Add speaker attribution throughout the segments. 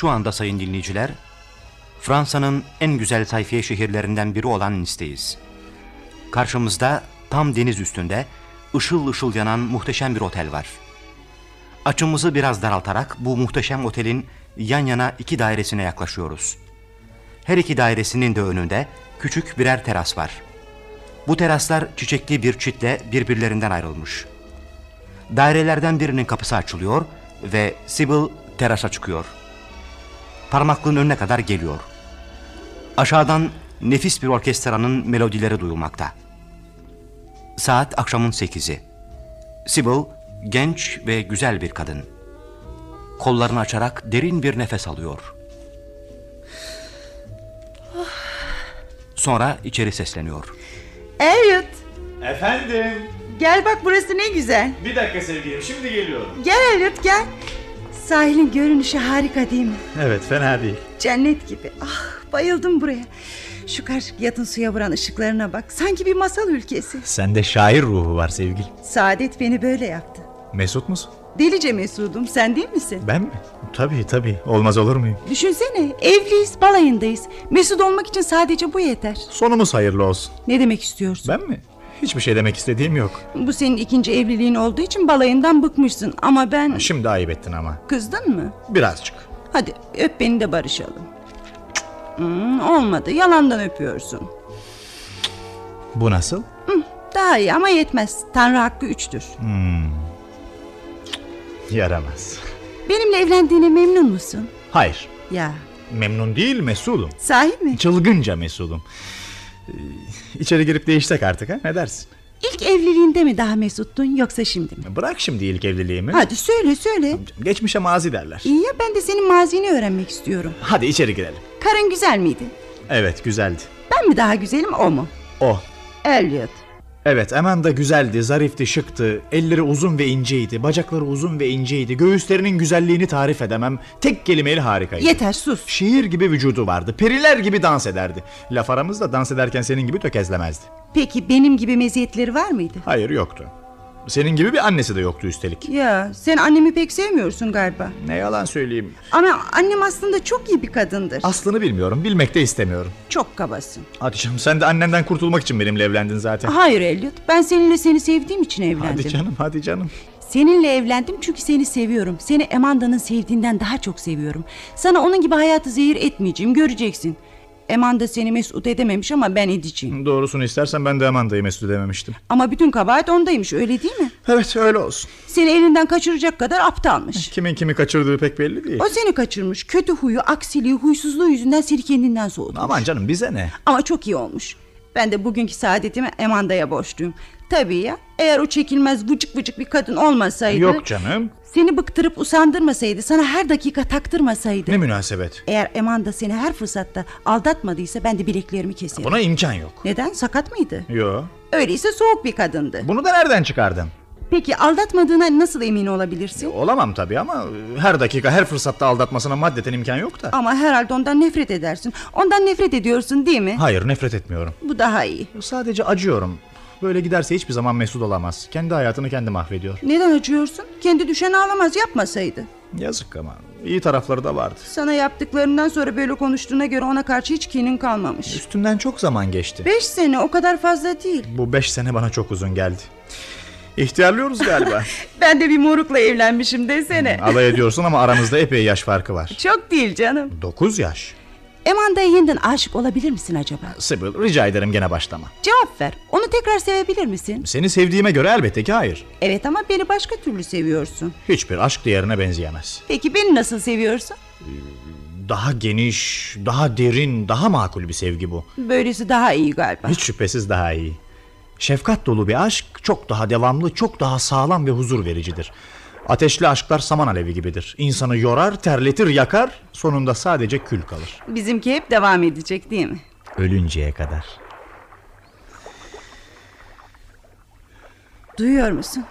Speaker 1: şu anda sayın dinleyiciler, Fransa'nın en güzel sayfiye şehirlerinden biri olan Nice'deyiz. Karşımızda tam deniz üstünde ışıl ışıl yanan muhteşem bir otel var. Açımızı biraz daraltarak bu muhteşem otelin yan yana iki dairesine yaklaşıyoruz. Her iki dairesinin de önünde küçük birer teras var. Bu teraslar çiçekli bir çitle birbirlerinden ayrılmış. Dairelerden birinin kapısı açılıyor ve Sybil terasa çıkıyor. Parmaklığın önüne kadar geliyor. Aşağıdan nefis bir orkestranın melodileri duyulmakta. Saat akşamın sekizi. Sybil genç ve güzel bir kadın. Kollarını açarak derin bir nefes alıyor. Sonra içeri sesleniyor.
Speaker 2: Elliot
Speaker 3: Efendim.
Speaker 2: gel bak burası ne güzel.
Speaker 3: Bir dakika sevgilim şimdi geliyorum.
Speaker 2: Gel Elliot gel. Sahilin görünüşü harika değil mi?
Speaker 3: Evet fena değil.
Speaker 2: Cennet gibi. Ah bayıldım buraya. Şu karışık yatın suya vuran ışıklarına bak. Sanki bir masal ülkesi.
Speaker 3: Sende şair ruhu var sevgilim.
Speaker 2: Saadet beni böyle yaptı.
Speaker 3: Mesut musun?
Speaker 2: Delice mesudum sen değil misin?
Speaker 3: Ben mi? Tabii tabii. Olmaz olur muyum?
Speaker 2: Düşünsene evliyiz balayındayız. Mesut olmak için sadece bu yeter.
Speaker 3: Sonumuz hayırlı olsun.
Speaker 2: Ne demek istiyorsun?
Speaker 3: Ben mi? Hiçbir şey demek istediğim yok.
Speaker 2: Bu senin ikinci evliliğin olduğu için balayından bıkmışsın. Ama ben...
Speaker 3: Şimdi ayıp ettin ama.
Speaker 2: Kızdın mı?
Speaker 3: Birazcık.
Speaker 2: Hadi öp beni de barışalım. Hmm, olmadı yalandan öpüyorsun.
Speaker 3: Bu nasıl?
Speaker 2: Daha iyi ama yetmez. Tanrı hakkı üçtür.
Speaker 3: Yaramaz.
Speaker 2: Benimle evlendiğine memnun musun?
Speaker 3: Hayır.
Speaker 2: Ya
Speaker 3: Memnun değil mesudum.
Speaker 2: sahi mi?
Speaker 3: Çılgınca mesudum. İçeri girip değişsek artık ha? Ne dersin?
Speaker 2: İlk evliliğinde mi daha mesuttun yoksa şimdi mi?
Speaker 3: Bırak şimdi ilk evliliğimi.
Speaker 2: Hadi söyle söyle.
Speaker 3: Geçmişe mazi derler.
Speaker 2: İyi ya ben de senin mazini öğrenmek istiyorum.
Speaker 3: Hadi içeri girelim.
Speaker 2: Karın güzel miydi?
Speaker 3: Evet güzeldi.
Speaker 2: Ben mi daha güzelim o mu?
Speaker 3: O.
Speaker 2: Elliot.
Speaker 3: Evet Amanda güzeldi, zarifti, şıktı. Elleri uzun ve inceydi, bacakları uzun ve inceydi. Göğüslerinin güzelliğini tarif edemem. Tek kelimeyle harikaydı.
Speaker 2: Yeter sus.
Speaker 3: Şiir gibi vücudu vardı. Periler gibi dans ederdi. Laf aramızda dans ederken senin gibi tökezlemezdi.
Speaker 2: Peki benim gibi meziyetleri var mıydı?
Speaker 3: Hayır yoktu. Senin gibi bir annesi de yoktu üstelik.
Speaker 2: Ya sen annemi pek sevmiyorsun galiba.
Speaker 3: Ne yalan söyleyeyim.
Speaker 2: Ama annem aslında çok iyi bir kadındır.
Speaker 3: Aslını bilmiyorum, bilmek de istemiyorum.
Speaker 2: Çok kabasın.
Speaker 3: Hadi canım sen de annenden kurtulmak için benimle evlendin zaten.
Speaker 2: Hayır Elliot ben seninle seni sevdiğim için evlendim.
Speaker 3: Hadi canım, hadi canım.
Speaker 2: Seninle evlendim çünkü seni seviyorum. Seni Amanda'nın sevdiğinden daha çok seviyorum. Sana onun gibi hayatı zehir etmeyeceğim göreceksin. Amanda seni mesut edememiş ama ben edeceğim.
Speaker 3: Doğrusunu istersen ben de Amanda'yı mesut edememiştim.
Speaker 2: Ama bütün kabahat ondaymış öyle değil mi?
Speaker 3: Evet öyle olsun.
Speaker 2: Seni elinden kaçıracak kadar aptalmış.
Speaker 3: Kimin kimi kaçırdığı pek belli değil.
Speaker 2: O seni kaçırmış. Kötü huyu, aksiliği, huysuzluğu yüzünden seni kendinden soğutmuş.
Speaker 3: Aman canım bize ne?
Speaker 2: Ama çok iyi olmuş. Ben de bugünkü saadetimi Amanda'ya borçluyum. Tabii ya. Eğer o çekilmez vıcık vıcık bir kadın olmasaydı...
Speaker 3: Yok canım.
Speaker 2: Seni bıktırıp usandırmasaydı, sana her dakika taktırmasaydı...
Speaker 3: Ne münasebet.
Speaker 2: Eğer Amanda seni her fırsatta aldatmadıysa ben de bileklerimi keserim.
Speaker 3: Buna imkan yok.
Speaker 2: Neden? Sakat mıydı?
Speaker 3: Yo.
Speaker 2: Öyleyse soğuk bir kadındı.
Speaker 3: Bunu da nereden çıkardın?
Speaker 2: Peki aldatmadığına nasıl emin olabilirsin?
Speaker 3: Olamam tabii ama her dakika her fırsatta aldatmasına maddeten imkan yok da.
Speaker 2: Ama herhalde ondan nefret edersin. Ondan nefret ediyorsun değil mi?
Speaker 3: Hayır nefret etmiyorum.
Speaker 2: Bu daha iyi.
Speaker 3: Sadece acıyorum. Böyle giderse hiçbir zaman mesut olamaz. Kendi hayatını kendi mahvediyor.
Speaker 2: Neden acıyorsun? Kendi düşen ağlamaz yapmasaydı.
Speaker 3: Yazık ama iyi tarafları da vardı.
Speaker 2: Sana yaptıklarından sonra böyle konuştuğuna göre ona karşı hiç kinin kalmamış.
Speaker 3: Üstünden çok zaman geçti.
Speaker 2: Beş sene o kadar fazla değil.
Speaker 3: Bu beş sene bana çok uzun geldi. İhtiyarlıyoruz galiba.
Speaker 2: Ben de bir morukla evlenmişim desene.
Speaker 3: Alay ediyorsun ama aramızda epey yaş farkı var.
Speaker 2: Çok değil canım.
Speaker 3: Dokuz yaş.
Speaker 2: Amanda'ya yeniden aşık olabilir misin acaba?
Speaker 3: Sibyl rica ederim gene başlama.
Speaker 2: Cevap ver. Onu tekrar sevebilir misin?
Speaker 3: Seni sevdiğime göre elbette ki hayır.
Speaker 2: Evet ama beni başka türlü seviyorsun.
Speaker 3: Hiçbir aşk diğerine benzeyemez.
Speaker 2: Peki beni nasıl seviyorsun?
Speaker 3: Daha geniş, daha derin, daha makul bir sevgi bu.
Speaker 2: Böylesi daha iyi galiba.
Speaker 3: Hiç şüphesiz daha iyi. Şefkat dolu bir aşk çok daha devamlı, çok daha sağlam ve huzur vericidir. Ateşli aşklar saman alevi gibidir. İnsanı yorar, terletir, yakar, sonunda sadece kül kalır.
Speaker 2: Bizimki hep devam edecek değil mi?
Speaker 3: Ölünceye kadar.
Speaker 2: Duyuyor musun?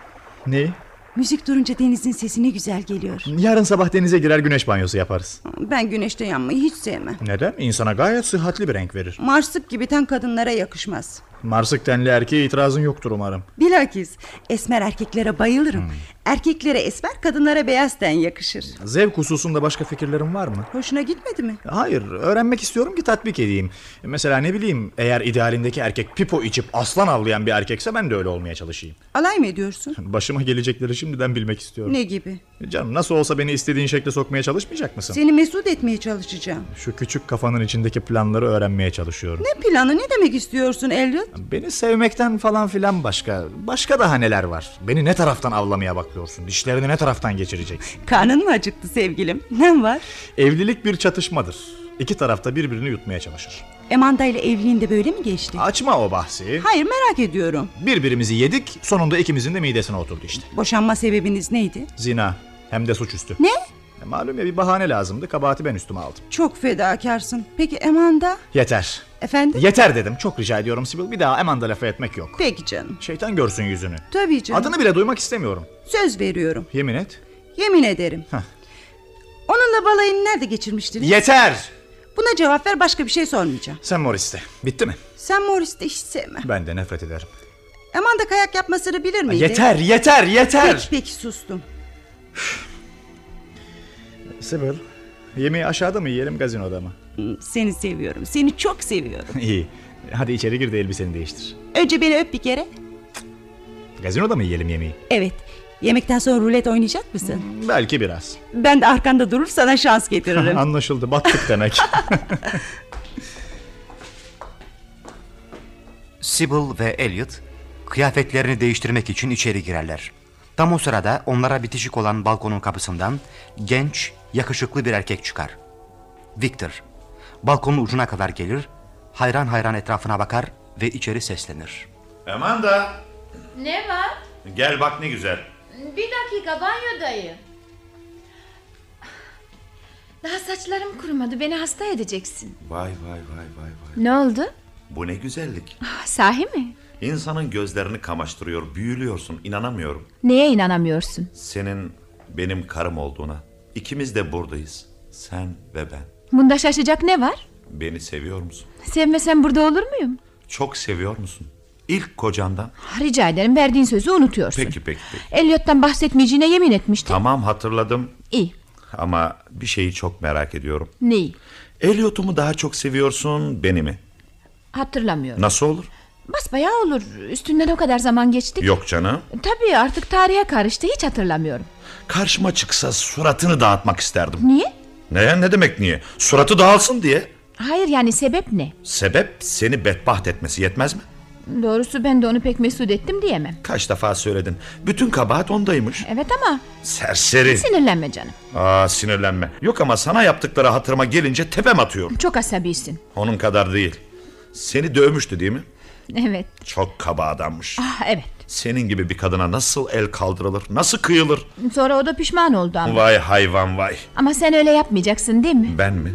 Speaker 3: Ne?
Speaker 2: Müzik durunca denizin sesi ne güzel geliyor.
Speaker 3: Yarın sabah denize girer güneş banyosu yaparız.
Speaker 2: Ben güneşte yanmayı hiç sevmem.
Speaker 3: Neden? İnsana gayet sıhhatli bir renk verir.
Speaker 2: Marsık gibi ten kadınlara yakışmaz.
Speaker 3: Marsık tenli erkeğe itirazın yoktur umarım.
Speaker 2: Bilakis esmer erkeklere bayılırım. Erkeklere esmer kadınlara beyaz ten yakışır.
Speaker 3: Zevk hususunda başka fikirlerin var mı?
Speaker 2: Hoşuna gitmedi mi?
Speaker 3: Hayır, öğrenmek istiyorum ki tatbik edeyim. Mesela ne bileyim, eğer idealindeki erkek pipo içip aslan avlayan bir erkekse ben de öyle olmaya çalışayım.
Speaker 2: Alay mı ediyorsun?
Speaker 3: Başıma gelecekleri şimdiden bilmek istiyorum.
Speaker 2: Ne gibi?
Speaker 3: Canım nasıl olsa beni istediğin şekle sokmaya çalışmayacak mısın?
Speaker 2: Seni mesut etmeye çalışacağım.
Speaker 3: Şu küçük kafanın içindeki planları öğrenmeye çalışıyorum.
Speaker 2: Ne planı ne demek istiyorsun Elliot?
Speaker 3: Beni sevmekten falan filan başka. Başka daha neler var? Beni ne taraftan avlamaya bakıyorsun? Dişlerini ne taraftan geçireceksin?
Speaker 2: Karnın mı acıktı sevgilim? Ne var?
Speaker 3: Evlilik bir çatışmadır. İki tarafta birbirini yutmaya çalışır.
Speaker 2: Amanda ile evliliğinde böyle mi geçti?
Speaker 3: Açma o bahsi.
Speaker 2: Hayır merak ediyorum.
Speaker 3: Birbirimizi yedik, sonunda ikimizin de midesine oturdu işte.
Speaker 2: Boşanma sebebiniz neydi?
Speaker 3: Zina, hem de suçüstü.
Speaker 2: Ne?
Speaker 3: E, malum ya bir bahane lazımdı, kabahati ben üstüme aldım.
Speaker 2: Çok fedakarsın. Peki Amanda?
Speaker 3: Yeter.
Speaker 2: Efendim?
Speaker 3: Yeter dedim, çok rica ediyorum Sibyl. Bir daha Amanda lafı etmek yok.
Speaker 2: Peki canım.
Speaker 3: Şeytan görsün yüzünü.
Speaker 2: Tabii canım.
Speaker 3: Adını bile duymak istemiyorum.
Speaker 2: Söz veriyorum.
Speaker 3: Yemin et.
Speaker 2: Yemin ederim.
Speaker 3: Heh.
Speaker 2: Onunla balayını nerede geçirmiştiniz?
Speaker 3: Yeter!
Speaker 2: Buna cevap ver başka bir şey sormayacağım.
Speaker 3: Sen Morris'te. Bitti mi?
Speaker 2: Sen Morris'te hiç sevmem.
Speaker 3: Ben de nefret ederim.
Speaker 2: Amanda kayak yapmasını bilir miydi?
Speaker 3: Yeter, yeter, yeter!
Speaker 2: Peki peki sustum.
Speaker 3: Sibyl, yemeği aşağıda mı yiyelim gazinoda mı?
Speaker 2: Seni seviyorum. Seni çok seviyorum.
Speaker 3: İyi. Hadi içeri gir de elbiseni değiştir.
Speaker 2: Önce beni öp bir kere.
Speaker 3: Gazinoda mı yiyelim yemeği?
Speaker 2: Evet. Yemekten sonra rulet oynayacak mısın?
Speaker 3: Belki biraz.
Speaker 2: Ben de arkanda durur sana şans getiririm.
Speaker 3: Anlaşıldı. Battık demek.
Speaker 1: Sybil ve Elliot kıyafetlerini değiştirmek için içeri girerler. Tam o sırada onlara bitişik olan balkonun kapısından genç, yakışıklı bir erkek çıkar. Victor. Balkonun ucuna kadar gelir, hayran hayran etrafına bakar ve içeri seslenir.
Speaker 4: Amanda
Speaker 5: Ne var?
Speaker 4: gel bak ne güzel.
Speaker 5: Bir dakika banyodayım. Daha saçlarım kurumadı. Beni hasta edeceksin.
Speaker 4: Vay vay vay vay vay.
Speaker 5: Ne oldu?
Speaker 4: Bu ne güzellik.
Speaker 5: Ah, Sahi mi?
Speaker 4: İnsanın gözlerini kamaştırıyor, büyülüyorsun. inanamıyorum.
Speaker 5: Neye inanamıyorsun?
Speaker 4: Senin benim karım olduğuna. İkimiz de buradayız. Sen ve ben.
Speaker 5: Bunda şaşacak ne var?
Speaker 4: Beni seviyor musun?
Speaker 5: Sevmesem burada olur muyum?
Speaker 4: Çok seviyor musun? İlk kocandan.
Speaker 5: Rica ederim verdiğin sözü unutuyorsun.
Speaker 4: Peki peki peki.
Speaker 5: Elliot'tan bahsetmeyeceğine yemin etmiştin.
Speaker 4: Tamam hatırladım.
Speaker 5: İyi.
Speaker 4: Ama bir şeyi çok merak ediyorum.
Speaker 5: Neyi?
Speaker 4: Elliot'u mu daha çok seviyorsun, beni mi?
Speaker 5: Hatırlamıyorum.
Speaker 4: Nasıl olur?
Speaker 5: Basbayağı olur. Üstünden o kadar zaman geçti. ki.
Speaker 4: Yok canım.
Speaker 5: Tabii artık tarihe karıştı. Hiç hatırlamıyorum.
Speaker 4: Karşıma çıksa suratını dağıtmak isterdim.
Speaker 5: Niye?
Speaker 4: Ne? Ne demek niye? Suratı dağılsın diye.
Speaker 5: Hayır yani sebep ne?
Speaker 4: Sebep seni bedbaht etmesi yetmez mi?
Speaker 5: Doğrusu ben de onu pek mesut ettim diyemem.
Speaker 4: Kaç defa söyledin. Bütün kabahat ondaymış.
Speaker 5: Evet ama
Speaker 4: Serseri.
Speaker 5: sinirlenme canım.
Speaker 4: Aa sinirlenme. Yok ama sana yaptıkları hatırıma gelince tepem atıyor.
Speaker 5: Çok asabisin.
Speaker 4: Onun kadar değil. Seni dövmüştü değil mi?
Speaker 5: Evet.
Speaker 4: Çok kaba adammış.
Speaker 5: Ah evet.
Speaker 4: Senin gibi bir kadına nasıl el kaldırılır? Nasıl kıyılır?
Speaker 5: Sonra o da pişman oldu ama.
Speaker 4: Vay hayvan vay.
Speaker 5: Ama sen öyle yapmayacaksın değil mi?
Speaker 4: Ben mi?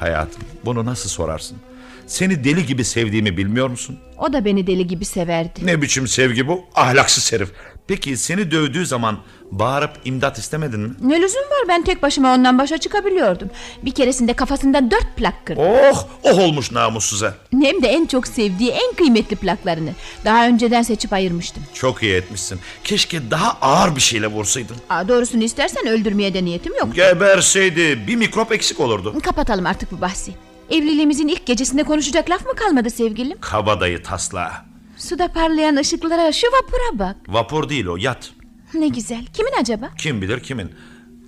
Speaker 4: Hayatım bunu nasıl sorarsın? Seni deli gibi sevdiğimi bilmiyor musun?
Speaker 5: O da beni deli gibi severdi.
Speaker 4: Ne biçim sevgi bu? Ahlaksız herif. Peki seni dövdüğü zaman bağırıp imdat istemedin mi?
Speaker 5: Ne lüzum var ben tek başıma ondan başa çıkabiliyordum. Bir keresinde kafasından dört plak kırdım.
Speaker 4: Oh, oh olmuş namussuza.
Speaker 5: Hem de en çok sevdiği en kıymetli plaklarını. Daha önceden seçip ayırmıştım.
Speaker 4: Çok iyi etmişsin. Keşke daha ağır bir şeyle vursaydın.
Speaker 5: Aa, doğrusunu istersen öldürmeye de niyetim yok.
Speaker 4: Geberseydi bir mikrop eksik olurdu.
Speaker 5: Kapatalım artık bu bahsi. Evliliğimizin ilk gecesinde konuşacak laf mı kalmadı sevgilim?
Speaker 4: Kabadayı tasla.
Speaker 5: Suda parlayan ışıklara şu vapura bak.
Speaker 4: Vapur değil o yat.
Speaker 5: Ne güzel. Kimin acaba?
Speaker 4: Kim bilir kimin.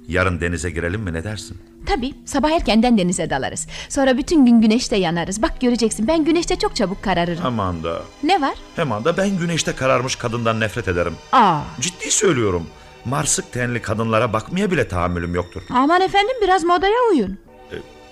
Speaker 4: Yarın denize girelim mi ne dersin?
Speaker 5: Tabii sabah erkenden denize dalarız. Sonra bütün gün güneşte yanarız. Bak göreceksin ben güneşte çok çabuk kararırım.
Speaker 4: Aman da.
Speaker 5: Ne var?
Speaker 4: Hemen da ben güneşte kararmış kadından nefret ederim.
Speaker 5: Aa.
Speaker 4: Ciddi söylüyorum. Marsık tenli kadınlara bakmaya bile tahammülüm yoktur.
Speaker 5: Aman efendim biraz modaya uyun.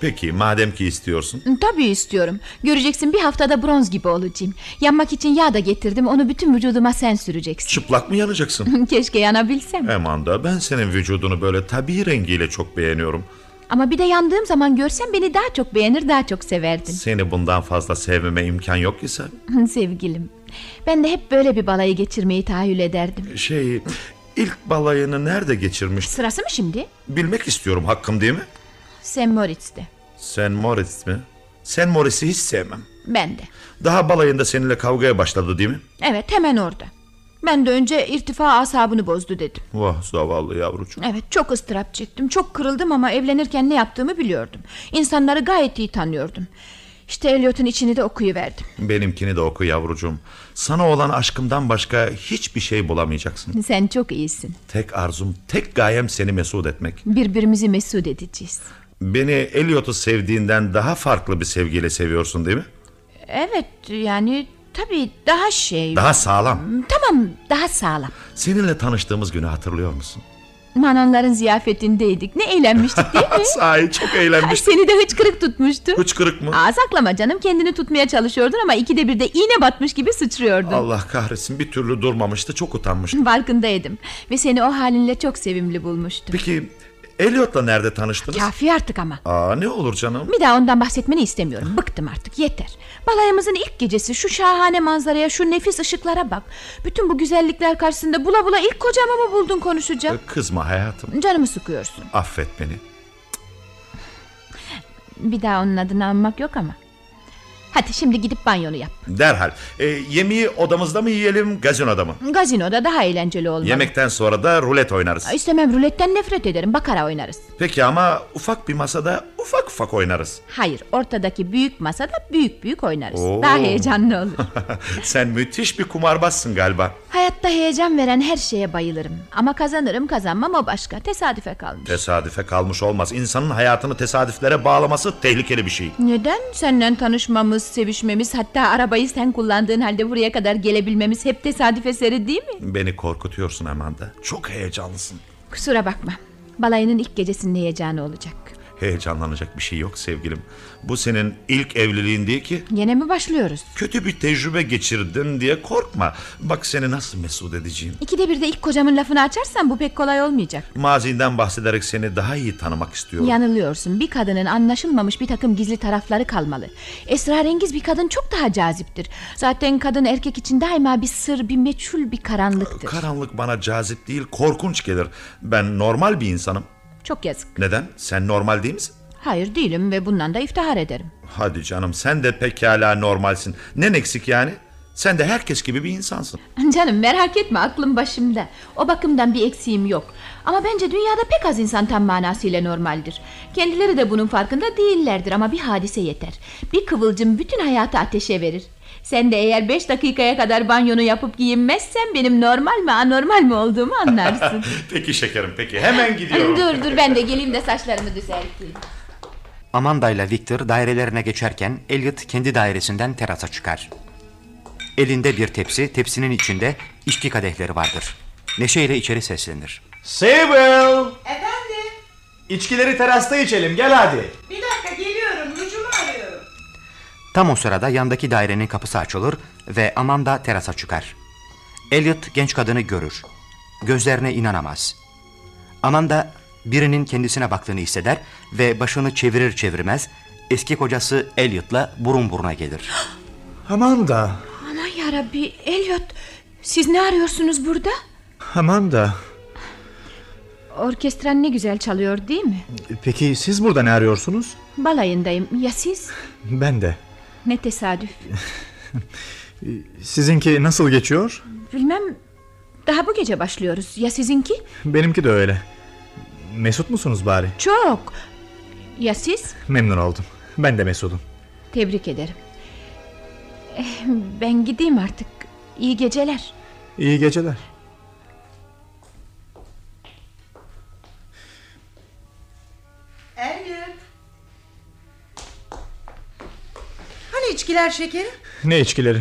Speaker 4: Peki madem ki istiyorsun.
Speaker 5: Tabii istiyorum. Göreceksin bir haftada bronz gibi olacağım. Yanmak için yağ da getirdim. Onu bütün vücuduma sen süreceksin.
Speaker 4: Çıplak mı yanacaksın?
Speaker 5: Keşke yanabilsem.
Speaker 4: Aman da ben senin vücudunu böyle tabii rengiyle çok beğeniyorum.
Speaker 5: Ama bir de yandığım zaman görsen beni daha çok beğenir, daha çok severdin.
Speaker 4: Seni bundan fazla sevmeme imkan yok ki sen.
Speaker 5: Sevgilim. Ben de hep böyle bir balayı geçirmeyi tahayyül ederdim.
Speaker 4: Şey ilk balayını nerede geçirmiş?
Speaker 5: Sırası mı şimdi?
Speaker 4: Bilmek istiyorum hakkım değil mi?
Speaker 5: St. Moritz'te.
Speaker 4: Sen Moritz mi? Sen Moritz'i hiç sevmem.
Speaker 5: Ben de.
Speaker 4: Daha balayında seninle kavgaya başladı değil mi?
Speaker 5: Evet hemen orada. Ben de önce irtifa asabını bozdu dedim.
Speaker 4: Vah zavallı yavrucuğum.
Speaker 5: Evet çok ıstırap çektim. Çok kırıldım ama evlenirken ne yaptığımı biliyordum. İnsanları gayet iyi tanıyordum. İşte Elliot'un içini de okuyuverdim.
Speaker 4: Benimkini de oku yavrucuğum. Sana olan aşkımdan başka hiçbir şey bulamayacaksın.
Speaker 5: Sen çok iyisin.
Speaker 4: Tek arzum, tek gayem seni mesut etmek.
Speaker 5: Birbirimizi mesut edeceğiz.
Speaker 4: Beni Elliot'u sevdiğinden daha farklı bir sevgiyle seviyorsun değil mi?
Speaker 5: Evet yani tabii daha şey...
Speaker 4: Daha sağlam.
Speaker 5: Tamam daha sağlam.
Speaker 4: Seninle tanıştığımız günü hatırlıyor musun?
Speaker 5: Manonların ziyafetindeydik. Ne eğlenmiştik değil mi?
Speaker 4: Sahi çok eğlenmiştik.
Speaker 5: Seni de hıçkırık tutmuştu.
Speaker 4: Hıçkırık mı?
Speaker 5: Aa, saklama canım kendini tutmaya çalışıyordun ama ikide bir de iğne batmış gibi sıçrıyordun.
Speaker 4: Allah kahretsin bir türlü durmamıştı çok utanmıştım.
Speaker 5: Farkındaydım ve seni o halinle çok sevimli bulmuştum.
Speaker 4: Peki Elliot'la nerede tanıştınız?
Speaker 5: Kafi artık ama.
Speaker 4: Aa ne olur canım.
Speaker 5: Bir daha ondan bahsetmeni istemiyorum. Bıktım artık yeter. Balayımızın ilk gecesi şu şahane manzaraya şu nefis ışıklara bak. Bütün bu güzellikler karşısında bula bula ilk kocamı mı buldun konuşacak?
Speaker 4: Kızma hayatım.
Speaker 5: Canımı sıkıyorsun.
Speaker 4: Affet beni.
Speaker 5: Bir daha onun adını anmak yok ama. Hadi şimdi gidip banyonu yap.
Speaker 4: Derhal. E, yemeği odamızda mı yiyelim gazinoda mı?
Speaker 5: Gazinoda daha eğlenceli olmalı.
Speaker 4: Yemekten sonra da rulet oynarız.
Speaker 5: İstemem ruletten nefret ederim. Bakara oynarız.
Speaker 4: Peki ama ufak bir masada ufak ufak oynarız.
Speaker 5: Hayır ortadaki büyük masada büyük büyük oynarız.
Speaker 4: Oo.
Speaker 5: Daha heyecanlı olur.
Speaker 4: Sen müthiş bir kumarbazsın galiba.
Speaker 5: Hayatta heyecan veren her şeye bayılırım. Ama kazanırım kazanmam o başka. Tesadüfe kalmış.
Speaker 4: Tesadüfe kalmış olmaz. İnsanın hayatını tesadüflere bağlaması tehlikeli bir şey.
Speaker 5: Neden? Seninle tanışmamız, sevişmemiz hatta arabayı sen kullandığın halde buraya kadar gelebilmemiz hep tesadüf eseri değil mi?
Speaker 4: Beni korkutuyorsun Amanda. Çok heyecanlısın.
Speaker 5: Kusura bakma. Balayının ilk gecesinin heyecanı olacak.
Speaker 4: Heyecanlanacak bir şey yok sevgilim. Bu senin ilk evliliğin değil ki.
Speaker 5: Yine mi başlıyoruz?
Speaker 4: Kötü bir tecrübe geçirdin diye korkma. Bak seni nasıl mesut edeceğim.
Speaker 5: İkide bir de ilk kocamın lafını açarsan bu pek kolay olmayacak.
Speaker 4: Mazinden bahsederek seni daha iyi tanımak istiyorum.
Speaker 5: Yanılıyorsun. Bir kadının anlaşılmamış bir takım gizli tarafları kalmalı. Esrarengiz bir kadın çok daha caziptir. Zaten kadın erkek için daima bir sır, bir meçhul bir karanlıktır.
Speaker 4: Karanlık bana cazip değil, korkunç gelir. Ben normal bir insanım.
Speaker 5: Çok yazık.
Speaker 4: Neden? Sen normal değil misin?
Speaker 5: Hayır değilim ve bundan da iftihar ederim.
Speaker 4: Hadi canım sen de pekala normalsin. Ne eksik yani? Sen de herkes gibi bir insansın.
Speaker 5: Canım merak etme aklım başımda. O bakımdan bir eksiğim yok. Ama bence dünyada pek az insan tam manasıyla normaldir. Kendileri de bunun farkında değillerdir ama bir hadise yeter. Bir kıvılcım bütün hayatı ateşe verir. Sen de eğer beş dakikaya kadar banyonu yapıp giyinmezsen benim normal mi anormal mi olduğumu anlarsın.
Speaker 4: peki şekerim peki hemen gidiyorum.
Speaker 5: dur dur ben de geleyim de saçlarımı düzelteyim.
Speaker 1: Amanda ile Victor dairelerine geçerken Elliot kendi dairesinden terasa çıkar. Elinde bir tepsi, tepsinin içinde içki kadehleri vardır. Neşeyle içeri seslenir.
Speaker 3: Sable!
Speaker 2: Efendim
Speaker 3: İçkileri terasta içelim gel hadi.
Speaker 2: bir dakika geliyorum.
Speaker 1: Tam o sırada yandaki dairenin kapısı açılır ve Amanda terasa çıkar. Elliot genç kadını görür. Gözlerine inanamaz. Amanda birinin kendisine baktığını hisseder ve başını çevirir çevirmez eski kocası Elliot'la burun buruna gelir.
Speaker 3: Amanda.
Speaker 5: Aman yarabbi Elliot siz ne arıyorsunuz burada?
Speaker 3: Amanda.
Speaker 5: Orkestran ne güzel çalıyor değil mi?
Speaker 3: Peki siz burada ne arıyorsunuz?
Speaker 5: Balayındayım ya siz?
Speaker 3: Ben de.
Speaker 5: Ne tesadüf.
Speaker 3: Sizinki nasıl geçiyor?
Speaker 5: Bilmem daha bu gece başlıyoruz. Ya sizinki?
Speaker 3: Benimki de öyle. Mesut musunuz bari?
Speaker 5: Çok. Ya siz?
Speaker 3: Memnun oldum. Ben de Mesut'um.
Speaker 5: Tebrik ederim. Eh, Ben gideyim artık. İyi geceler.
Speaker 3: İyi geceler.
Speaker 2: Hani içkiler şekerim?
Speaker 3: Ne içkileri?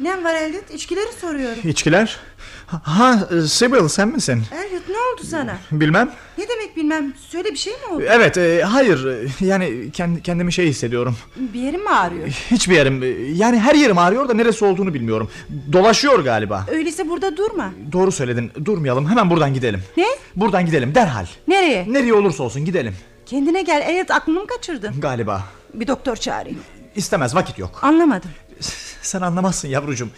Speaker 2: Ne var Elliot? İçkileri soruyorum.
Speaker 3: İçkiler? Ha, Sybil sen misin?
Speaker 2: Elliot ne oldu sana?
Speaker 3: Bilmem.
Speaker 2: Ne demek bilmem. Söyle bir şey mi oldu?
Speaker 3: Evet, e, hayır. Yani kendi, kendimi şey hissediyorum.
Speaker 2: Bir yerin mi ağrıyor?
Speaker 3: Hiçbir yerim, yani her yerim ağrıyor da neresi olduğunu bilmiyorum. Dolaşıyor galiba.
Speaker 2: Öyleyse burada durma.
Speaker 3: Doğru söyledin. Durmayalım. Hemen buradan gidelim.
Speaker 2: Ne?
Speaker 3: Buradan gidelim derhal.
Speaker 2: Nereye?
Speaker 3: Nereye olursa olsun gidelim.
Speaker 2: Kendine gel Elliot aklını mı kaçırdın?
Speaker 3: Galiba.
Speaker 2: Bir doktor çağırayım.
Speaker 3: İstemez vakit yok.
Speaker 2: Anlamadım.
Speaker 3: Sen anlamazsın yavrucuğum.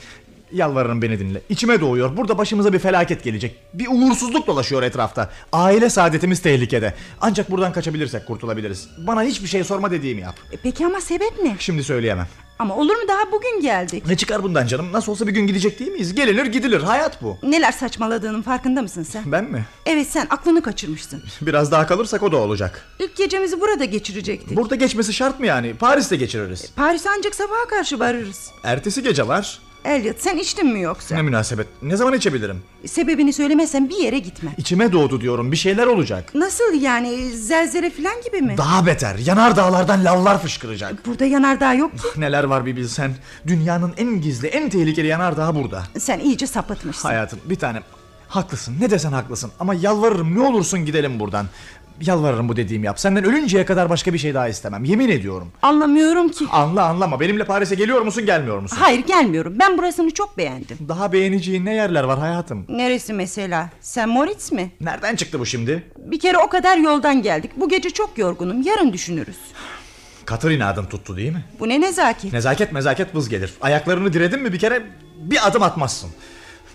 Speaker 3: Yalvarırım beni dinle. İçime doğuyor. Burada başımıza bir felaket gelecek. Bir uğursuzluk dolaşıyor etrafta. Aile saadetimiz tehlikede. Ancak buradan kaçabilirsek kurtulabiliriz. Bana hiçbir şey sorma dediğimi yap.
Speaker 2: E, peki ama sebep ne?
Speaker 3: Şimdi söyleyemem.
Speaker 2: Ama olur mu daha bugün geldik.
Speaker 3: Ne çıkar bundan canım? Nasıl olsa bir gün gidecek değil miyiz? Gelinir gidilir. Hayat bu.
Speaker 2: Neler saçmaladığının farkında mısın sen?
Speaker 3: Ben mi?
Speaker 2: Evet sen aklını kaçırmışsın.
Speaker 3: Biraz daha kalırsak o da olacak.
Speaker 2: İlk gecemizi burada geçirecektik.
Speaker 3: Burada geçmesi şart mı yani? Paris'te geçiririz.
Speaker 2: Paris'e ancak sabaha karşı varırız.
Speaker 3: Ertesi gece var.
Speaker 2: Elliot sen içtin mi yoksa?
Speaker 3: Ne münasebet. Ne zaman içebilirim?
Speaker 2: Sebebini söylemezsen bir yere gitme.
Speaker 3: İçime doğdu diyorum. Bir şeyler olacak.
Speaker 2: Nasıl yani zelzele falan gibi mi?
Speaker 3: Daha beter. Yanar dağlardan lavlar fışkıracak.
Speaker 2: Burada yanardağ yok ki.
Speaker 3: Neler var bir bilsen. Dünyanın en gizli, en tehlikeli yanardağı burada.
Speaker 2: Sen iyice sapıtmışsın.
Speaker 3: Hayatım bir tanem. Haklısın. Ne desen haklısın. Ama yalvarırım ne olursun gidelim buradan. Yalvarırım bu dediğimi yap. Senden ölünceye kadar başka bir şey daha istemem. Yemin ediyorum.
Speaker 2: Anlamıyorum ki.
Speaker 3: Anla anlama. Benimle Paris'e geliyor musun gelmiyor musun?
Speaker 2: Hayır gelmiyorum. Ben burasını çok beğendim.
Speaker 3: Daha beğeneceğin ne yerler var hayatım?
Speaker 2: Neresi mesela? Sen Moritz mi?
Speaker 3: Nereden çıktı bu şimdi?
Speaker 2: Bir kere o kadar yoldan geldik. Bu gece çok yorgunum. Yarın düşünürüz.
Speaker 3: Katarina adın tuttu değil mi?
Speaker 2: Bu ne nezaket?
Speaker 3: Nezaket mezaket vız gelir. Ayaklarını diredin mi bir kere bir adım atmazsın.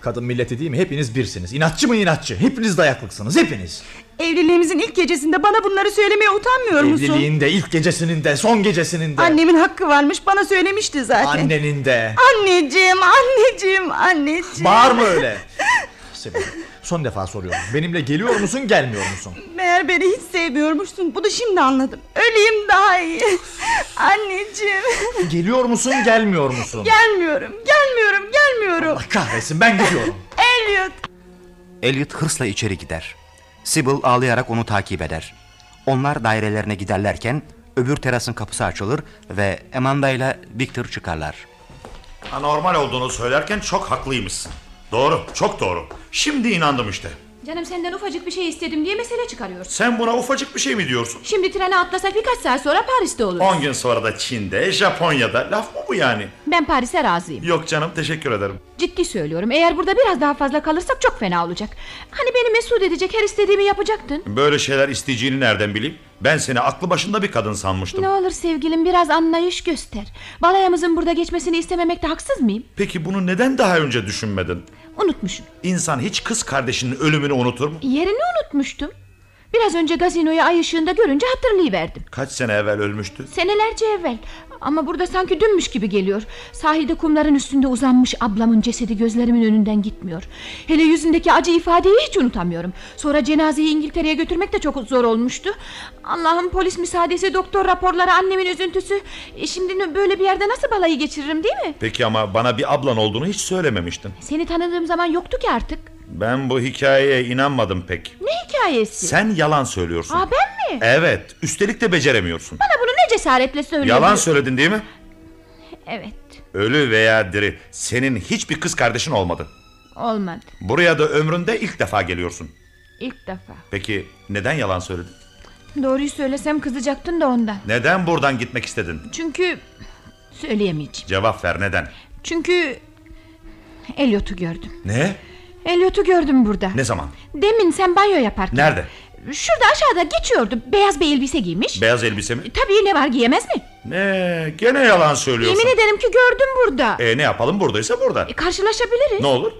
Speaker 3: Kadın milleti değil mi? Hepiniz birsiniz. İnatçı mı inatçı? Hepiniz dayaklıksınız. Hepiniz.
Speaker 2: Evliliğimizin ilk gecesinde bana bunları söylemeye utanmıyor musun?
Speaker 3: Evliliğin de ilk gecesinin de son gecesinin de.
Speaker 2: Annemin hakkı varmış bana söylemişti zaten.
Speaker 3: Annenin de.
Speaker 2: Anneciğim, anneciğim, anneciğim.
Speaker 3: Bağırma öyle. Sebebi. Son defa soruyorum. Benimle geliyor musun gelmiyor musun?
Speaker 2: Meğer beni hiç sevmiyormuşsun. Bunu şimdi anladım. Öleyim daha iyi. Anneciğim.
Speaker 3: Geliyor musun gelmiyor musun?
Speaker 2: Gelmiyorum, gelmiyorum, gelmiyorum.
Speaker 3: Allah kahretsin ben gidiyorum.
Speaker 2: Elliot.
Speaker 1: Elliot hırsla içeri gider. Sybil ağlayarak onu takip eder. Onlar dairelerine giderlerken öbür terasın kapısı açılır ve Amanda ile Victor çıkarlar.
Speaker 4: Anormal olduğunu söylerken çok haklıymışsın. Doğru, çok doğru. Şimdi inandım işte.
Speaker 5: Canım senden ufacık bir şey istedim diye mesele çıkarıyorsun.
Speaker 4: Sen buna ufacık bir şey mi diyorsun?
Speaker 5: Şimdi trene atlasak birkaç saat sonra Paris'te oluruz.
Speaker 4: 10 gün sonra da Çin'de, Japonya'da. Laf mı bu yani?
Speaker 5: Ben Paris'e razıyım.
Speaker 4: Yok canım, teşekkür ederim.
Speaker 5: Ciddi söylüyorum. Eğer burada biraz daha fazla kalırsak çok fena olacak. Hani beni mesut edecek her istediğimi yapacaktın.
Speaker 4: Böyle şeyler isteyeceğini nereden bileyim? Ben seni aklı başında bir kadın sanmıştım.
Speaker 5: Ne olur sevgilim biraz anlayış göster. Balayımızın burada geçmesini istememekte haksız mıyım?
Speaker 4: Peki bunu neden daha önce düşünmedin?
Speaker 5: Unutmuşum.
Speaker 4: İnsan hiç kız kardeşinin ölümünü unutur mu?
Speaker 5: Yerini unutmuştum. Biraz önce gazinoyu ay ışığında görünce hatırlayıverdim.
Speaker 4: Kaç sene evvel ölmüştü?
Speaker 5: Senelerce evvel. Ama burada sanki dünmüş gibi geliyor. Sahilde kumların üstünde uzanmış ablamın cesedi gözlerimin önünden gitmiyor. Hele yüzündeki acı ifadeyi hiç unutamıyorum. Sonra cenazeyi İngiltere'ye götürmek de çok zor olmuştu. Allah'ım polis müsaadesi, doktor raporları, annemin üzüntüsü. E şimdi böyle bir yerde nasıl balayı geçiririm değil mi?
Speaker 4: Peki ama bana bir ablan olduğunu hiç söylememiştin.
Speaker 5: Seni tanıdığım zaman yoktu ki artık.
Speaker 4: Ben bu hikayeye inanmadım pek.
Speaker 5: Ne hikayesi?
Speaker 4: Sen yalan söylüyorsun.
Speaker 5: Aa ben mi?
Speaker 4: Evet, üstelik de beceremiyorsun.
Speaker 5: Bana bunu ne cesaretle söylüyorsun?
Speaker 4: Yalan söyledin değil mi?
Speaker 5: Evet.
Speaker 4: Ölü veya diri senin hiçbir kız kardeşin olmadı.
Speaker 5: Olmadı.
Speaker 4: Buraya da ömründe ilk defa geliyorsun.
Speaker 5: İlk defa.
Speaker 4: Peki neden yalan söyledin?
Speaker 5: Doğruyu söylesem kızacaktın da ondan.
Speaker 4: Neden buradan gitmek istedin?
Speaker 5: Çünkü söyleyemeyeceğim.
Speaker 4: Cevap ver neden?
Speaker 5: Çünkü Elliot'u gördüm.
Speaker 4: Ne?
Speaker 5: Elliot'u gördüm burada.
Speaker 4: Ne zaman?
Speaker 5: Demin sen banyo yaparken.
Speaker 4: Nerede?
Speaker 5: Şurada aşağıda geçiyordu. Beyaz bir elbise giymiş.
Speaker 4: Beyaz elbise mi?
Speaker 5: Tabii ne var giyemez mi?
Speaker 4: Ne? Gene yalan söylüyorsun.
Speaker 5: Yemin ederim ki gördüm burada.
Speaker 4: E ne yapalım buradaysa burada.
Speaker 5: E, karşılaşabiliriz.
Speaker 4: Ne olur?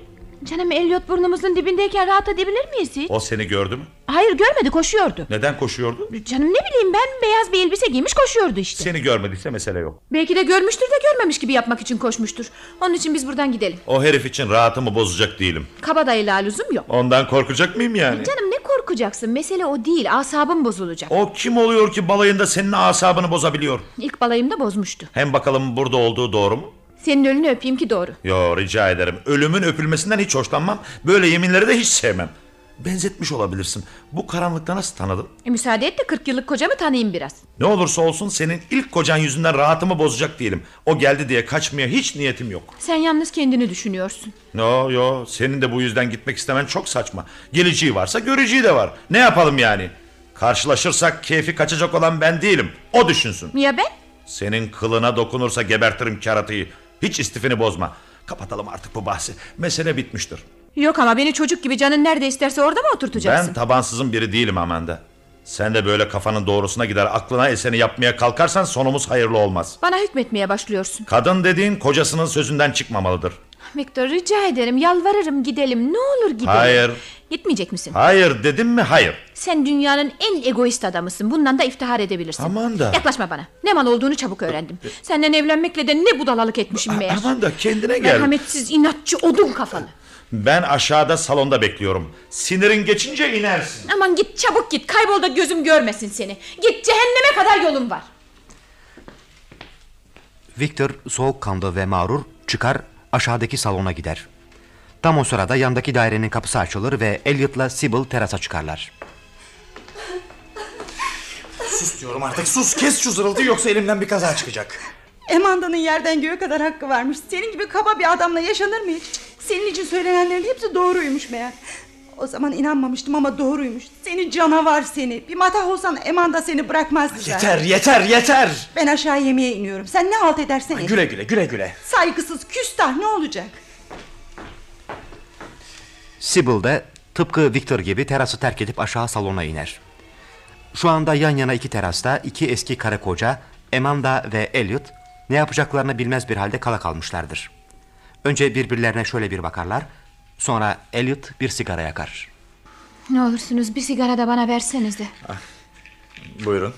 Speaker 5: Canım Elliot burnumuzun dibindeyken rahat edebilir miyiz hiç?
Speaker 4: O seni gördü mü?
Speaker 5: Hayır görmedi koşuyordu.
Speaker 4: Neden koşuyordu?
Speaker 5: Canım ne bileyim ben beyaz bir elbise giymiş koşuyordu işte.
Speaker 4: Seni görmediyse mesele yok.
Speaker 5: Belki de görmüştür de görmemiş gibi yapmak için koşmuştur. Onun için biz buradan gidelim.
Speaker 4: O herif için rahatımı bozacak değilim.
Speaker 5: Kabadayılığa lüzum yok.
Speaker 4: Ondan korkacak mıyım yani?
Speaker 5: Canım ne korkacaksın mesele o değil asabım bozulacak.
Speaker 4: O kim oluyor ki balayında senin asabını bozabiliyor?
Speaker 5: İlk balayımda bozmuştu.
Speaker 4: Hem bakalım burada olduğu doğru mu?
Speaker 5: Senin önünü öpeyim ki doğru.
Speaker 4: Yo rica ederim. Ölümün öpülmesinden hiç hoşlanmam. Böyle yeminleri de hiç sevmem. Benzetmiş olabilirsin. Bu karanlıkta nasıl tanıdın?
Speaker 5: E, müsaade et de 40 yıllık kocamı tanıyayım biraz.
Speaker 4: Ne olursa olsun senin ilk kocan yüzünden rahatımı bozacak değilim. O geldi diye kaçmaya hiç niyetim yok.
Speaker 5: Sen yalnız kendini düşünüyorsun.
Speaker 4: Yo yo senin de bu yüzden gitmek istemen çok saçma. Geleceği varsa göreceği de var. Ne yapalım yani? Karşılaşırsak keyfi kaçacak olan ben değilim. O düşünsün.
Speaker 5: Ya ben?
Speaker 4: Senin kılına dokunursa gebertirim karatayı. Hiç istifini bozma. Kapatalım artık bu bahsi. Mesele bitmiştir.
Speaker 5: Yok ama beni çocuk gibi canın nerede isterse orada mı oturtacaksın?
Speaker 4: Ben tabansızın biri değilim Amanda. Sen de böyle kafanın doğrusuna gider aklına eseni yapmaya kalkarsan sonumuz hayırlı olmaz.
Speaker 5: Bana hükmetmeye başlıyorsun.
Speaker 4: Kadın dediğin kocasının sözünden çıkmamalıdır.
Speaker 5: Victor rica ederim yalvarırım gidelim ne olur gidelim.
Speaker 4: Hayır.
Speaker 5: Gitmeyecek misin?
Speaker 4: Hayır dedim mi hayır.
Speaker 5: Sen dünyanın en egoist adamısın. Bundan da iftihar edebilirsin.
Speaker 4: Aman da.
Speaker 5: Yaklaşma bana. Ne mal olduğunu çabuk öğrendim. Senden evlenmekle de ne budalalık etmişim meğer.
Speaker 4: Aman da kendine gel.
Speaker 5: Merhametsiz, inatçı, odun kafalı.
Speaker 4: Ben aşağıda salonda bekliyorum. Sinirin geçince inersin.
Speaker 5: Aman git çabuk git. Kaybol da gözüm görmesin seni. Git cehenneme kadar yolun var.
Speaker 1: Victor soğukkanlı ve mağrur çıkar aşağıdaki salona gider. Tam o sırada yandaki dairenin kapısı açılır ve Elliot'la Sybil terasa çıkarlar.
Speaker 3: Sus diyorum artık sus kes şu zırıltıyı yoksa elimden bir kaza çıkacak.
Speaker 2: Amanda'nın yerden göğe kadar hakkı varmış. Senin gibi kaba bir adamla yaşanır mı hiç? Senin için söylenenlerin hepsi doğruymuş meğer. O zaman inanmamıştım ama doğruymuş. Seni canavar seni. Bir matah olsan Amanda seni bırakmazdı zaten.
Speaker 3: Yeter yeter yeter.
Speaker 2: Ben aşağı yemeğe iniyorum. Sen ne halt edersen et.
Speaker 3: Güle güle güle güle.
Speaker 2: Saygısız küstah ne olacak?
Speaker 1: Sybil de tıpkı Victor gibi terası terk edip aşağı salona iner. Şu anda yan yana iki terasta iki eski karı koca Amanda ve Elliot ne yapacaklarını bilmez bir halde kala kalmışlardır. Önce birbirlerine şöyle bir bakarlar. Sonra Elliot bir sigara yakar.
Speaker 5: Ne olursunuz bir sigara da bana verseniz de.
Speaker 3: Buyurun.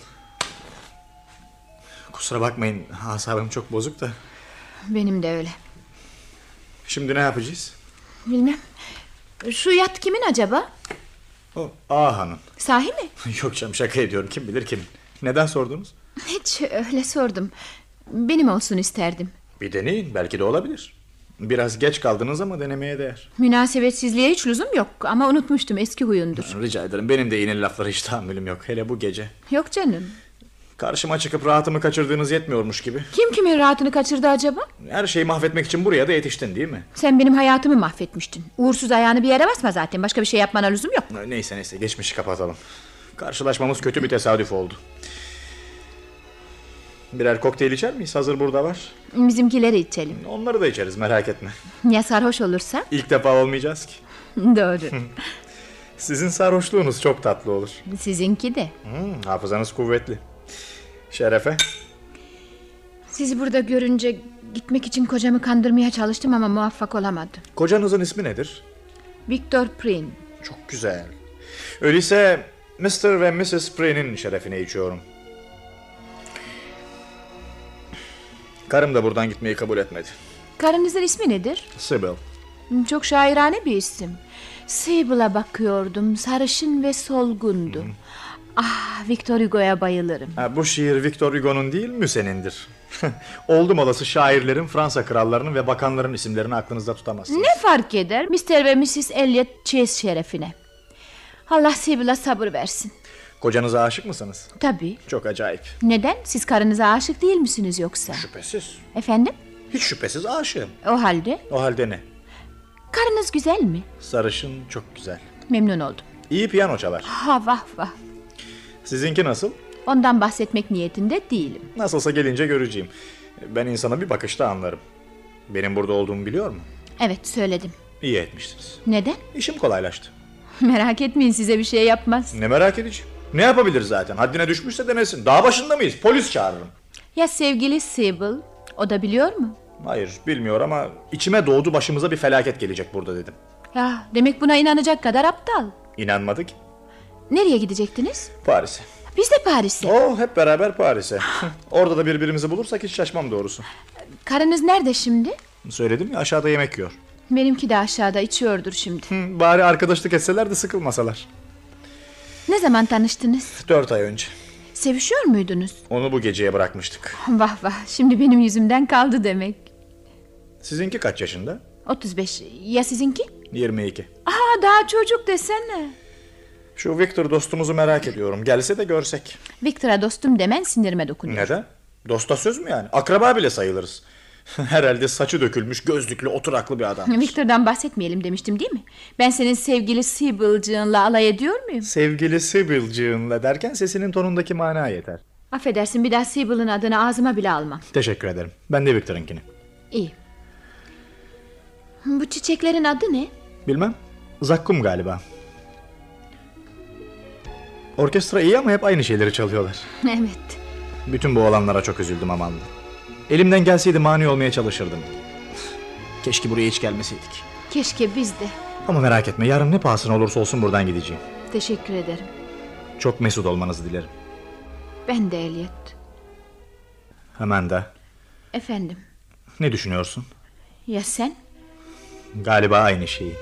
Speaker 3: Kusura bakmayın asabım çok bozuk da.
Speaker 5: Benim de öyle.
Speaker 3: Şimdi ne yapacağız?
Speaker 5: Bilmem. Şu yat kimin acaba?
Speaker 3: O Aha'nın.
Speaker 5: Sahi mi?
Speaker 3: Yok canım şaka ediyorum kim bilir kim. Neden sordunuz?
Speaker 5: Hiç öyle sordum. Benim olsun isterdim.
Speaker 3: Bir deneyin belki de olabilir. Biraz geç kaldınız ama denemeye değer.
Speaker 5: Münasebetsizliğe hiç lüzum yok ama unutmuştum eski huyundur.
Speaker 3: Rica ederim benim de iğneli laflara hiç tahammülüm yok. Hele bu gece.
Speaker 5: Yok canım.
Speaker 3: Karşıma çıkıp rahatımı kaçırdığınız yetmiyormuş gibi.
Speaker 5: Kim kimin rahatını kaçırdı acaba?
Speaker 3: Her şeyi mahvetmek için buraya da yetiştin değil mi?
Speaker 5: Sen benim hayatımı mahvetmiştin. Uğursuz ayağını bir yere basma zaten. Başka bir şey yapmana lüzum yok.
Speaker 3: Neyse neyse geçmişi kapatalım. Karşılaşmamız kötü bir tesadüf oldu. Birer kokteyl içer miyiz? Hazır burada var.
Speaker 5: Bizimkileri içelim.
Speaker 3: Onları da içeriz merak etme.
Speaker 5: Ya sarhoş olursa?
Speaker 3: İlk defa olmayacağız ki.
Speaker 5: Doğru.
Speaker 3: Sizin sarhoşluğunuz çok tatlı olur.
Speaker 5: Sizinki de.
Speaker 3: Hmm, hafızanız kuvvetli. Şerefe.
Speaker 5: Sizi burada görünce gitmek için kocamı kandırmaya çalıştım ama muvaffak olamadım.
Speaker 3: Kocanızın ismi nedir?
Speaker 5: Victor Prin.
Speaker 3: Çok güzel. Öyleyse Mr. ve Mrs. Prey'nin şerefine içiyorum. Karım da buradan gitmeyi kabul etmedi.
Speaker 5: Karınızın ismi nedir?
Speaker 3: Sybil.
Speaker 5: Çok şairane bir isim. Sibyl'a bakıyordum. Sarışın ve solgundu. Ah, Victor Hugo'ya bayılırım.
Speaker 3: Ha, bu şiir Victor Hugo'nun değil Müse'nindir. Oldum olası şairlerin, Fransa krallarının ve bakanların isimlerini aklınızda tutamazsınız.
Speaker 5: Ne fark eder Mr. ve Mrs. Elliot Chase şerefine. Allah Sibyl'a sabır versin.
Speaker 3: Kocanıza aşık mısınız?
Speaker 5: Tabii.
Speaker 3: Çok acayip.
Speaker 5: Neden? Siz karınıza aşık değil misiniz yoksa?
Speaker 3: Şüphesiz.
Speaker 5: Efendim?
Speaker 3: Hiç şüphesiz aşığım.
Speaker 5: O halde
Speaker 3: O halde ne?
Speaker 5: karınız güzel mi?
Speaker 3: Sarışın çok güzel.
Speaker 5: Memnun oldum.
Speaker 3: İyi piyano çalar.
Speaker 5: Ha vah vah.
Speaker 3: Sizinki nasıl?
Speaker 5: Ondan bahsetmek niyetinde değilim.
Speaker 3: Nasılsa gelince göreceğim. Ben insana bir bakışta anlarım. Benim burada olduğumu biliyor mu?
Speaker 5: Evet söyledim.
Speaker 3: İyi etmişsiniz.
Speaker 5: Neden?
Speaker 3: İşim kolaylaştı.
Speaker 5: Merak etmeyin size bir şey yapmaz.
Speaker 3: Ne merak edeceğim. Ne yapabilir zaten? Haddine düşmüşse denesin. Dağ başında mıyız? Polis çağırırım.
Speaker 5: Ya sevgili Sibyl? O da biliyor mu?
Speaker 3: Hayır bilmiyor ama içime doğdu başımıza bir felaket gelecek burada dedim.
Speaker 5: Ya demek buna inanacak kadar aptal.
Speaker 3: İnanmadı ki.
Speaker 5: Nereye gidecektiniz?
Speaker 3: Paris'e.
Speaker 5: Biz de Paris'e.
Speaker 3: Oh hep beraber Paris'e. Orada da birbirimizi bulursak hiç şaşmam doğrusu.
Speaker 5: Karınız nerede şimdi?
Speaker 3: Söyledim ya aşağıda yemek yiyor.
Speaker 5: Benimki de aşağıda içiyordur şimdi.
Speaker 3: Hı, bari arkadaşlık etseler de sıkılmasalar.
Speaker 5: Ne zaman tanıştınız?
Speaker 3: Dört ay önce.
Speaker 5: Sevişiyor muydunuz?
Speaker 3: Onu bu geceye bırakmıştık.
Speaker 5: Vah vah şimdi benim yüzümden kaldı demek.
Speaker 3: Sizinki kaç yaşında?
Speaker 5: 35. Ya sizinki?
Speaker 3: 22.
Speaker 5: Aa daha çocuk desene.
Speaker 3: Şu Victor dostumuzu merak ediyorum. Gelse de görsek.
Speaker 5: Victor'a dostum demen sinirime dokunuyor.
Speaker 3: Neden? Dosta söz mü yani? Akraba bile sayılırız. Herhalde saçı dökülmüş, gözlüklü, oturaklı bir adam.
Speaker 5: Victor'dan bahsetmeyelim demiştim değil mi? Ben senin sevgili Sibyl'cığınla alay ediyor muyum?
Speaker 3: Sevgili Sibyl'cığınla derken sesinin tonundaki mana yeter.
Speaker 5: Affedersin bir daha Sibyl'ın adını ağzıma bile almam.
Speaker 3: Teşekkür ederim. Ben de Victor'ınkini.
Speaker 5: İyi. Bu çiçeklerin adı ne?
Speaker 3: Bilmem. Zakkum galiba. Orkestra iyi ama hep aynı şeyleri çalıyorlar.
Speaker 5: evet.
Speaker 3: Bütün bu olanlara çok üzüldüm Amanda. Elimden gelseydi mani olmaya çalışırdım. Keşke buraya hiç gelmeseydik.
Speaker 5: Keşke biz de.
Speaker 3: Ama merak etme yarın ne pahasına olursa olsun buradan gideceğim.
Speaker 5: Teşekkür ederim.
Speaker 3: Çok mesut olmanızı dilerim.
Speaker 5: Ben de Elliot.
Speaker 3: Hemen de.
Speaker 5: Efendim.
Speaker 3: Ne düşünüyorsun?
Speaker 5: Ya sen?
Speaker 3: Galiba aynı şeyi.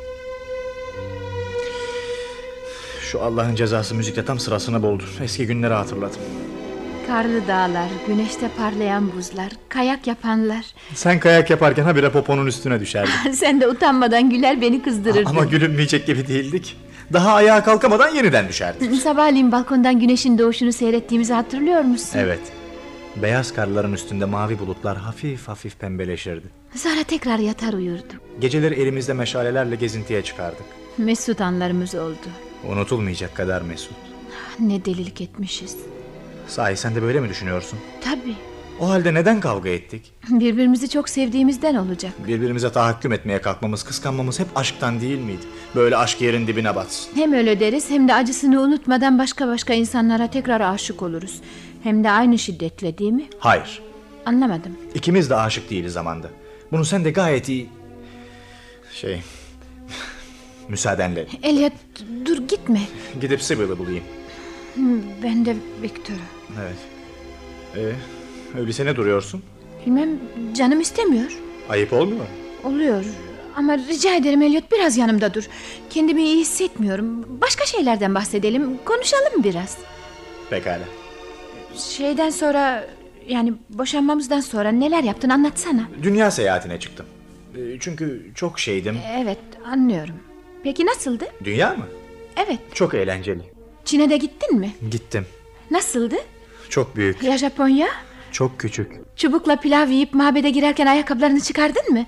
Speaker 3: Şu Allah'ın cezası müzikte tam sırasını buldu. Eski günleri hatırladım.
Speaker 5: Karlı dağlar, güneşte parlayan buzlar, kayak yapanlar.
Speaker 3: Sen kayak yaparken habire poponun üstüne düşerdin.
Speaker 5: sen de utanmadan güler beni kızdırırdın.
Speaker 3: Ama gülünmeyecek gibi değildik. Daha ayağa kalkamadan yeniden düşerdin.
Speaker 5: Sabahleyin balkondan güneşin doğuşunu seyrettiğimizi hatırlıyor musun?
Speaker 3: Evet. Beyaz karların üstünde mavi bulutlar hafif hafif pembeleşirdi.
Speaker 5: Sonra tekrar yatar uyurduk.
Speaker 3: Geceleri elimizde meşalelerle gezintiye çıkardık.
Speaker 5: Mesut anlarımız oldu.
Speaker 3: Unutulmayacak kadar mesut.
Speaker 5: Ne delilik etmişiz.
Speaker 3: Sahi sen de böyle mi düşünüyorsun?
Speaker 5: Tabii.
Speaker 3: O halde neden kavga ettik?
Speaker 5: Birbirimizi çok sevdiğimizden olacak.
Speaker 3: Birbirimize tahakküm etmeye kalkmamız, kıskanmamız hep aşktan değil miydi? Böyle aşk yerin dibine batsın.
Speaker 5: Hem öyle deriz hem de acısını unutmadan başka başka insanlara tekrar aşık oluruz. Hem de aynı şiddetle değil mi?
Speaker 3: Hayır.
Speaker 5: Anlamadım.
Speaker 3: İkimiz de aşık değiliz zamanda. Bunu sen de gayet iyi... Şey... Müsaadenle.
Speaker 5: Elliot dur gitme.
Speaker 3: Gidip Sibyl'ı bulayım.
Speaker 5: Ben de Victor'u.
Speaker 3: Evet. Ee, öyleyse ne duruyorsun?
Speaker 5: Bilmem canım istemiyor.
Speaker 3: Ayıp olmuyor mu?
Speaker 5: Oluyor. Ama rica ederim Elliot biraz yanımda dur. Kendimi iyi hissetmiyorum. Başka şeylerden bahsedelim. Konuşalım biraz.
Speaker 3: Pekala.
Speaker 5: Şeyden sonra yani boşanmamızdan sonra neler yaptın anlatsana.
Speaker 3: Dünya seyahatine çıktım. Ee, Çünkü çok şeydim.
Speaker 5: Evet anlıyorum. Peki nasıldı?
Speaker 3: Dünya mı?
Speaker 5: Evet.
Speaker 3: Çok eğlenceli.
Speaker 5: Çin'e de gittin mi?
Speaker 3: Gittim.
Speaker 5: Nasıldı?
Speaker 3: Çok büyük.
Speaker 5: Ya Japonya?
Speaker 3: Çok küçük.
Speaker 5: Çubukla pilav yiyip mabede girerken ayakkabılarını çıkardın mı?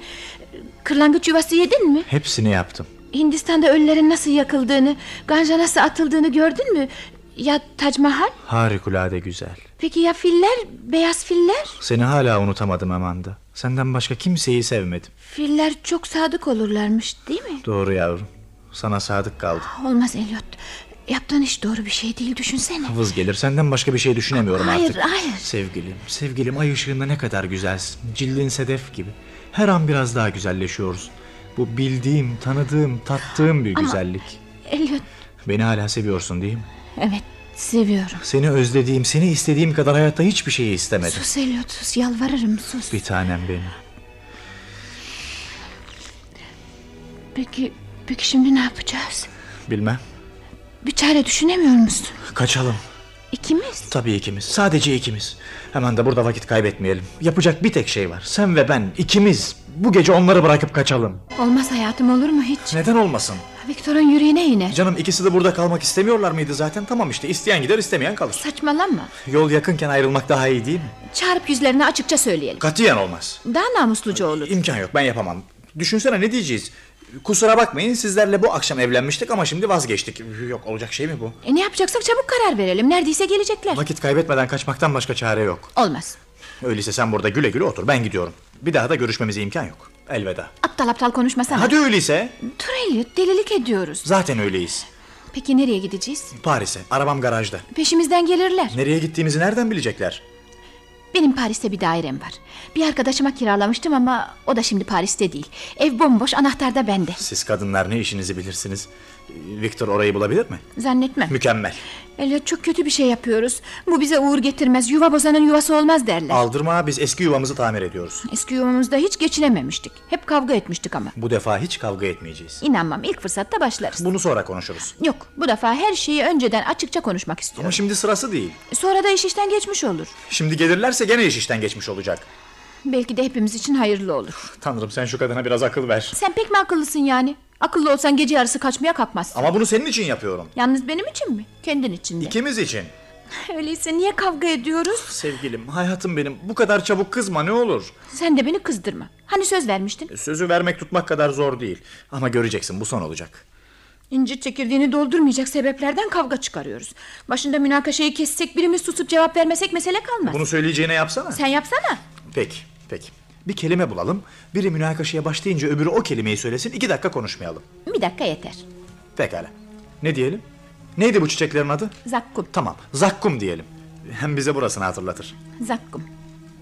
Speaker 5: Kırlangıç yuvası yedin mi?
Speaker 3: Hepsini yaptım.
Speaker 5: Hindistan'da ölülerin nasıl yakıldığını, Ganja nasıl atıldığını gördün mü? Ya Tac Mahal?
Speaker 3: Harikulade güzel.
Speaker 5: Peki ya filler, beyaz filler?
Speaker 3: Seni hala unutamadım Amanda. Senden başka kimseyi sevmedim.
Speaker 5: Filler çok sadık olurlarmış değil mi?
Speaker 3: Doğru yavrum. Sana sadık kaldım.
Speaker 5: Olmaz Elliot. Yaptığın iş doğru bir şey değil düşünsene.
Speaker 3: Vız gelir senden başka bir şey düşünemiyorum
Speaker 5: Hayır,
Speaker 3: artık.
Speaker 5: hayır.
Speaker 3: Sevgilim, sevgilim ay ışığında ne kadar güzelsin. Cildin sedef gibi. Her an biraz daha güzelleşiyoruz. Bu bildiğim, tanıdığım, tattığım bir güzellik.
Speaker 5: Elliot,
Speaker 3: Beni hala seviyorsun değil mi?
Speaker 5: evet seviyorum.
Speaker 3: Seni özlediğim, seni istediğim kadar hayatta hiçbir şeyi istemedim.
Speaker 5: Sus Elliot sus yalvarırım sus.
Speaker 3: Bir tanem benim.
Speaker 5: Peki, peki şimdi ne yapacağız?
Speaker 3: Bilmem.
Speaker 5: Bir çare düşünemiyor musun?
Speaker 3: Kaçalım.
Speaker 5: İkimiz.
Speaker 3: Tabii ikimiz. Sadece ikimiz. Hemen de burada vakit kaybetmeyelim. Yapacak bir tek şey var. Sen ve ben ikimiz. Bu gece onları bırakıp kaçalım.
Speaker 5: Olmaz hayatım olur mu hiç?
Speaker 3: Neden olmasın?
Speaker 5: Victor'un yüreğine iner.
Speaker 3: Canım ikisi de burada kalmak istemiyorlar mıydı zaten? Tamam işte isteyen gider istemeyen kalır.
Speaker 5: Saçmalama.
Speaker 3: Yol yakınken ayrılmak daha iyi değil mi?
Speaker 5: Çağırıp yüzlerini açıkça söyleyelim.
Speaker 3: Katiyen olmaz.
Speaker 5: Daha namusluca olur.
Speaker 3: İmkan yok ben yapamam. Düşünsene ne diyeceğiz? Kusura bakmayın sizlerle bu akşam evlenmiştik ama şimdi vazgeçtik. Yok olacak şey mi bu?
Speaker 5: E ne yapacaksak çabuk karar verelim. Neredeyse gelecekler.
Speaker 3: Vakit kaybetmeden kaçmaktan başka çare yok.
Speaker 5: Olmaz.
Speaker 3: Öyleyse sen burada güle güle otur ben gidiyorum. Bir daha da görüşmemize imkan yok. Elveda.
Speaker 5: Aptal aptal konuşmasana.
Speaker 3: Hadi öyleyse.
Speaker 5: Dur Elliot delilik ediyoruz.
Speaker 3: Zaten öyleyiz.
Speaker 5: Peki nereye gideceğiz?
Speaker 3: Paris'e. Arabam garajda.
Speaker 5: Peşimizden gelirler.
Speaker 3: Nereye gittiğimizi nereden bilecekler?
Speaker 5: Benim Paris'te bir dairem var. Bir arkadaşıma kiralamıştım ama o da şimdi Paris'te değil. Ev bomboş anahtar da bende.
Speaker 3: Siz kadınlar ne işinizi bilirsiniz? Victor orayı bulabilir mi?
Speaker 5: Zannetmem.
Speaker 3: Mükemmel.
Speaker 5: Elliot çok kötü bir şey yapıyoruz. Bu bize uğur getirmez. Yuva bozanın yuvası olmaz derler.
Speaker 3: Aldırma biz eski yuvamızı tamir ediyoruz.
Speaker 5: Eski yuvamızda hiç geçinememiştik. Hep kavga etmiştik ama.
Speaker 3: Bu defa hiç kavga etmeyeceğiz.
Speaker 5: İnanmam ilk fırsatta başlarız.
Speaker 3: Bunu sonra konuşuruz.
Speaker 5: Yok bu defa her şeyi önceden açıkça konuşmak istiyorum.
Speaker 3: Ama şimdi sırası değil.
Speaker 5: Sonra da iş işten geçmiş olur.
Speaker 3: Şimdi gelirlerse gene iş işten geçmiş olacak.
Speaker 5: Belki de hepimiz için hayırlı olur.
Speaker 3: Tanrım sen şu kadına biraz akıl ver.
Speaker 5: Sen pek mi akıllısın yani? Akıllı olsan gece yarısı kaçmaya kalkmazsın.
Speaker 3: Ama bunu senin için yapıyorum.
Speaker 5: Yalnız benim için mi? Kendin için de.
Speaker 3: İkimiz için.
Speaker 5: Öyleyse niye kavga ediyoruz?
Speaker 3: Sevgilim, hayatım benim. Bu kadar çabuk kızma ne olur.
Speaker 5: Sen de beni kızdırma. Hani söz vermiştin?
Speaker 3: Sözü vermek tutmak kadar zor değil. Ama göreceksin bu son olacak.
Speaker 5: İncir çekirdeğini doldurmayacak sebeplerden kavga çıkarıyoruz. Başında münakaşayı kessek birimiz susup cevap vermesek mesele kalmaz.
Speaker 3: Bunu söyleyeceğine yapsana.
Speaker 5: Sen yapsana.
Speaker 3: Peki, peki. Bir kelime bulalım. Biri münakaşaya başlayınca öbürü o kelimeyi söylesin. iki dakika konuşmayalım.
Speaker 5: Bir dakika yeter.
Speaker 3: Pekala. Ne diyelim? Neydi bu çiçeklerin adı?
Speaker 5: Zakkum.
Speaker 3: Tamam, zakkum diyelim. Hem bize burasını hatırlatır.
Speaker 5: Zakkum.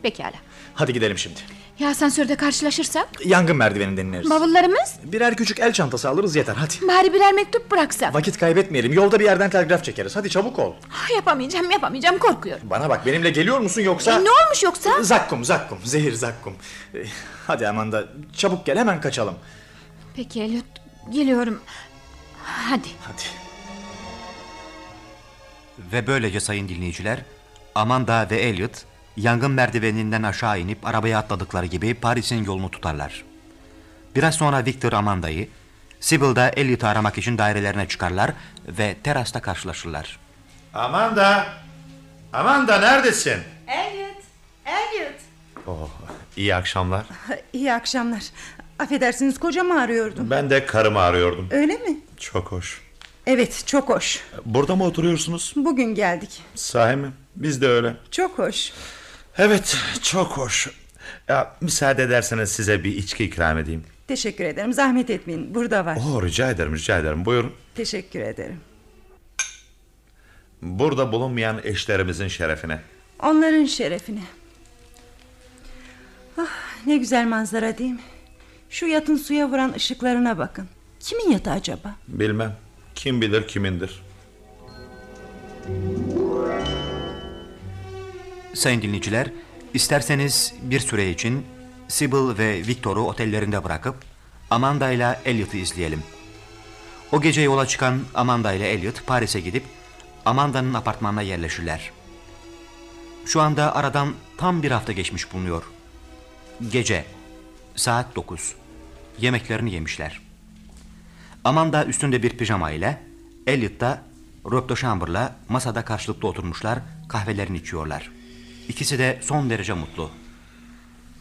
Speaker 5: Pekala.
Speaker 3: Hadi gidelim şimdi.
Speaker 5: Ya asansörde karşılaşırsak?
Speaker 3: Yangın merdiveninden ineriz.
Speaker 5: Bavullarımız?
Speaker 3: Birer küçük el çantası alırız yeter hadi.
Speaker 5: Bari birer mektup bıraksak.
Speaker 3: Vakit kaybetmeyelim. Yolda bir yerden telgraf çekeriz. Hadi çabuk ol.
Speaker 5: Ah, yapamayacağım yapamayacağım korkuyorum.
Speaker 3: Bana bak benimle geliyor musun yoksa...
Speaker 5: E, ne olmuş yoksa?
Speaker 3: Zakkum zakkum zehir zakkum. Ee, Hadi Amanda çabuk gel hemen kaçalım.
Speaker 5: Peki Elliot geliyorum. Hadi.
Speaker 3: Hadi.
Speaker 1: Ve böylece sayın dinleyiciler, Amanda ve Elliot yangın merdiveninden aşağı inip arabaya atladıkları gibi Paris'in yolunu tutarlar. Biraz sonra Victor Amanda'yı, Sybil da Elliot'u aramak için dairelerine çıkarlar ve terasta karşılaşırlar.
Speaker 4: Amanda. Amanda neredesin?
Speaker 2: Elliot, Elliot.
Speaker 4: Oh, iyi akşamlar.
Speaker 2: İyi akşamlar. Affedersiniz kocamı arıyordum.
Speaker 4: Ben de karımı arıyordum.
Speaker 2: Öyle mi?
Speaker 4: Çok hoş.
Speaker 2: Evet çok hoş.
Speaker 4: Burada mı oturuyorsunuz?
Speaker 2: Bugün geldik.
Speaker 4: Sahi mi? Biz de öyle.
Speaker 2: Çok hoş.
Speaker 4: Evet, çok hoş. Ya müsaade ederseniz size bir içki ikram edeyim.
Speaker 2: Teşekkür ederim. Zahmet etmeyin. Burada var.
Speaker 4: Oh, rica ederim, rica ederim. Buyurun.
Speaker 2: Teşekkür ederim.
Speaker 4: Burada bulunmayan eşlerimizin şerefine.
Speaker 2: Onların şerefine. Ah, ne güzel manzara değil mi? Şu yatın suya vuran ışıklarına bakın. Kimin yatı acaba?
Speaker 4: Bilmem. Kim bilir kimindir.
Speaker 1: Sayın dinleyiciler, isterseniz bir süre için Sybil ve Victor'u otellerinde bırakıp Amanda ile Elliot'ı izleyelim. O gece yola çıkan Amanda ile Elliot Paris'e gidip Amanda'nın apartmanına yerleşirler. Şu anda aradan tam bir hafta geçmiş bulunuyor. Gece, saat 9. Yemeklerini yemişler. Amanda üstünde bir pijama ile, Elliot da robe de chamber'la masada karşılıklı oturmuşlar, kahvelerini içiyorlar. İkisi de son derece mutlu.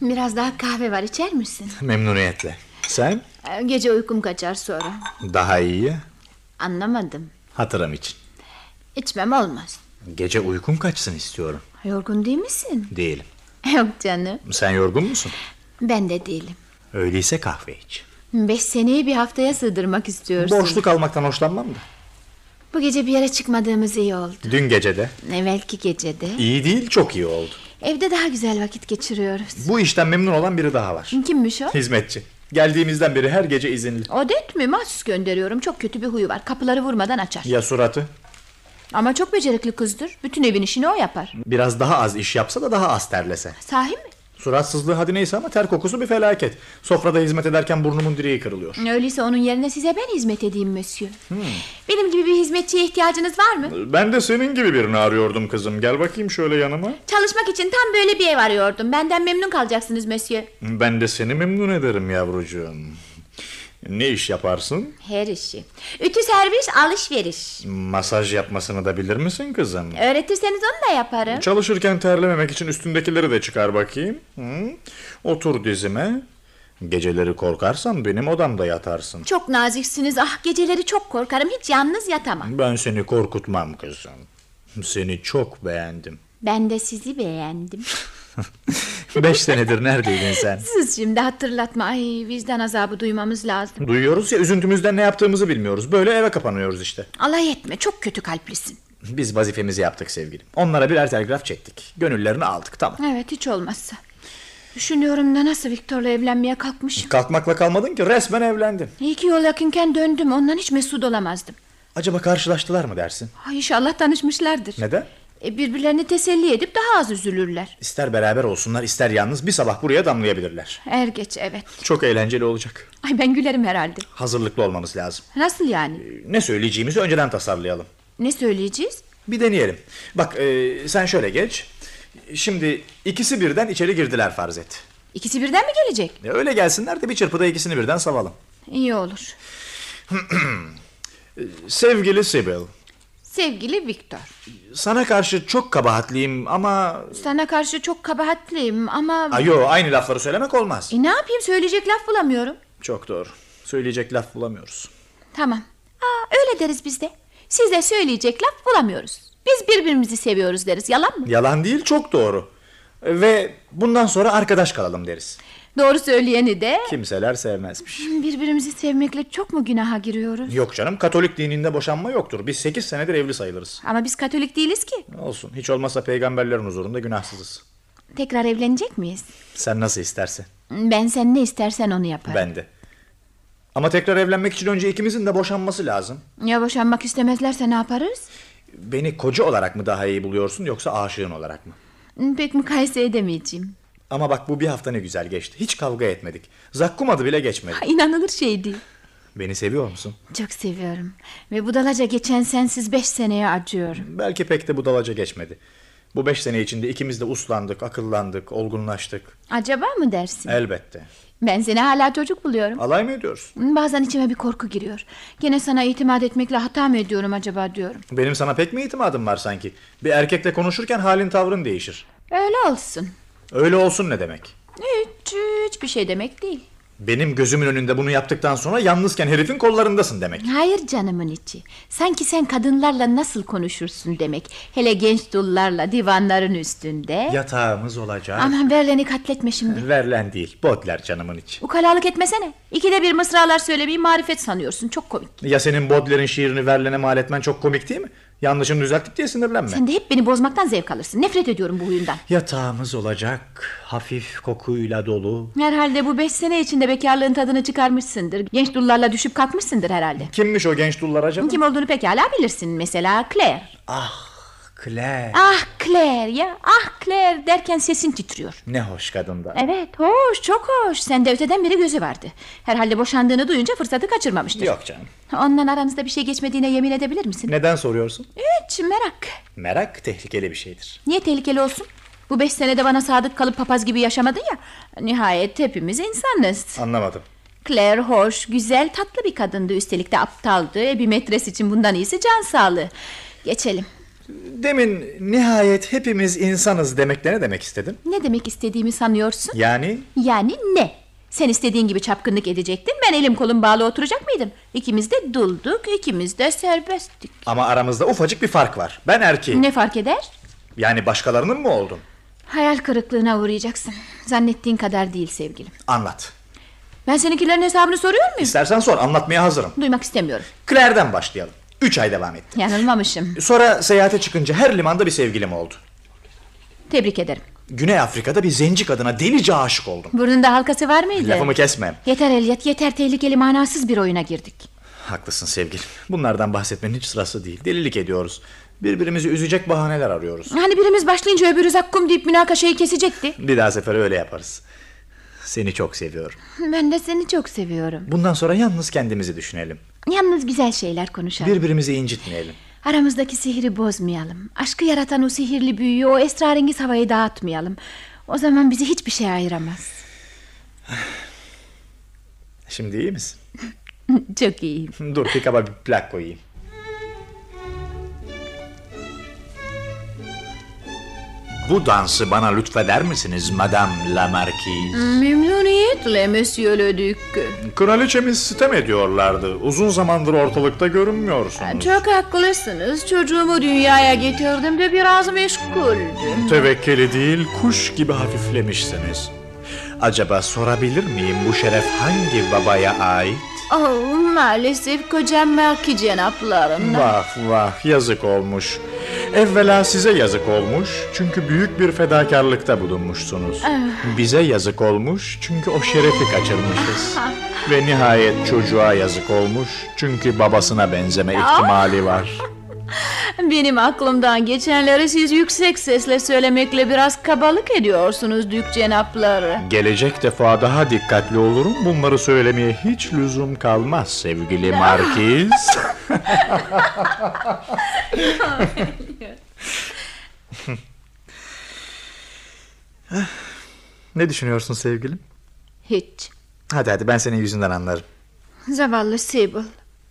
Speaker 5: Biraz daha kahve var içer misin?
Speaker 3: Memnuniyetle. Sen?
Speaker 5: Ee, Gece uykum kaçar sonra.
Speaker 3: Daha iyi.
Speaker 5: Anlamadım.
Speaker 3: Hatırım için.
Speaker 5: İçmem olmaz.
Speaker 3: Gece uykum kaçsın istiyorum.
Speaker 5: Yorgun değil misin?
Speaker 3: Değilim.
Speaker 5: Yok canım.
Speaker 3: Sen yorgun musun?
Speaker 5: Ben de değilim.
Speaker 3: Öyleyse kahve iç.
Speaker 5: Beş seneyi bir haftaya sığdırmak istiyorsun.
Speaker 3: Borçluk almaktan hoşlanmam da.
Speaker 5: Bu gece bir yere çıkmadığımız iyi oldu.
Speaker 3: Dün gecede.
Speaker 5: Evvelki gecede.
Speaker 3: İyi değil çok iyi oldu.
Speaker 5: Evde daha güzel vakit geçiriyoruz.
Speaker 3: Bu işten memnun olan biri daha var.
Speaker 5: Kimmiş o?
Speaker 3: Hizmetçi. Geldiğimizden beri her gece izinli.
Speaker 5: Odet mi? Mahsus gönderiyorum. Çok kötü bir huyu var. Kapıları vurmadan açar.
Speaker 3: Ya suratı?
Speaker 5: Ama çok becerikli kızdır. Bütün evin işini o yapar.
Speaker 3: Biraz daha az iş yapsa da daha az terlese.
Speaker 5: Sahi mi?
Speaker 3: Suratsızlığı hadi neyse ama ter kokusu bir felaket. Sofrada hizmet ederken burnumun direği kırılıyor.
Speaker 5: Öyleyse onun yerine size ben hizmet edeyim monsieur. Benim gibi bir hizmetçiye ihtiyacınız var mı?
Speaker 3: Ben de senin gibi birini arıyordum kızım. Gel bakayım şöyle yanıma.
Speaker 5: Çalışmak için tam böyle bir ev arıyordum. Benden memnun kalacaksınız monsieur.
Speaker 3: Ben de seni memnun ederim yavrucuğum. Ne iş yaparsın?
Speaker 5: Her işi. Ütü servis alışveriş.
Speaker 3: Masaj yapmasını da bilir misin kızım?
Speaker 5: Öğretirseniz onu da yaparım.
Speaker 3: Çalışırken terlememek için üstündekileri de çıkar bakayım. Hı? Otur dizime. Geceleri korkarsan benim odamda yatarsın.
Speaker 5: Çok naziksiniz. Ah geceleri çok korkarım. Hiç yalnız yatamam.
Speaker 3: Ben seni korkutmam kızım. Seni çok beğendim.
Speaker 5: Ben de sizi beğendim.
Speaker 3: Beş senedir neredeydin sen?
Speaker 5: Siz şimdi hatırlatma. Ay vicdan azabı duymamız lazım.
Speaker 3: Duyuyoruz ya üzüntümüzden ne yaptığımızı bilmiyoruz. Böyle eve kapanıyoruz işte.
Speaker 5: Alay etme. Çok kötü kalplisin.
Speaker 3: Biz vazifemizi yaptık sevgilim. Onlara birer telgraf çektik. Gönüllerini aldık tamam.
Speaker 5: Evet hiç olmazsa. Düşünüyorum da nasıl Viktor'la evlenmeye kalkmışım.
Speaker 3: Kalkmakla kalmadın ki resmen evlendin.
Speaker 5: İyi ki yol yakınken döndüm. Ondan hiç mesut olamazdım.
Speaker 3: Acaba karşılaştılar mı dersin?
Speaker 5: Ay inşallah tanışmışlardır.
Speaker 3: Neden?
Speaker 5: E, birbirlerini teselli edip daha az üzülürler.
Speaker 3: İster beraber olsunlar ister yalnız bir sabah buraya damlayabilirler.
Speaker 5: Er geç evet.
Speaker 3: Çok eğlenceli olacak.
Speaker 5: Ay ben gülerim herhalde.
Speaker 3: Hazırlıklı olmamız lazım.
Speaker 5: Nasıl yani?
Speaker 3: Ne söyleyeceğimizi önceden tasarlayalım.
Speaker 5: Ne söyleyeceğiz?
Speaker 3: Bir deneyelim. Bak e, sen şöyle geç. Şimdi ikisi birden içeri girdiler farz et.
Speaker 5: İkisi birden mi gelecek?
Speaker 3: E, öyle gelsinler de bir çırpıda ikisini birden savalım.
Speaker 5: İyi olur.
Speaker 3: Sevgili Sibyl,
Speaker 5: Sevgili Viktor.
Speaker 3: sana karşı çok kabahatliyim ama...
Speaker 5: Sana karşı çok kabahatliyim ama...
Speaker 3: Aa, yo aynı lafları söylemek olmaz.
Speaker 5: E, ne yapayım söyleyecek laf bulamıyorum.
Speaker 3: Çok doğru. Söyleyecek laf bulamıyoruz.
Speaker 5: Tamam. Aa, öyle deriz biz de. Size söyleyecek laf bulamıyoruz. Biz birbirimizi seviyoruz deriz. Yalan mı?
Speaker 3: Yalan değil çok doğru. Ve bundan sonra arkadaş kalalım deriz.
Speaker 5: Doğru söyleyeni de
Speaker 3: Kimseler sevmezmiş.
Speaker 5: birbirimizi sevmekle çok mu günaha giriyoruz?
Speaker 3: Yok canım Katolik dininde boşanma yoktur. Biz 8 senedir evli sayılırız.
Speaker 5: Ama biz Katolik değiliz ki.
Speaker 3: Olsun hiç olmazsa peygamberlerin huzurunda günahsızız.
Speaker 5: Tekrar evlenecek miyiz?
Speaker 3: Sen nasıl istersen.
Speaker 5: Ben sen ne istersen onu yaparım.
Speaker 3: Ben de. Ama tekrar evlenmek için önce ikimizin de boşanması lazım.
Speaker 5: Ya boşanmak istemezlerse ne yaparız?
Speaker 3: Beni koca olarak mı daha iyi buluyorsun yoksa aşığın olarak mı?
Speaker 5: Pek mukayese edemeyeceğim.
Speaker 3: Ama bak bu bir hafta ne güzel geçti. Hiç kavga etmedik. Zakkum adı bile geçmedi.
Speaker 5: İnanılır şey değil.
Speaker 3: Beni seviyor musun?
Speaker 5: Çok seviyorum. Ve budalaca geçen sensiz beş seneye acıyorum.
Speaker 3: Belki pek de budalaca geçmedi. Bu beş sene içinde ikimiz de uslandık, akıllandık, olgunlaştık.
Speaker 5: Acaba mı dersin?
Speaker 3: Elbette.
Speaker 5: Ben seni hala çocuk buluyorum.
Speaker 3: Alay mı ediyoruz?
Speaker 5: Bazen içime bir korku giriyor. Gene sana itimat etmekle hata mı ediyorum acaba diyorum.
Speaker 3: Benim sana pek mi itimadım var sanki? Bir erkekle konuşurken halin tavrın değişir.
Speaker 5: Öyle olsun.
Speaker 3: Öyle olsun ne demek?
Speaker 5: Hiç, hiçbir şey demek değil.
Speaker 3: Benim gözümün önünde bunu yaptıktan sonra yalnızken herifin kollarındasın demek.
Speaker 5: Hayır canımın içi. Sanki sen kadınlarla nasıl konuşursun demek. Hele genç dullarla divanların üstünde.
Speaker 3: Yatağımız olacak.
Speaker 5: Aman Verlen'i katletme şimdi.
Speaker 3: Verlen değil, Baudelaire canımın içi.
Speaker 5: Ukalalık etmesene. İkide bir mısralar söylemeyi marifet sanıyorsun. Çok komik.
Speaker 3: Ya senin Baudelaire'in şiirini Verlen'e mal etmen çok komik değil mi? Yanlışını düzelttik diye sinirlenme.
Speaker 5: Sen de hep beni bozmaktan zevk alırsın. Nefret ediyorum bu huyundan.
Speaker 3: Yatağımız olacak, hafif kokuyla dolu.
Speaker 5: Herhalde bu beş sene içinde bekarlığın tadını çıkarmışsındır. Genç dullarla düşüp kalkmışsındır herhalde.
Speaker 3: Kimmiş o genç dullar acaba?
Speaker 5: Kim olduğunu pekala bilirsin. Mesela Claire.
Speaker 3: Ah, Claire.
Speaker 5: Ah Claire ya. Ah Claire derken sesin titriyor.
Speaker 3: Ne hoş kadın da.
Speaker 5: Evet hoş çok hoş. Sende öteden beri gözü vardı. Herhalde boşandığını duyunca fırsatı kaçırmamıştır.
Speaker 3: Yok canım.
Speaker 5: Ondan aranızda bir şey geçmediğine yemin edebilir misin?
Speaker 3: Neden soruyorsun?
Speaker 5: Hiç merak.
Speaker 3: Merak tehlikeli bir şeydir.
Speaker 5: Niye tehlikeli olsun? Bu beş senede bana sadık kalıp papaz gibi yaşamadın ya. Nihayet hepimiz insanız.
Speaker 3: Anlamadım.
Speaker 5: Claire hoş, güzel, tatlı bir kadındı. Üstelik de aptaldı. E, bir metres için bundan iyisi can sağlığı. Geçelim.
Speaker 3: Demin nihayet hepimiz insanız demekle ne demek istedim?
Speaker 5: Ne demek istediğimi sanıyorsun?
Speaker 3: Yani
Speaker 5: Yani ne? Sen istediğin gibi çapkınlık edecektin. Ben elim kolum bağlı oturacak mıydım? İkimiz de dulduk, ikimiz de serbesttik.
Speaker 3: ama aramızda ufacık bir fark var. Ben erkeğim.
Speaker 5: Ne fark eder?
Speaker 3: Yani başkalarının mı oldum?
Speaker 5: Hayal kırıklığına uğrayacaksın. Zannettiğin kadar değil sevgilim.
Speaker 3: Anlat.
Speaker 5: Ben seninkilerin hesabını soruyor muyum?
Speaker 3: İstersen sor anlatmaya hazırım.
Speaker 5: Duymak istemiyorum.
Speaker 3: Claire'den başlayalım. Üç ay devam etti.
Speaker 5: Yanılmamışım.
Speaker 3: Sonra seyahate çıkınca her limanda bir sevgilim oldu.
Speaker 5: Tebrik ederim.
Speaker 3: Güney Afrika'da bir zenci kadına delice aşık oldum.
Speaker 5: Burnunda halkası var mıydı?
Speaker 3: Lafımı kesme.
Speaker 5: Yeter Elliot yeter tehlikeli manasız bir oyuna girdik.
Speaker 3: Haklısın sevgilim. Bunlardan bahsetmenin hiç sırası değil. Delilik ediyoruz. Birbirimizi üzecek bahaneler arıyoruz.
Speaker 5: Hani birimiz başlayınca öbürü zakkum deyip münakaşayı kesecekti.
Speaker 3: Bir daha sefer öyle yaparız. Seni çok seviyorum.
Speaker 5: Ben de seni çok seviyorum.
Speaker 3: Bundan sonra yalnız kendimizi düşünelim.
Speaker 5: Yalnız güzel şeyler konuşalım.
Speaker 3: Birbirimizi incitmeyelim.
Speaker 5: Aramızdaki sihri bozmayalım. Aşkı yaratan o sihirli büyüyü, o esrarengiz havayı dağıtmayalım. O zaman bizi hiçbir şey ayıramaz.
Speaker 3: Şimdi iyi misin?
Speaker 5: çok iyiyim.
Speaker 3: Dur pikaba bir plak koyayım. Bu dansı bana lütfeder misiniz Madame la Marquise?
Speaker 5: Memnuniyetle Monsieur le Duc.
Speaker 3: Kraliçemiz sitem ediyorlardı. Uzun zamandır ortalıkta görünmüyorsunuz.
Speaker 5: Çok haklısınız. Çocuğumu dünyaya getirdim de biraz meşguldüm.
Speaker 3: Tevekkeli değil kuş gibi hafiflemişsiniz. Acaba sorabilir miyim bu şeref hangi babaya ait?
Speaker 5: Oh, maalesef kocam Merki cenaplarından.
Speaker 3: Vah vah yazık olmuş. Evvela size yazık olmuş çünkü büyük bir fedakarlıkta bulunmuşsunuz. Bize yazık olmuş çünkü o şerefi kaçırmışız. Ve nihayet çocuğa yazık olmuş çünkü babasına benzeme ihtimali var.
Speaker 5: Benim aklımdan geçenleri siz yüksek sesle söylemekle biraz kabalık ediyorsunuz Dük cenapları.
Speaker 3: Gelecek defa daha dikkatli olurum. Bunları söylemeye hiç lüzum kalmaz sevgili Markiz. ne düşünüyorsun sevgilim?
Speaker 5: Hiç.
Speaker 3: Hadi hadi ben senin yüzünden anlarım.
Speaker 5: Zavallı Sibyl.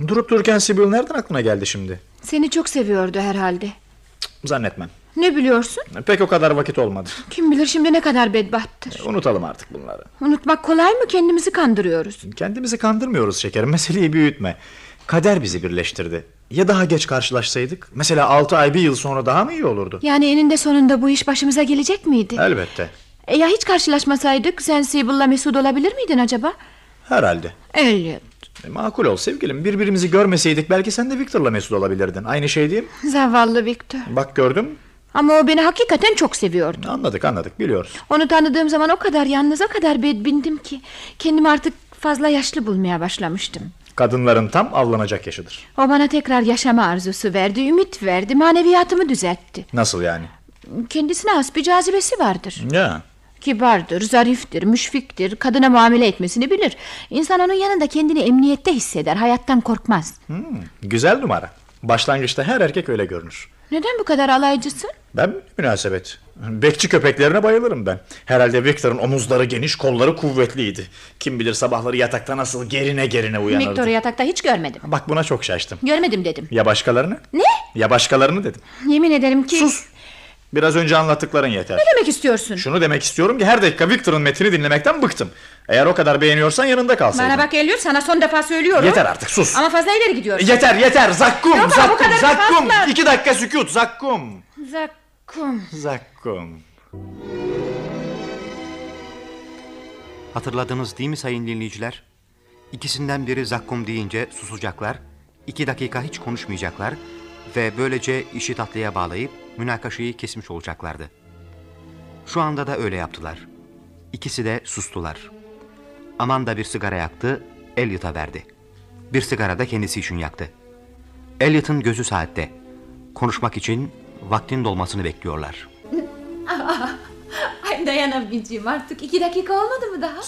Speaker 3: Durup dururken Sibyl nereden aklına geldi şimdi?
Speaker 5: Seni çok seviyordu herhalde.
Speaker 3: Zannetmem.
Speaker 5: Ne biliyorsun?
Speaker 3: Pek o kadar vakit olmadı.
Speaker 5: Kim bilir şimdi ne kadar bedbahttır.
Speaker 3: Unutalım artık bunları.
Speaker 5: Unutmak kolay mı? Kendimizi kandırıyoruz.
Speaker 3: Kendimizi kandırmıyoruz şekerim. Meseleyi büyütme. Kader bizi birleştirdi. Ya daha geç karşılaşsaydık? Mesela altı ay bir yıl sonra daha mı iyi olurdu?
Speaker 5: Yani eninde sonunda bu iş başımıza gelecek miydi?
Speaker 3: Elbette.
Speaker 5: E ya hiç karşılaşmasaydık sen Sibyl'la mesut olabilir miydin acaba?
Speaker 3: Herhalde.
Speaker 5: Elliot.
Speaker 3: E, makul ol sevgilim. Birbirimizi görmeseydik belki sen de Victor'la mesut olabilirdin. Aynı şey değil mi?
Speaker 5: Zavallı Victor.
Speaker 3: Bak gördüm.
Speaker 5: Ama o beni hakikaten çok seviyordu.
Speaker 3: Anladık anladık biliyoruz.
Speaker 5: Onu tanıdığım zaman o kadar yalnız, o kadar bedbindim ki... ...kendimi artık fazla yaşlı bulmaya başlamıştım.
Speaker 3: Kadınların tam avlanacak yaşıdır.
Speaker 5: O bana tekrar yaşama arzusu verdi, ümit verdi, maneviyatımı düzeltti.
Speaker 3: Nasıl yani?
Speaker 5: Kendisine has bir cazibesi vardır.
Speaker 3: Ya.
Speaker 5: Kibardır, zariftir, müşfiktir, kadına muamele etmesini bilir. İnsan onun yanında kendini emniyette hisseder, hayattan korkmaz.
Speaker 3: Hmm, güzel numara. Başlangıçta her erkek öyle görünür.
Speaker 5: Neden bu kadar alaycısın?
Speaker 3: Ben münasebet. Bekçi köpeklerine bayılırım ben. Herhalde Victor'ın omuzları geniş, kolları kuvvetliydi. Kim bilir sabahları yatakta nasıl gerine gerine uyanırdı.
Speaker 5: Victor'u yatakta hiç görmedim.
Speaker 3: Bak buna çok şaştım.
Speaker 5: Görmedim dedim.
Speaker 3: Ya başkalarını?
Speaker 5: Ne?
Speaker 3: Ya başkalarını dedim.
Speaker 5: Yemin ederim ki...
Speaker 3: Sus. Biraz önce anlattıkların yeter.
Speaker 5: Ne demek istiyorsun?
Speaker 3: Şunu demek istiyorum ki her dakika Victor'ın metini dinlemekten bıktım. Eğer o kadar beğeniyorsan yanında kalsaydın.
Speaker 5: Bana bak Elliot sana son defa söylüyorum.
Speaker 3: Yeter artık sus.
Speaker 5: Ama fazla ileri gidiyorsun.
Speaker 3: Yeter yeter zakkum
Speaker 5: Yok
Speaker 3: zakkum
Speaker 5: kadar
Speaker 3: zakkum.
Speaker 5: fazla.
Speaker 3: İki dakika sükut zakkum.
Speaker 5: Zakkum.
Speaker 3: Zakkum.
Speaker 1: Hatırladınız değil mi sayın dinleyiciler? İkisinden biri zakkum deyince susacaklar, iki dakika hiç konuşmayacaklar ve böylece işi tatlıya bağlayıp münakaşayı kesmiş olacaklardı. Şu anda da öyle yaptılar. İkisi de sustular. Amanda bir sigara yaktı, Elliot'a verdi. Bir sigara da kendisi için yaktı. Elliot'ın gözü saatte. Konuşmak için vaktin dolmasını bekliyorlar.
Speaker 5: Ay dayanamayacağım artık. iki dakika olmadı mı daha?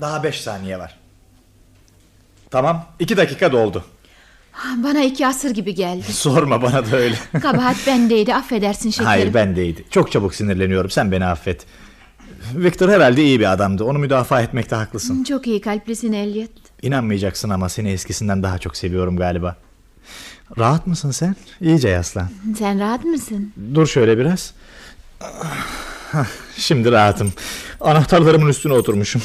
Speaker 3: Daha beş saniye var. Tamam iki dakika doldu.
Speaker 5: Bana iki asır gibi geldi.
Speaker 3: Sorma bana da öyle.
Speaker 5: Kabahat bendeydi affedersin şekerim.
Speaker 3: Hayır bendeydi. Çok çabuk sinirleniyorum sen beni affet. Victor herhalde iyi bir adamdı. Onu müdafaa etmekte haklısın.
Speaker 5: Çok iyi kalplisin Elliot.
Speaker 3: İnanmayacaksın ama seni eskisinden daha çok seviyorum galiba. Rahat mısın sen? İyice yaslan.
Speaker 5: Sen rahat mısın?
Speaker 3: Dur şöyle biraz. Hah, Şimdi rahatım. Anahtarlarımın üstüne oturmuşum.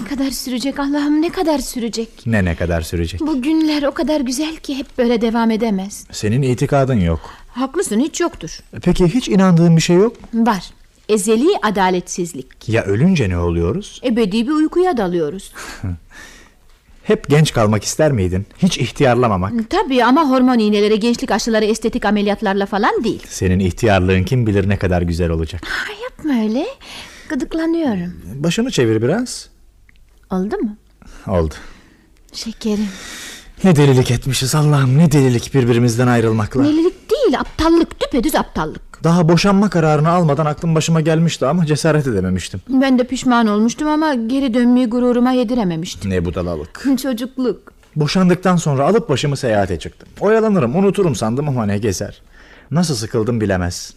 Speaker 5: Ne kadar sürecek Allah'ım ne kadar sürecek?
Speaker 3: Ne ne kadar sürecek?
Speaker 5: Bu günler o kadar güzel ki hep böyle devam edemez.
Speaker 3: Senin itikadın yok.
Speaker 5: Haklısın hiç yoktur.
Speaker 3: Peki hiç inandığın bir şey yok?
Speaker 5: Var. Ezeli adaletsizlik.
Speaker 3: Ya ölünce ne oluyoruz?
Speaker 5: Ebedi bir uykuya dalıyoruz.
Speaker 3: Hep genç kalmak ister miydin? Hiç ihtiyarlamamak.
Speaker 5: Tabii ama hormon iğneleri, gençlik aşıları, estetik ameliyatlarla falan değil.
Speaker 3: Senin ihtiyarlığın kim bilir ne kadar güzel olacak.
Speaker 5: Ha, yapma öyle. Gıdıklanıyorum.
Speaker 3: Başını çevir biraz.
Speaker 5: Oldu mu?
Speaker 3: Oldu.
Speaker 5: Şekerim.
Speaker 3: Ne delilik etmişiz Allah'ım ne delilik birbirimizden ayrılmakla.
Speaker 5: Delilik değil aptallık düpedüz aptallık.
Speaker 3: Daha boşanma kararını almadan aklım başıma gelmişti ama cesaret edememiştim.
Speaker 5: Ben de pişman olmuştum ama geri dönmeyi gururuma yedirememiştim.
Speaker 3: Ne budalalık.
Speaker 5: Çocukluk.
Speaker 3: Boşandıktan sonra alıp başımı seyahate çıktım. Oyalanırım unuturum sandım ama ne gezer. Nasıl sıkıldım bilemezsin.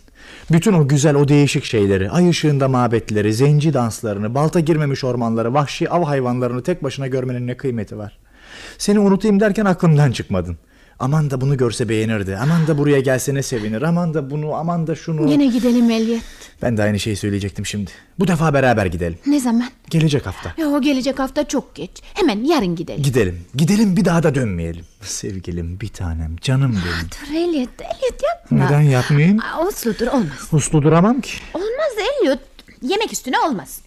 Speaker 3: Bütün o güzel o değişik şeyleri, ay ışığında mabetleri, zenci danslarını, balta girmemiş ormanları, vahşi av hayvanlarını tek başına görmenin ne kıymeti var. Seni unutayım derken aklımdan çıkmadın. Aman da bunu görse beğenirdi. Aman da buraya gelse ne sevinir. Aman da bunu, aman da şunu.
Speaker 5: Yine gidelim Elliot.
Speaker 3: Ben de aynı şeyi söyleyecektim şimdi. Bu defa beraber gidelim.
Speaker 5: Ne zaman?
Speaker 3: Gelecek hafta.
Speaker 5: Ya o gelecek hafta çok geç. Hemen yarın gidelim.
Speaker 3: Gidelim. Gidelim bir daha da dönmeyelim. Sevgilim, bir tanem, canım benim.
Speaker 5: Dur Elliot, Elliot yapma.
Speaker 3: Neden yapmayayım?
Speaker 5: Aa, Usludur olmaz.
Speaker 3: Uslu duramam ki.
Speaker 5: Olmaz Elliot. Yemek üstüne olmaz.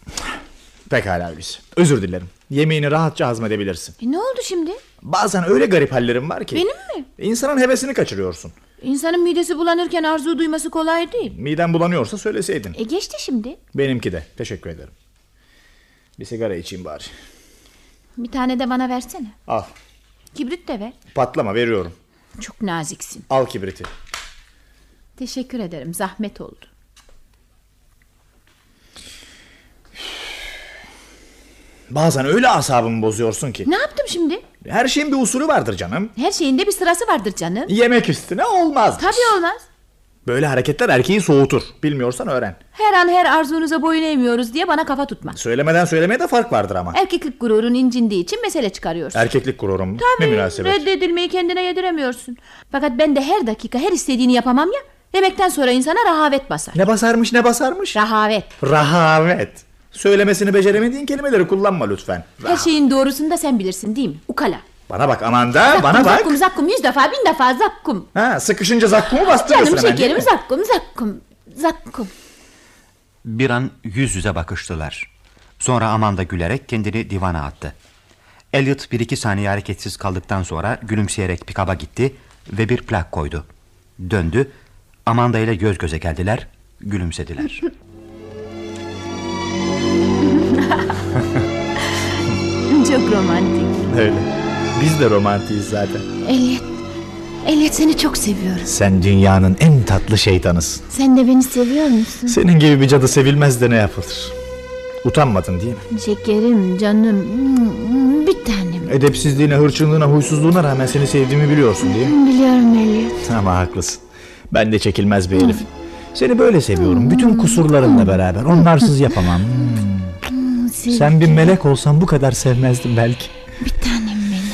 Speaker 3: Pekala öyleyse. Özür dilerim. Yemeğini rahatça hazmedebilirsin.
Speaker 5: E, ne oldu şimdi?
Speaker 3: Bazen öyle garip hallerim var ki.
Speaker 5: Benim mi?
Speaker 3: İnsanın hevesini kaçırıyorsun.
Speaker 5: İnsanın midesi bulanırken arzu duyması kolay değil.
Speaker 3: Miden bulanıyorsa söyleseydin.
Speaker 5: E geçti şimdi.
Speaker 3: Benimki de. Teşekkür ederim. Bir sigara içeyim bari.
Speaker 5: Bir tane de bana versene.
Speaker 3: Al.
Speaker 5: Kibrit de ver.
Speaker 3: Patlama veriyorum.
Speaker 5: Çok naziksin.
Speaker 3: Al kibriti.
Speaker 5: Teşekkür ederim. Zahmet oldu.
Speaker 3: Bazen öyle asabımı bozuyorsun ki.
Speaker 5: Ne yaptım şimdi?
Speaker 3: Her şeyin bir usulü vardır canım.
Speaker 5: Her şeyin de bir sırası vardır canım.
Speaker 3: Yemek üstüne olmaz.
Speaker 5: Tabii olmaz.
Speaker 3: Böyle hareketler erkeği soğutur. Bilmiyorsan öğren.
Speaker 5: Her an her arzunuza boyun eğmiyoruz diye bana kafa tutma.
Speaker 3: Söylemeden söylemeye de fark vardır ama.
Speaker 5: Erkeklik gururun incindiği için mesele çıkarıyorsun.
Speaker 3: Erkeklik gururum. Ne
Speaker 5: Tabii
Speaker 3: münasebet.
Speaker 5: reddedilmeyi kendine yediremiyorsun. Fakat ben de her dakika her istediğini yapamam ya. Yemekten sonra insana rahavet basar.
Speaker 3: Ne basarmış ne basarmış?
Speaker 5: Rahavet.
Speaker 3: Rahavet. Söylemesini beceremediğin kelimeleri kullanma lütfen.
Speaker 5: Her şeyin doğrusunu da sen bilirsin değil mi? Ukala.
Speaker 3: Bana bak Amanda bana bak.
Speaker 5: Zakkum zakkum yüz defa bin defa zakkum.
Speaker 3: Ha, sıkışınca zakkumu bastırıyorsun
Speaker 5: Canım
Speaker 3: hemen
Speaker 5: şekerim
Speaker 3: mi?
Speaker 5: zakkum zakkum. Zakkum.
Speaker 1: Bir an yüz yüze bakıştılar. Sonra Amanda gülerek kendini divana attı. Elliot bir iki saniye hareketsiz kaldıktan sonra gülümseyerek pikaba gitti ve bir plak koydu. Döndü, Amanda ile göz göze geldiler gülümsediler.
Speaker 5: Çok romantik.
Speaker 3: Öyle. Biz de romantiyiz zaten.
Speaker 5: Elliot. Elliot seni çok seviyorum.
Speaker 3: Sen dünyanın en tatlı şeytanısın.
Speaker 5: Sen de beni seviyor musun?
Speaker 3: Senin gibi bir cadı sevilmez de ne yapılır? Utanmadın değil mi?
Speaker 5: Şekerim, canım, bir tanem.
Speaker 3: Edepsizliğine, hırçınlığına, huysuzluğuna rağmen seni sevdiğimi biliyorsun değil mi?
Speaker 5: Biliyorum Elliot.
Speaker 3: Ama haklısın. Ben de çekilmez bir herif. Seni böyle seviyorum. Bütün kusurlarınla beraber. Onlarsız yapamam. Hmm.
Speaker 5: Sev-
Speaker 3: Sen bir melek olsan bu kadar sevmezdim belki.
Speaker 5: Bir tanem benim.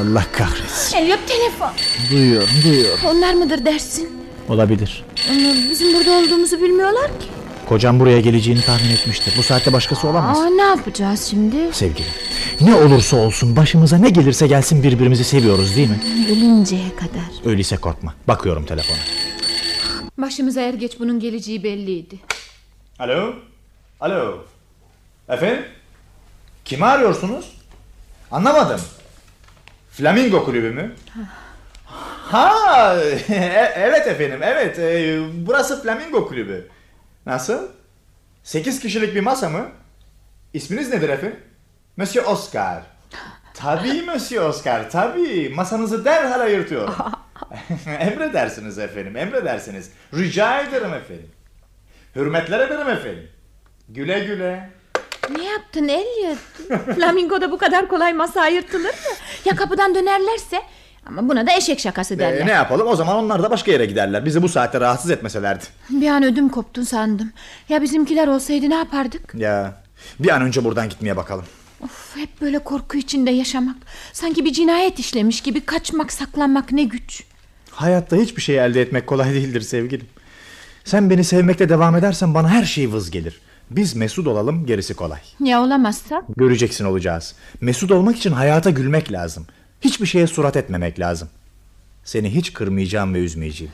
Speaker 3: Allah kahretsin.
Speaker 5: Elliot telefon.
Speaker 3: Duyuyorum, duyuyorum.
Speaker 5: Onlar mıdır dersin?
Speaker 3: Olabilir.
Speaker 5: Onlar bizim burada olduğumuzu bilmiyorlar ki.
Speaker 3: Kocam buraya geleceğini tahmin etmiştir. Bu saatte başkası olamaz.
Speaker 5: Aa, ne yapacağız şimdi?
Speaker 3: Sevgilim, ne olursa olsun başımıza ne gelirse gelsin birbirimizi seviyoruz değil mi?
Speaker 5: Ölünceye kadar.
Speaker 3: Öyleyse korkma. Bakıyorum telefona.
Speaker 5: Başımıza er geç bunun geleceği belliydi.
Speaker 3: Alo? Alo? Efendim? Kimi arıyorsunuz? Anlamadım. Flamingo kulübü mü? Ha, e- evet efendim, evet. e, burası Flamingo kulübü. Nasıl? Sekiz kişilik bir masa mı? İsminiz nedir efendim? Monsieur Oscar. Tabii Monsieur Oscar, tabii. Masanızı derhal ayırtıyorum. emredersiniz efendim, emredersiniz. Rica ederim efendim. Hürmetler ederim efendim. Güle güle.
Speaker 5: Ne yaptın Elliot? Flamingo'da bu kadar kolay masa ayırtılır mı? Ya kapıdan dönerlerse? Ama buna da eşek şakası derler.
Speaker 3: Ee, ne yapalım o zaman onlar da başka yere giderler. Bizi bu saatte rahatsız etmeselerdi.
Speaker 5: Bir an ödüm koptun sandım. Ya bizimkiler olsaydı ne yapardık?
Speaker 3: Ya bir an önce buradan gitmeye bakalım.
Speaker 5: Of, hep böyle korku içinde yaşamak. Sanki bir cinayet işlemiş gibi kaçmak, saklanmak ne güç.
Speaker 3: Hayatta hiçbir şey elde etmek kolay değildir sevgilim. Sen beni sevmekte devam edersen bana her şey vız gelir. Biz mesut olalım gerisi kolay.
Speaker 5: Ya olamazsak?
Speaker 3: Göreceksin olacağız. Mesut olmak için hayata gülmek lazım. Hiçbir şeye surat etmemek lazım. Seni hiç kırmayacağım ve üzmeyeceğim.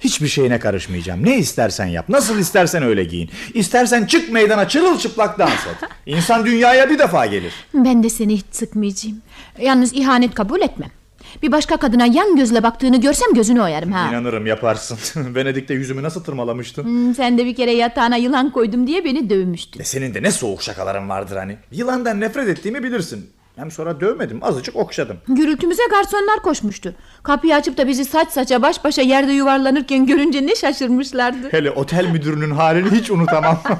Speaker 3: Hiçbir şeyine karışmayacağım. Ne istersen yap. Nasıl istersen öyle giyin. İstersen çık meydana çırılçıplak dans et. İnsan dünyaya bir defa gelir.
Speaker 5: Ben de seni hiç sıkmayacağım. Yalnız ihanet kabul etmem. Bir başka kadına yan gözle baktığını görsem gözünü oyarım ha.
Speaker 3: İnanırım yaparsın. Venedik'te yüzümü nasıl tırmalamıştın?
Speaker 5: Hmm, Sen de bir kere yatağına yılan koydum diye beni dövmüştün.
Speaker 3: E senin de ne soğuk şakaların vardır hani. Yılandan nefret ettiğimi bilirsin. Hem sonra dövmedim azıcık okşadım.
Speaker 5: Gürültümüze garsonlar koşmuştu. Kapıyı açıp da bizi saç saça baş başa yerde yuvarlanırken görünce ne şaşırmışlardı.
Speaker 3: Hele otel müdürünün halini hiç unutamam.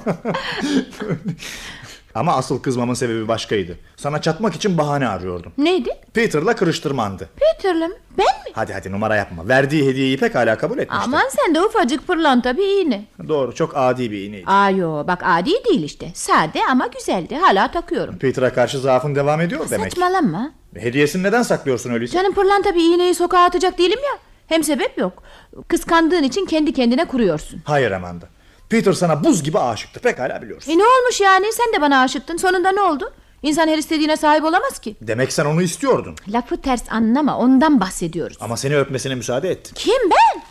Speaker 3: Ama asıl kızmamın sebebi başkaydı. Sana çatmak için bahane arıyordum.
Speaker 5: Neydi?
Speaker 3: Peter'la kırıştırmandı.
Speaker 5: Peter'la mı? Ben mi?
Speaker 3: Hadi hadi numara yapma. Verdiği hediyeyi pekala kabul etmişti.
Speaker 5: Aman sen de ufacık pırlanta bir iğne.
Speaker 3: Doğru çok adi bir iğneydi.
Speaker 5: Aa yo bak adi değil işte. Sade ama güzeldi. Hala takıyorum.
Speaker 3: Peter'a karşı zaafın devam ediyor demek.
Speaker 5: Saçmalama.
Speaker 3: Hediyesini neden saklıyorsun öyleyse?
Speaker 5: Canım pırlanta bir iğneyi sokağa atacak değilim ya. Hem sebep yok. Kıskandığın için kendi kendine kuruyorsun.
Speaker 3: Hayır Amanda. Peter sana buz gibi aşıktı. Pekala biliyorsun.
Speaker 5: E ne olmuş yani? Sen de bana aşıktın. Sonunda ne oldu? İnsan her istediğine sahip olamaz ki.
Speaker 3: Demek sen onu istiyordun.
Speaker 5: Lafı ters anlama. Ondan bahsediyoruz.
Speaker 3: Ama seni öpmesine müsaade ettin.
Speaker 5: Kim ben?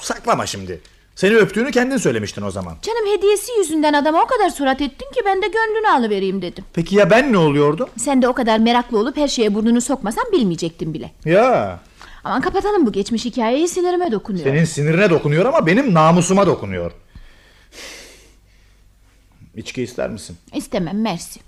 Speaker 3: Saklama şimdi. Seni öptüğünü kendin söylemiştin o zaman.
Speaker 5: Canım hediyesi yüzünden adama o kadar surat ettin ki ben de gönlünü alıvereyim dedim.
Speaker 3: Peki ya ben ne oluyordum?
Speaker 5: Sen de o kadar meraklı olup her şeye burnunu sokmasan bilmeyecektin bile.
Speaker 3: Ya
Speaker 5: Aman kapatalım bu geçmiş hikayeyi sinirime dokunuyor.
Speaker 3: senin sinirine dokunuyor ama benim namusuma dokunuyor. İçki ister misin?
Speaker 5: İstemem mersi.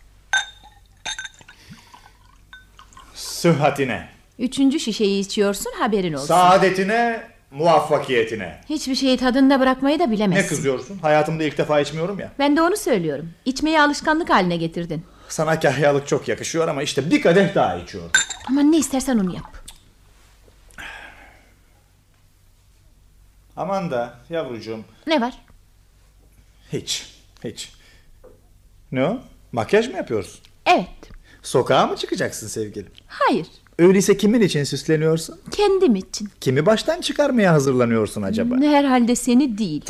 Speaker 3: Sıhhatine,
Speaker 5: Üçüncü şişeyi içiyorsun haberin olsun.
Speaker 3: saadetine, muvaffakiyetine.
Speaker 5: Hiçbir şeyi tadında bırakmayı da
Speaker 3: Ne
Speaker 5: bilemezsin.
Speaker 3: kızıyorsun? Hayatımda ilk defa içmiyorum ya.
Speaker 5: Ben de onu söylüyorum. İçmeyi alışkanlık haline getirdin.
Speaker 3: Sana kahyalık çok yakışıyor ama işte bir kadeh daha içiyorum.
Speaker 5: Aman ne istersen onu yap.
Speaker 3: Aman da yavrucuğum.
Speaker 5: Ne var?
Speaker 3: Hiç, hiç. Ne o? Makyaj mı yapıyorsun?
Speaker 5: Evet.
Speaker 3: Sokağa mı çıkacaksın sevgilim?
Speaker 5: Hayır.
Speaker 3: Öyleyse kimin için süsleniyorsun?
Speaker 5: Kendim için.
Speaker 3: Kimi baştan çıkarmaya hazırlanıyorsun acaba?
Speaker 5: Herhalde seni değil.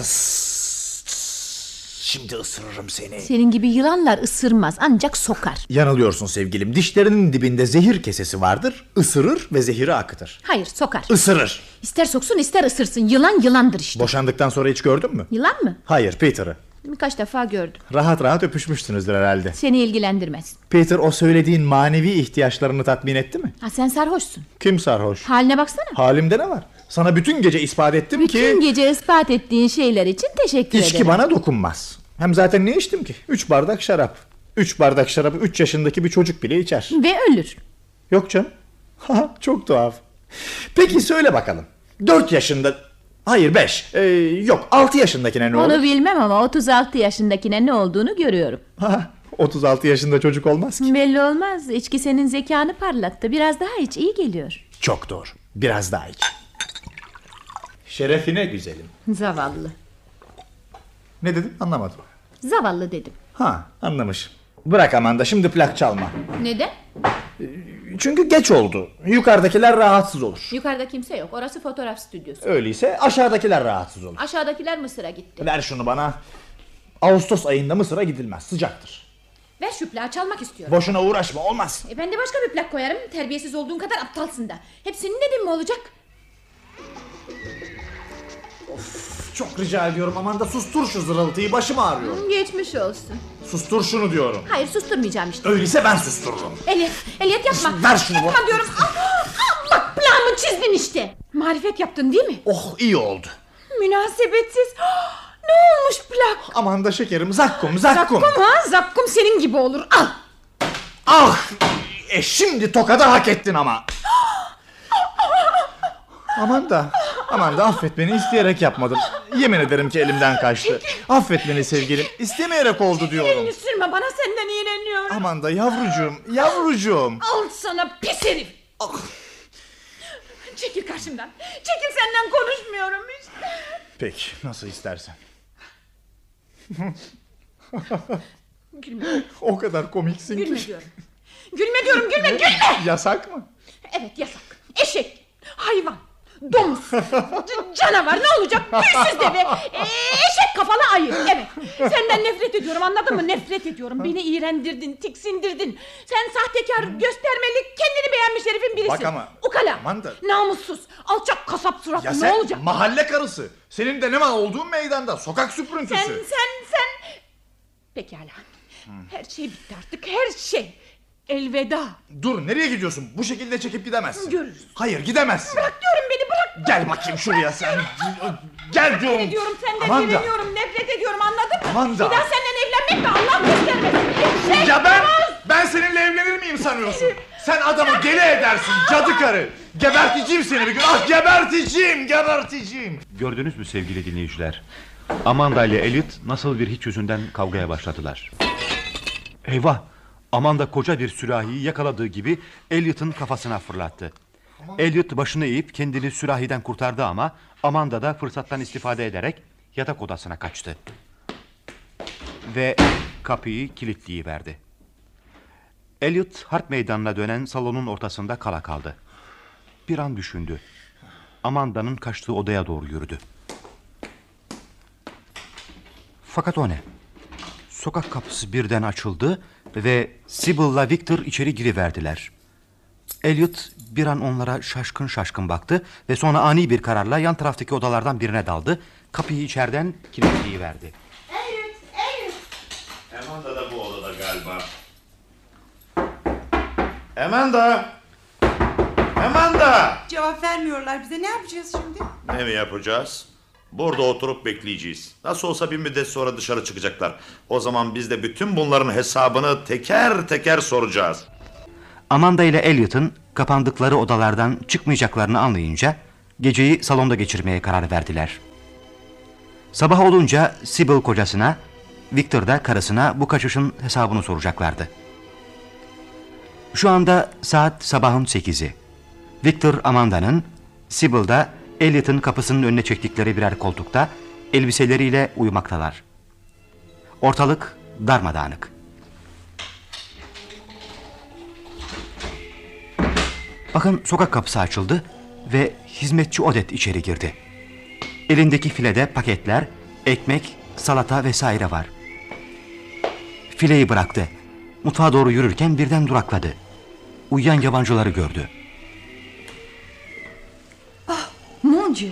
Speaker 3: Şimdi ısırırım seni.
Speaker 5: Senin gibi yılanlar ısırmaz ancak sokar.
Speaker 3: Yanılıyorsun sevgilim. Dişlerinin dibinde zehir kesesi vardır. Isırır ve zehiri akıtır.
Speaker 5: Hayır sokar.
Speaker 3: Isırır.
Speaker 5: İster soksun ister ısırsın. Yılan yılandır işte.
Speaker 3: Boşandıktan sonra hiç gördün mü?
Speaker 5: Yılan mı?
Speaker 3: Hayır Peter'ı.
Speaker 5: Birkaç defa gördüm.
Speaker 3: Rahat rahat öpüşmüşsünüzdür herhalde.
Speaker 5: Seni ilgilendirmez.
Speaker 3: Peter o söylediğin manevi ihtiyaçlarını tatmin etti mi?
Speaker 5: Ha sen sarhoşsun.
Speaker 3: Kim sarhoş?
Speaker 5: Haline baksana.
Speaker 3: Halimde ne var? Sana bütün gece ispat ettim
Speaker 5: Bütün
Speaker 3: ki
Speaker 5: gece ispat ettiğin şeyler için teşekkür
Speaker 3: içki
Speaker 5: ederim.
Speaker 3: bana dokunmaz. Hem zaten ne içtim ki? Üç bardak şarap. Üç bardak şarabı üç yaşındaki bir çocuk bile içer.
Speaker 5: Ve ölür.
Speaker 3: Yok canım. Ha, Çok tuhaf. Peki söyle bakalım. Dört yaşında... Hayır beş. Ee, yok altı yaşındakine ne olur?
Speaker 5: Onu bilmem ama 36 yaşındakine ne olduğunu görüyorum.
Speaker 3: Ha, 36 yaşında çocuk olmaz ki.
Speaker 5: Belli olmaz. İçki senin zekanı parlattı. Biraz daha iç iyi geliyor.
Speaker 3: Çok doğru. Biraz daha iç. Şerefine güzelim.
Speaker 5: Zavallı.
Speaker 3: Ne dedin anlamadım.
Speaker 5: Zavallı dedim.
Speaker 3: Ha anlamış. Bırak Amanda şimdi plak çalma.
Speaker 5: Neden?
Speaker 3: Çünkü geç oldu. Yukarıdakiler rahatsız olur.
Speaker 5: Yukarıda kimse yok. Orası fotoğraf stüdyosu.
Speaker 3: Öyleyse aşağıdakiler rahatsız olur.
Speaker 5: Aşağıdakiler Mısır'a gitti.
Speaker 3: Ver şunu bana. Ağustos ayında Mısır'a gidilmez. Sıcaktır.
Speaker 5: Ver şu plağı çalmak istiyorum.
Speaker 3: Boşuna uğraşma olmaz.
Speaker 5: E ben de başka bir plak koyarım. Terbiyesiz olduğun kadar aptalsın da. Hepsinin dedim mi olacak?
Speaker 3: Çok rica ediyorum Amanda sustur şu zırıltıyı başım ağrıyor.
Speaker 5: Geçmiş olsun.
Speaker 3: Sustur şunu diyorum.
Speaker 5: Hayır susturmayacağım işte.
Speaker 3: Öyleyse ben sustururum.
Speaker 5: Elliot, Elliot yapma.
Speaker 3: Ver şunu bana.
Speaker 5: Yapma diyorum. Ah, ah, bak plağımı çizdin işte. Marifet yaptın değil mi?
Speaker 3: Oh iyi oldu.
Speaker 5: Münasebetsiz. Ah, Ne olmuş plak?
Speaker 3: Amanda şekerim zakkum zakkum.
Speaker 5: Zakkum ha? Zakkum senin gibi olur. Al.
Speaker 3: Ah! E şimdi tokada hak ettin ama. Amanda, Amanda affet beni isteyerek yapmadım. Yemin ederim ki elimden kaçtı. Affet beni sevgilim. İstemeyerek oldu diyorum.
Speaker 5: Elini sürme bana senden iğreniyorum.
Speaker 3: Amanda yavrucuğum, yavrucuğum.
Speaker 5: Al sana pis herif. Çekil karşımdan. Çekil senden konuşmuyorum işte.
Speaker 3: Peki, nasıl istersen.
Speaker 5: Gülme.
Speaker 3: O kadar komiksin
Speaker 5: Gülme
Speaker 3: ki.
Speaker 5: diyorum. Gülme diyorum gülme gülme.
Speaker 3: Yasak mı?
Speaker 5: Evet yasak. Eşek. Hayvan. Domuz. canavar ne olacak? Tüysüz deve. eşek kafalı ayı. Evet. Senden nefret ediyorum anladın mı? Nefret ediyorum. Beni iğrendirdin, tiksindirdin. Sen sahtekar, göstermelik, kendini beğenmiş herifin birisin.
Speaker 3: Bak ama-
Speaker 5: Ukala.
Speaker 3: Aman da-
Speaker 5: Namussuz. Alçak kasap suratlı
Speaker 3: Ya
Speaker 5: ne
Speaker 3: sen
Speaker 5: olacak?
Speaker 3: mahalle karısı. Senin de ne mal olduğun meydanda. Sokak süprüntüsü.
Speaker 5: Sen sen sen. Pekala. Her şey bitti artık her şey. Elveda.
Speaker 3: Dur nereye gidiyorsun? Bu şekilde çekip gidemezsin.
Speaker 5: Görürüz.
Speaker 3: Hayır gidemezsin.
Speaker 5: Bırak diyorum beni.
Speaker 3: Gel bakayım şuraya sen. Gel diyorum.
Speaker 5: ediyorum senden
Speaker 3: Amanda.
Speaker 5: iğreniyorum nefret ediyorum anladın mı?
Speaker 3: Amanda.
Speaker 5: Bir daha seninle evlenmek de Allah göstermesin. Eşek
Speaker 3: Ya ben ben seninle evlenir miyim sanıyorsun? Sen adamı deli edersin cadı karı. Geberteceğim seni bir gün. Ah geberteceğim, geberteceğim.
Speaker 1: Gördünüz mü sevgili dinleyiciler? Amanda ile Elliot nasıl bir hiç yüzünden kavgaya başladılar. Eyvah! Amanda koca bir sürahiyi yakaladığı gibi Elliot'ın kafasına fırlattı. Elliot başını eğip kendini sürahiden kurtardı ama Amanda da fırsattan istifade ederek yatak odasına kaçtı. Ve kapıyı kilitleyiverdi. Elliot harp meydanına dönen salonun ortasında kala kaldı. Bir an düşündü. Amanda'nın kaçtığı odaya doğru yürüdü. Fakat o ne? Sokak kapısı birden açıldı ve Sybil'la Victor içeri giriverdiler. Elliot bir an onlara şaşkın şaşkın baktı ve sonra ani bir kararla yan taraftaki odalardan birine daldı. Kapıyı içeriden kilitleyiverdi.
Speaker 4: Amanda da bu odada galiba. Amanda! Amanda!
Speaker 2: Cevap vermiyorlar bize. Ne yapacağız şimdi?
Speaker 4: Ne mi yapacağız? Burada oturup bekleyeceğiz. Nasıl olsa bir müddet sonra dışarı çıkacaklar. O zaman biz de bütün bunların hesabını teker teker soracağız.
Speaker 1: Amanda ile Elliot'ın kapandıkları odalardan çıkmayacaklarını anlayınca geceyi salonda geçirmeye karar verdiler. Sabah olunca Sybil kocasına, Victor da karısına bu kaçışın hesabını soracaklardı. Şu anda saat sabahın sekizi. Victor Amanda'nın, Sybil da Elliot'ın kapısının önüne çektikleri birer koltukta elbiseleriyle uyumaktalar. Ortalık darmadağınık. Bakın sokak kapısı açıldı ve hizmetçi Odet içeri girdi. Elindeki filede paketler, ekmek, salata vesaire var. Fileyi bıraktı. Mutfağa doğru yürürken birden durakladı. Uyuyan yabancıları gördü.
Speaker 2: Mon Dieu.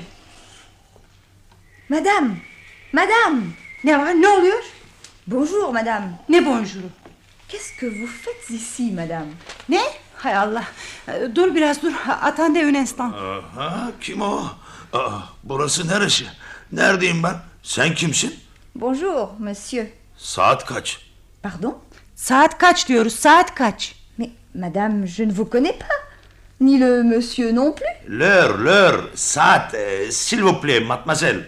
Speaker 2: Madame. Madame. Ne var ne oluyor?
Speaker 6: Bonjour madame.
Speaker 2: Ne bonjour'u?
Speaker 6: Qu'est-ce que vous faites ici madame
Speaker 2: Ne? Hay Allah. Dur biraz dur. Attendez un instant.
Speaker 4: Aha, kim o? Aa, burası neresi? Neredeyim ben? Sen kimsin?
Speaker 6: Bonjour, monsieur.
Speaker 4: Saat kaç?
Speaker 6: Pardon
Speaker 2: Saat kaç diyoruz saat kaç?
Speaker 6: Mais madame, je ne vous connais pas. Ni le monsieur non plus.
Speaker 4: L'heure, l'heure, saat, e, s'il vous plaît, mademoiselle.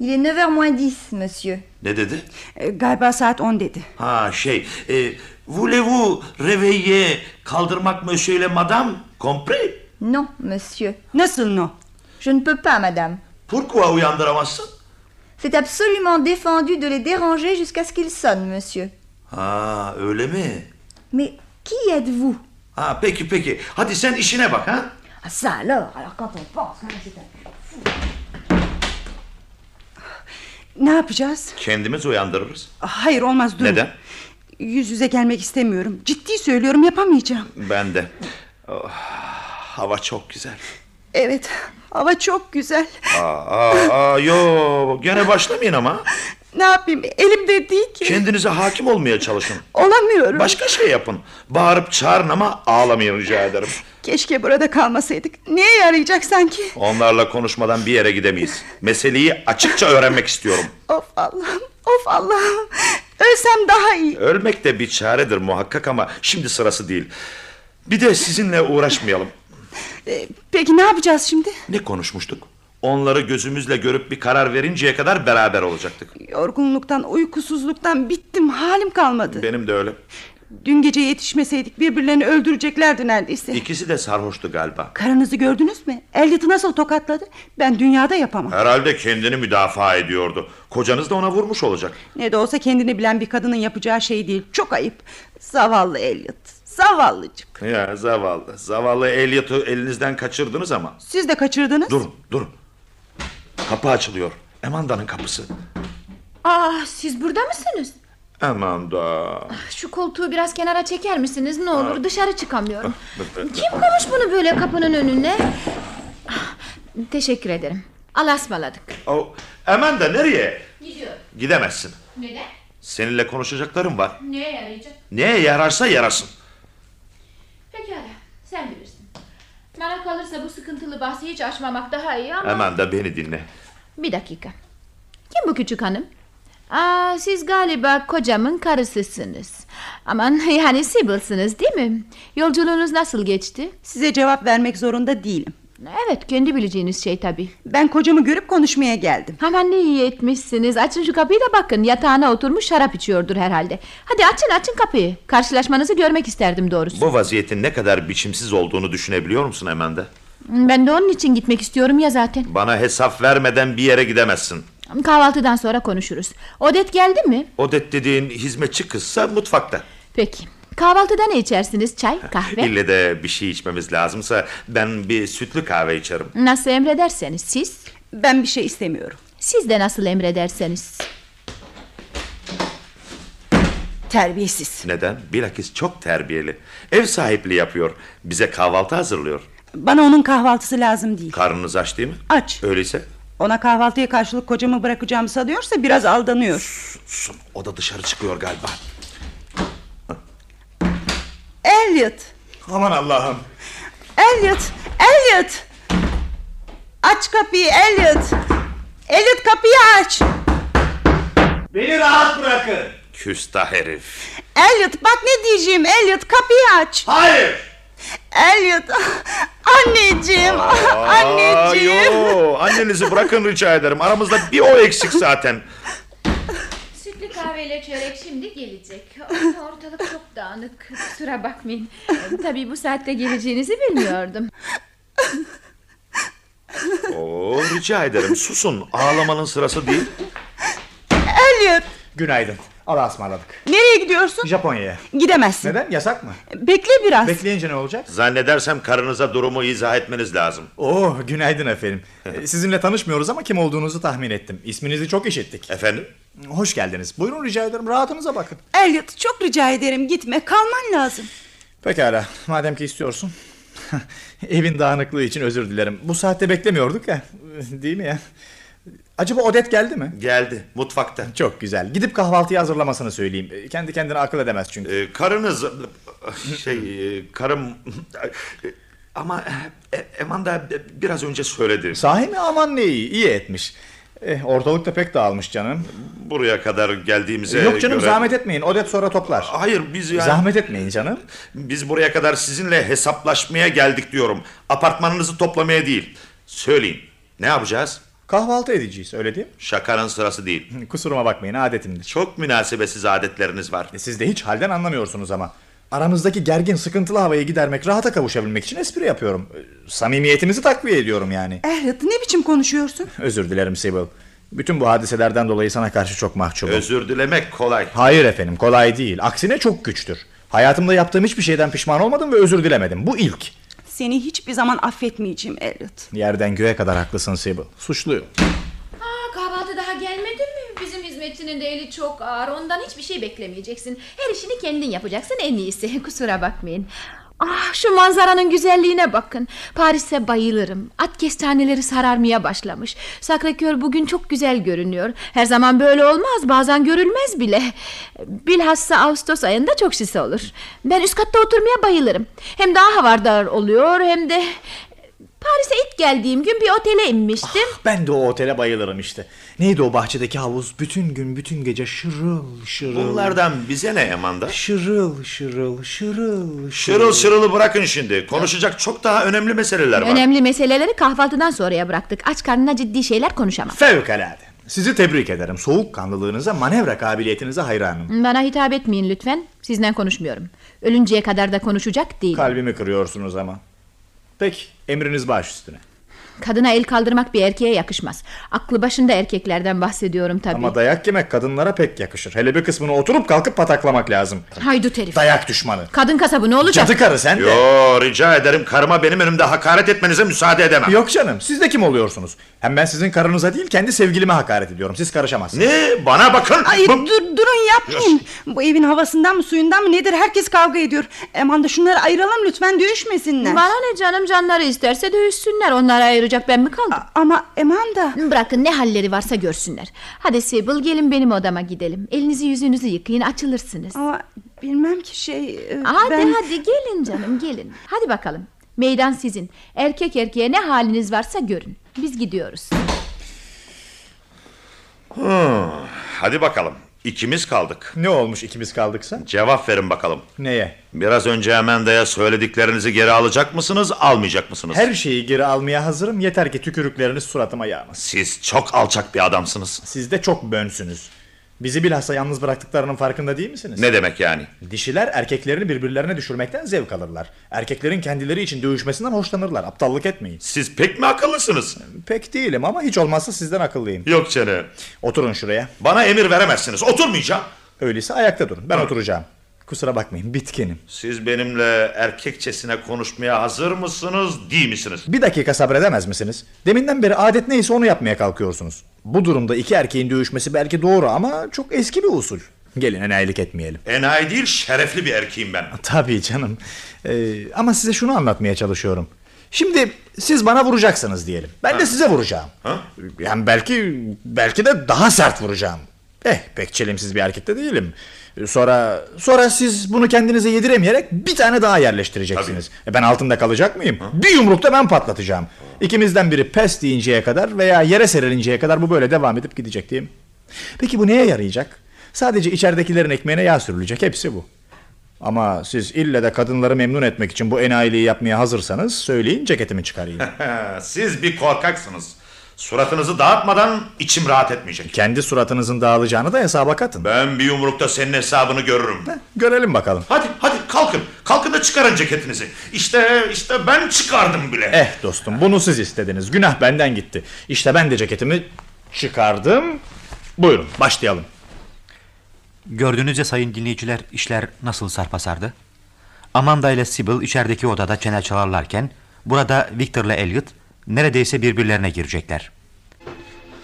Speaker 6: Il est 9h moins 10, monsieur.
Speaker 4: Ne dedi?
Speaker 2: Ee, galiba saat 10 dedi.
Speaker 4: Ha şey, e, voulez-vous réveiller, kaldırmak monsieur ile madame? Compris?
Speaker 6: Non, monsieur.
Speaker 2: Nasıl no?
Speaker 6: Je ne peux pas, madame.
Speaker 4: Pourquoi uyandıramazsın?
Speaker 6: C'est absolument défendu de les déranger jusqu'à ce qu'ils sonnent, monsieur.
Speaker 4: Ha öyle mi?
Speaker 6: Mais qui êtes-vous
Speaker 4: Ha peki peki. Hadi sen işine bak ha.
Speaker 6: Ah ça alors Alors quand on pense... hein, c'est un-
Speaker 2: Ne yapacağız?
Speaker 4: Kendimiz uyandırırız.
Speaker 2: Hayır olmaz durun.
Speaker 4: Neden?
Speaker 2: Yüz yüze gelmek istemiyorum. Ciddi söylüyorum yapamayacağım.
Speaker 4: Ben de. Oh, hava çok güzel.
Speaker 2: Evet hava çok güzel.
Speaker 4: Aa, aa, aa, yo gene başlamayın ama.
Speaker 2: Ne yapayım elimde değil ki.
Speaker 4: Kendinize hakim olmaya çalışın.
Speaker 2: Olamıyorum.
Speaker 4: Başka şey yapın. Bağırıp çağırın ama ağlamayın rica ederim.
Speaker 2: Keşke burada kalmasaydık. Neye yarayacak sanki?
Speaker 4: Onlarla konuşmadan bir yere gidemeyiz. Meseleyi açıkça öğrenmek istiyorum.
Speaker 2: Of Allah'ım of Allah'ım. Ölsem daha iyi.
Speaker 4: Ölmek de bir çaredir muhakkak ama şimdi sırası değil. Bir de sizinle uğraşmayalım.
Speaker 2: Ee, peki ne yapacağız şimdi?
Speaker 4: Ne konuşmuştuk? Onları gözümüzle görüp bir karar verinceye kadar beraber olacaktık.
Speaker 2: Yorgunluktan uykusuzluktan bittim halim kalmadı.
Speaker 4: Benim de öyle.
Speaker 2: Dün gece yetişmeseydik birbirlerini öldüreceklerdi neredeyse.
Speaker 4: İkisi de sarhoştu galiba.
Speaker 2: Karınızı gördünüz mü? Elliot'ı nasıl tokatladı? Ben dünyada yapamam.
Speaker 4: Herhalde kendini müdafaa ediyordu. Kocanız da ona vurmuş olacak.
Speaker 2: Ne de olsa kendini bilen bir kadının yapacağı şey değil. Çok ayıp. Zavallı Elliot. Zavallıcık.
Speaker 4: Ya zavallı. Zavallı Elliot'u elinizden kaçırdınız ama.
Speaker 2: Siz de kaçırdınız.
Speaker 4: Durun, durun. Kapı açılıyor. Amanda'nın kapısı.
Speaker 5: Aa, siz burada mısınız?
Speaker 4: Amanda.
Speaker 5: Şu koltuğu biraz kenara çeker misiniz? Ne olur dışarı çıkamıyorum. Kim koymuş bunu böyle kapının önüne? Ah, Teşekkür ederim. Allah'a ısmarladık.
Speaker 4: Oh, Amanda nereye?
Speaker 5: Gidiyorum.
Speaker 4: Gidemezsin.
Speaker 5: Neden?
Speaker 4: Seninle konuşacaklarım var.
Speaker 5: Neye yarayacak?
Speaker 4: Neye yararsa yarasın.
Speaker 5: Pekala, sen bilirsin. Bana kalırsa bu sıkıntılı bahsi hiç açmamak daha iyi ama...
Speaker 4: Amanda beni dinle.
Speaker 5: Bir dakika. Kim bu küçük hanım? Aa, siz galiba kocamın karısısınız. Aman yani Sibyl'sınız değil mi? Yolculuğunuz nasıl geçti?
Speaker 2: Size cevap vermek zorunda değilim.
Speaker 5: Evet kendi bileceğiniz şey tabii.
Speaker 2: Ben kocamı görüp konuşmaya geldim.
Speaker 5: Aman ne iyi etmişsiniz. Açın şu kapıyı da bakın. Yatağına oturmuş şarap içiyordur herhalde. Hadi açın açın kapıyı. Karşılaşmanızı görmek isterdim doğrusu.
Speaker 4: Bu vaziyetin ne kadar biçimsiz olduğunu düşünebiliyor musun Amanda?
Speaker 5: Ben de onun için gitmek istiyorum ya zaten.
Speaker 4: Bana hesap vermeden bir yere gidemezsin.
Speaker 5: Kahvaltıdan sonra konuşuruz. Odet geldi mi?
Speaker 4: Odet dediğin hizmetçi kızsa mutfakta.
Speaker 5: Peki. Kahvaltıda ne içersiniz? Çay, kahve?
Speaker 4: İlle de bir şey içmemiz lazımsa ben bir sütlü kahve içerim.
Speaker 5: Nasıl emrederseniz siz.
Speaker 2: Ben bir şey istemiyorum.
Speaker 5: Siz de nasıl emrederseniz.
Speaker 2: Terbiyesiz.
Speaker 4: Neden? Bilakis çok terbiyeli. Ev sahipliği yapıyor. Bize kahvaltı hazırlıyor.
Speaker 2: Bana onun kahvaltısı lazım değil.
Speaker 4: Karnınız aç değil mi?
Speaker 2: Aç.
Speaker 4: Öyleyse
Speaker 2: Ona kahvaltıya karşılık kocamı bırakacağımı sanıyorsa biraz aldanıyor.
Speaker 4: susun. O da dışarı çıkıyor galiba.
Speaker 2: Elliot.
Speaker 3: Aman Allah'ım.
Speaker 2: Elliot. Elliot. Aç kapıyı Elliot. Elliot kapıyı aç.
Speaker 3: Beni rahat bırakın.
Speaker 4: Küstah herif.
Speaker 2: Elliot bak ne diyeceğim Elliot kapıyı aç.
Speaker 3: Hayır.
Speaker 2: Elliot. Anneciğim. Anneciğim.
Speaker 4: Aa, yo, annenizi bırakın rica ederim. Aramızda bir o eksik zaten.
Speaker 5: Sütlü kahveyle çörek şimdi gelecek. Ortalık çok dağınık. Kusura bakmayın. Tabii bu saatte geleceğinizi bilmiyordum.
Speaker 4: Oo, rica ederim susun. Ağlamanın sırası değil.
Speaker 2: Elliot.
Speaker 3: Günaydın. Allah'a ısmarladık.
Speaker 2: Nereye gidiyorsun?
Speaker 3: Japonya'ya.
Speaker 2: Gidemezsin.
Speaker 3: Neden? Yasak mı?
Speaker 2: Bekle biraz.
Speaker 3: Bekleyince ne olacak?
Speaker 4: Zannedersem karınıza durumu izah etmeniz lazım.
Speaker 3: Oh günaydın efendim. Sizinle tanışmıyoruz ama kim olduğunuzu tahmin ettim. İsminizi çok işittik.
Speaker 4: Efendim?
Speaker 3: Hoş geldiniz. Buyurun rica ederim rahatınıza bakın.
Speaker 2: Elliot çok rica ederim gitme kalman lazım.
Speaker 3: Pekala madem ki istiyorsun. Evin dağınıklığı için özür dilerim. Bu saatte beklemiyorduk ya. Değil mi ya? Acaba Odet geldi mi?
Speaker 4: Geldi mutfakta.
Speaker 3: Çok güzel. Gidip kahvaltıyı hazırlamasını söyleyeyim. Kendi kendine akıl edemez çünkü.
Speaker 4: Ee, karınız şey e, karım Ama e, Amanda biraz önce söyledi.
Speaker 3: Sahi mi aman ne iyi etmiş. Eh, ortalıkta pek dağılmış canım.
Speaker 4: Buraya kadar geldiğimize
Speaker 3: Yok canım
Speaker 4: göre...
Speaker 3: zahmet etmeyin Odet sonra toplar.
Speaker 4: Hayır biz yani...
Speaker 3: Zahmet etmeyin canım.
Speaker 4: Biz buraya kadar sizinle hesaplaşmaya geldik diyorum. Apartmanınızı toplamaya değil. Söyleyin. Ne yapacağız?
Speaker 3: Kahvaltı edeceğiz öyle değil mi?
Speaker 4: Şakanın sırası değil.
Speaker 3: Kusuruma bakmayın adetimdir.
Speaker 4: Çok münasebetsiz adetleriniz var.
Speaker 3: E, Siz de hiç halden anlamıyorsunuz ama. Aranızdaki gergin sıkıntılı havayı gidermek rahata kavuşabilmek için espri yapıyorum. E, Samimiyetimizi takviye ediyorum yani.
Speaker 2: Elliot ne biçim konuşuyorsun?
Speaker 3: Özür dilerim Sibyl. Bütün bu hadiselerden dolayı sana karşı çok mahcubum.
Speaker 4: Özür dilemek kolay.
Speaker 3: Hayır efendim kolay değil. Aksine çok güçtür. Hayatımda yaptığım hiçbir şeyden pişman olmadım ve özür dilemedim. Bu ilk.
Speaker 2: Seni hiçbir zaman affetmeyeceğim Elliot.
Speaker 3: Yerden göğe kadar haklısın Sibyl. Suçluyum.
Speaker 5: Aa, kahvaltı daha gelmedi mi? Bizim hizmetçinin de eli çok ağır. Ondan hiçbir şey beklemeyeceksin. Her işini kendin yapacaksın en iyisi. Kusura bakmayın. Ah şu manzaranın güzelliğine bakın. Paris'e bayılırım. At kestaneleri sararmaya başlamış. Sakrakör bugün çok güzel görünüyor. Her zaman böyle olmaz. Bazen görülmez bile. Bilhassa Ağustos ayında çok şişe olur. Ben üst katta oturmaya bayılırım. Hem daha havardar oluyor hem de... Paris'e ilk geldiğim gün bir otele inmiştim.
Speaker 3: Ben de o otele bayılırım işte. Neydi o bahçedeki havuz? Bütün gün bütün gece şırıl şırıl.
Speaker 4: Bunlardan bize ne Amanda?
Speaker 3: Şırıl şırıl şırıl
Speaker 4: Şırıl şırılı bırakın şimdi. Konuşacak çok daha önemli meseleler var.
Speaker 5: Önemli meseleleri kahvaltıdan sonraya bıraktık. Aç karnına ciddi şeyler konuşamam.
Speaker 3: Fevkalade. Sizi tebrik ederim. Soğukkanlılığınıza, manevra kabiliyetinize hayranım.
Speaker 5: Bana hitap etmeyin lütfen. Sizden konuşmuyorum. Ölünceye kadar da konuşacak değil.
Speaker 3: Kalbimi kırıyorsunuz ama. Peki, emriniz baş üstüne.
Speaker 5: Kadına el kaldırmak bir erkeğe yakışmaz. Aklı başında erkeklerden bahsediyorum tabii.
Speaker 3: Ama dayak yemek kadınlara pek yakışır. Hele bir kısmını oturup kalkıp pataklamak lazım.
Speaker 5: Haydut herif.
Speaker 3: Dayak düşmanı.
Speaker 5: Kadın kasabı ne olacak?
Speaker 3: Cadı karı sen de.
Speaker 4: Yo rica ederim karıma benim önümde hakaret etmenize müsaade edemem.
Speaker 3: Yok canım, siz de kim oluyorsunuz? Hem ben sizin karınıza değil, kendi sevgilime hakaret ediyorum. Siz karışamazsınız.
Speaker 4: Ne? Bana bakın.
Speaker 2: Ay
Speaker 4: Bu-
Speaker 2: dur, durun yapmayın. Bu evin havasından mı suyundan mı nedir herkes kavga ediyor. Aman da şunları ayıralım lütfen dövüşmesinler.
Speaker 5: Bana ne canım canları isterse dövüşsünler. Onları ayıracak ben mi kaldım?
Speaker 2: Ama Amanda
Speaker 5: Bırakın ne halleri varsa görsünler. Hadi Sibyl gelin benim odama gidelim. Elinizi yüzünüzü yıkayın açılırsınız.
Speaker 2: ama bilmem ki şey e,
Speaker 5: Hadi
Speaker 2: ben...
Speaker 5: hadi gelin canım gelin. Hadi bakalım. Meydan sizin. Erkek erkeğe ne haliniz varsa görün. Biz gidiyoruz.
Speaker 4: Hadi bakalım. İkimiz kaldık.
Speaker 3: Ne olmuş ikimiz kaldıksa?
Speaker 4: Cevap verin bakalım.
Speaker 3: Neye?
Speaker 4: Biraz önce Amanda'ya söylediklerinizi geri alacak mısınız, almayacak mısınız?
Speaker 3: Her şeyi geri almaya hazırım. Yeter ki tükürükleriniz suratıma yağmasın.
Speaker 4: Siz çok alçak bir adamsınız.
Speaker 3: Siz de çok bönsünüz. Bizi bilhassa yalnız bıraktıklarının farkında değil misiniz?
Speaker 4: Ne demek yani?
Speaker 3: Dişiler erkeklerini birbirlerine düşürmekten zevk alırlar. Erkeklerin kendileri için dövüşmesinden hoşlanırlar. Aptallık etmeyin.
Speaker 4: Siz pek mi akıllısınız?
Speaker 3: Pek değilim ama hiç olmazsa sizden akıllıyım.
Speaker 4: Yok canım.
Speaker 3: Oturun şuraya.
Speaker 4: Bana emir veremezsiniz. Oturmayacağım.
Speaker 3: Öyleyse ayakta durun. Ben oturacağım. Kusura bakmayın bitkinim.
Speaker 4: Siz benimle erkekçesine konuşmaya hazır mısınız, değil misiniz?
Speaker 3: Bir dakika sabredemez misiniz? Deminden beri adet neyse onu yapmaya kalkıyorsunuz. Bu durumda iki erkeğin dövüşmesi belki doğru ama çok eski bir usul. Gelin enayilik etmeyelim.
Speaker 4: Enayi değil, şerefli bir erkeğim ben.
Speaker 3: Tabii canım. Ee, ama size şunu anlatmaya çalışıyorum. Şimdi siz bana vuracaksınız diyelim. Ben de size vuracağım.
Speaker 4: Ha?
Speaker 3: Yani belki belki de daha sert vuracağım. Eh pek çelimsiz bir erkek de değilim. Ee, Sonra sonra siz bunu kendinize yediremeyerek bir tane daha yerleştireceksiniz. E ben altında kalacak mıyım? Bir yumrukta ben patlatacağım. İkimizden biri pes deyinceye kadar veya yere serilinceye kadar bu böyle devam edip gidecek mi? Peki bu neye yarayacak? Sadece içeridekilerin ekmeğine yağ sürülecek. Hepsi bu. Ama siz ille de kadınları memnun etmek için bu enayiliği yapmaya hazırsanız söyleyin ceketimi çıkarayım.
Speaker 4: Siz bir korkaksınız. Suratınızı dağıtmadan içim rahat etmeyecek.
Speaker 3: Kendi suratınızın dağılacağını da hesaba katın.
Speaker 4: Ben bir yumrukta senin hesabını görürüm.
Speaker 3: Görelim bakalım.
Speaker 4: Hadi hadi kalkın. Kalkın da çıkarın ceketinizi. İşte işte ben çıkardım bile.
Speaker 3: Eh dostum bunu siz istediniz. Günah benden gitti. İşte ben de ceketimi çıkardım. Buyurun başlayalım.
Speaker 1: Gördüğünüzce sayın dinleyiciler işler nasıl sarpa sardı? Amanda ile Sybil içerideki odada çene çalarlarken burada Victor ile Elliot neredeyse birbirlerine girecekler.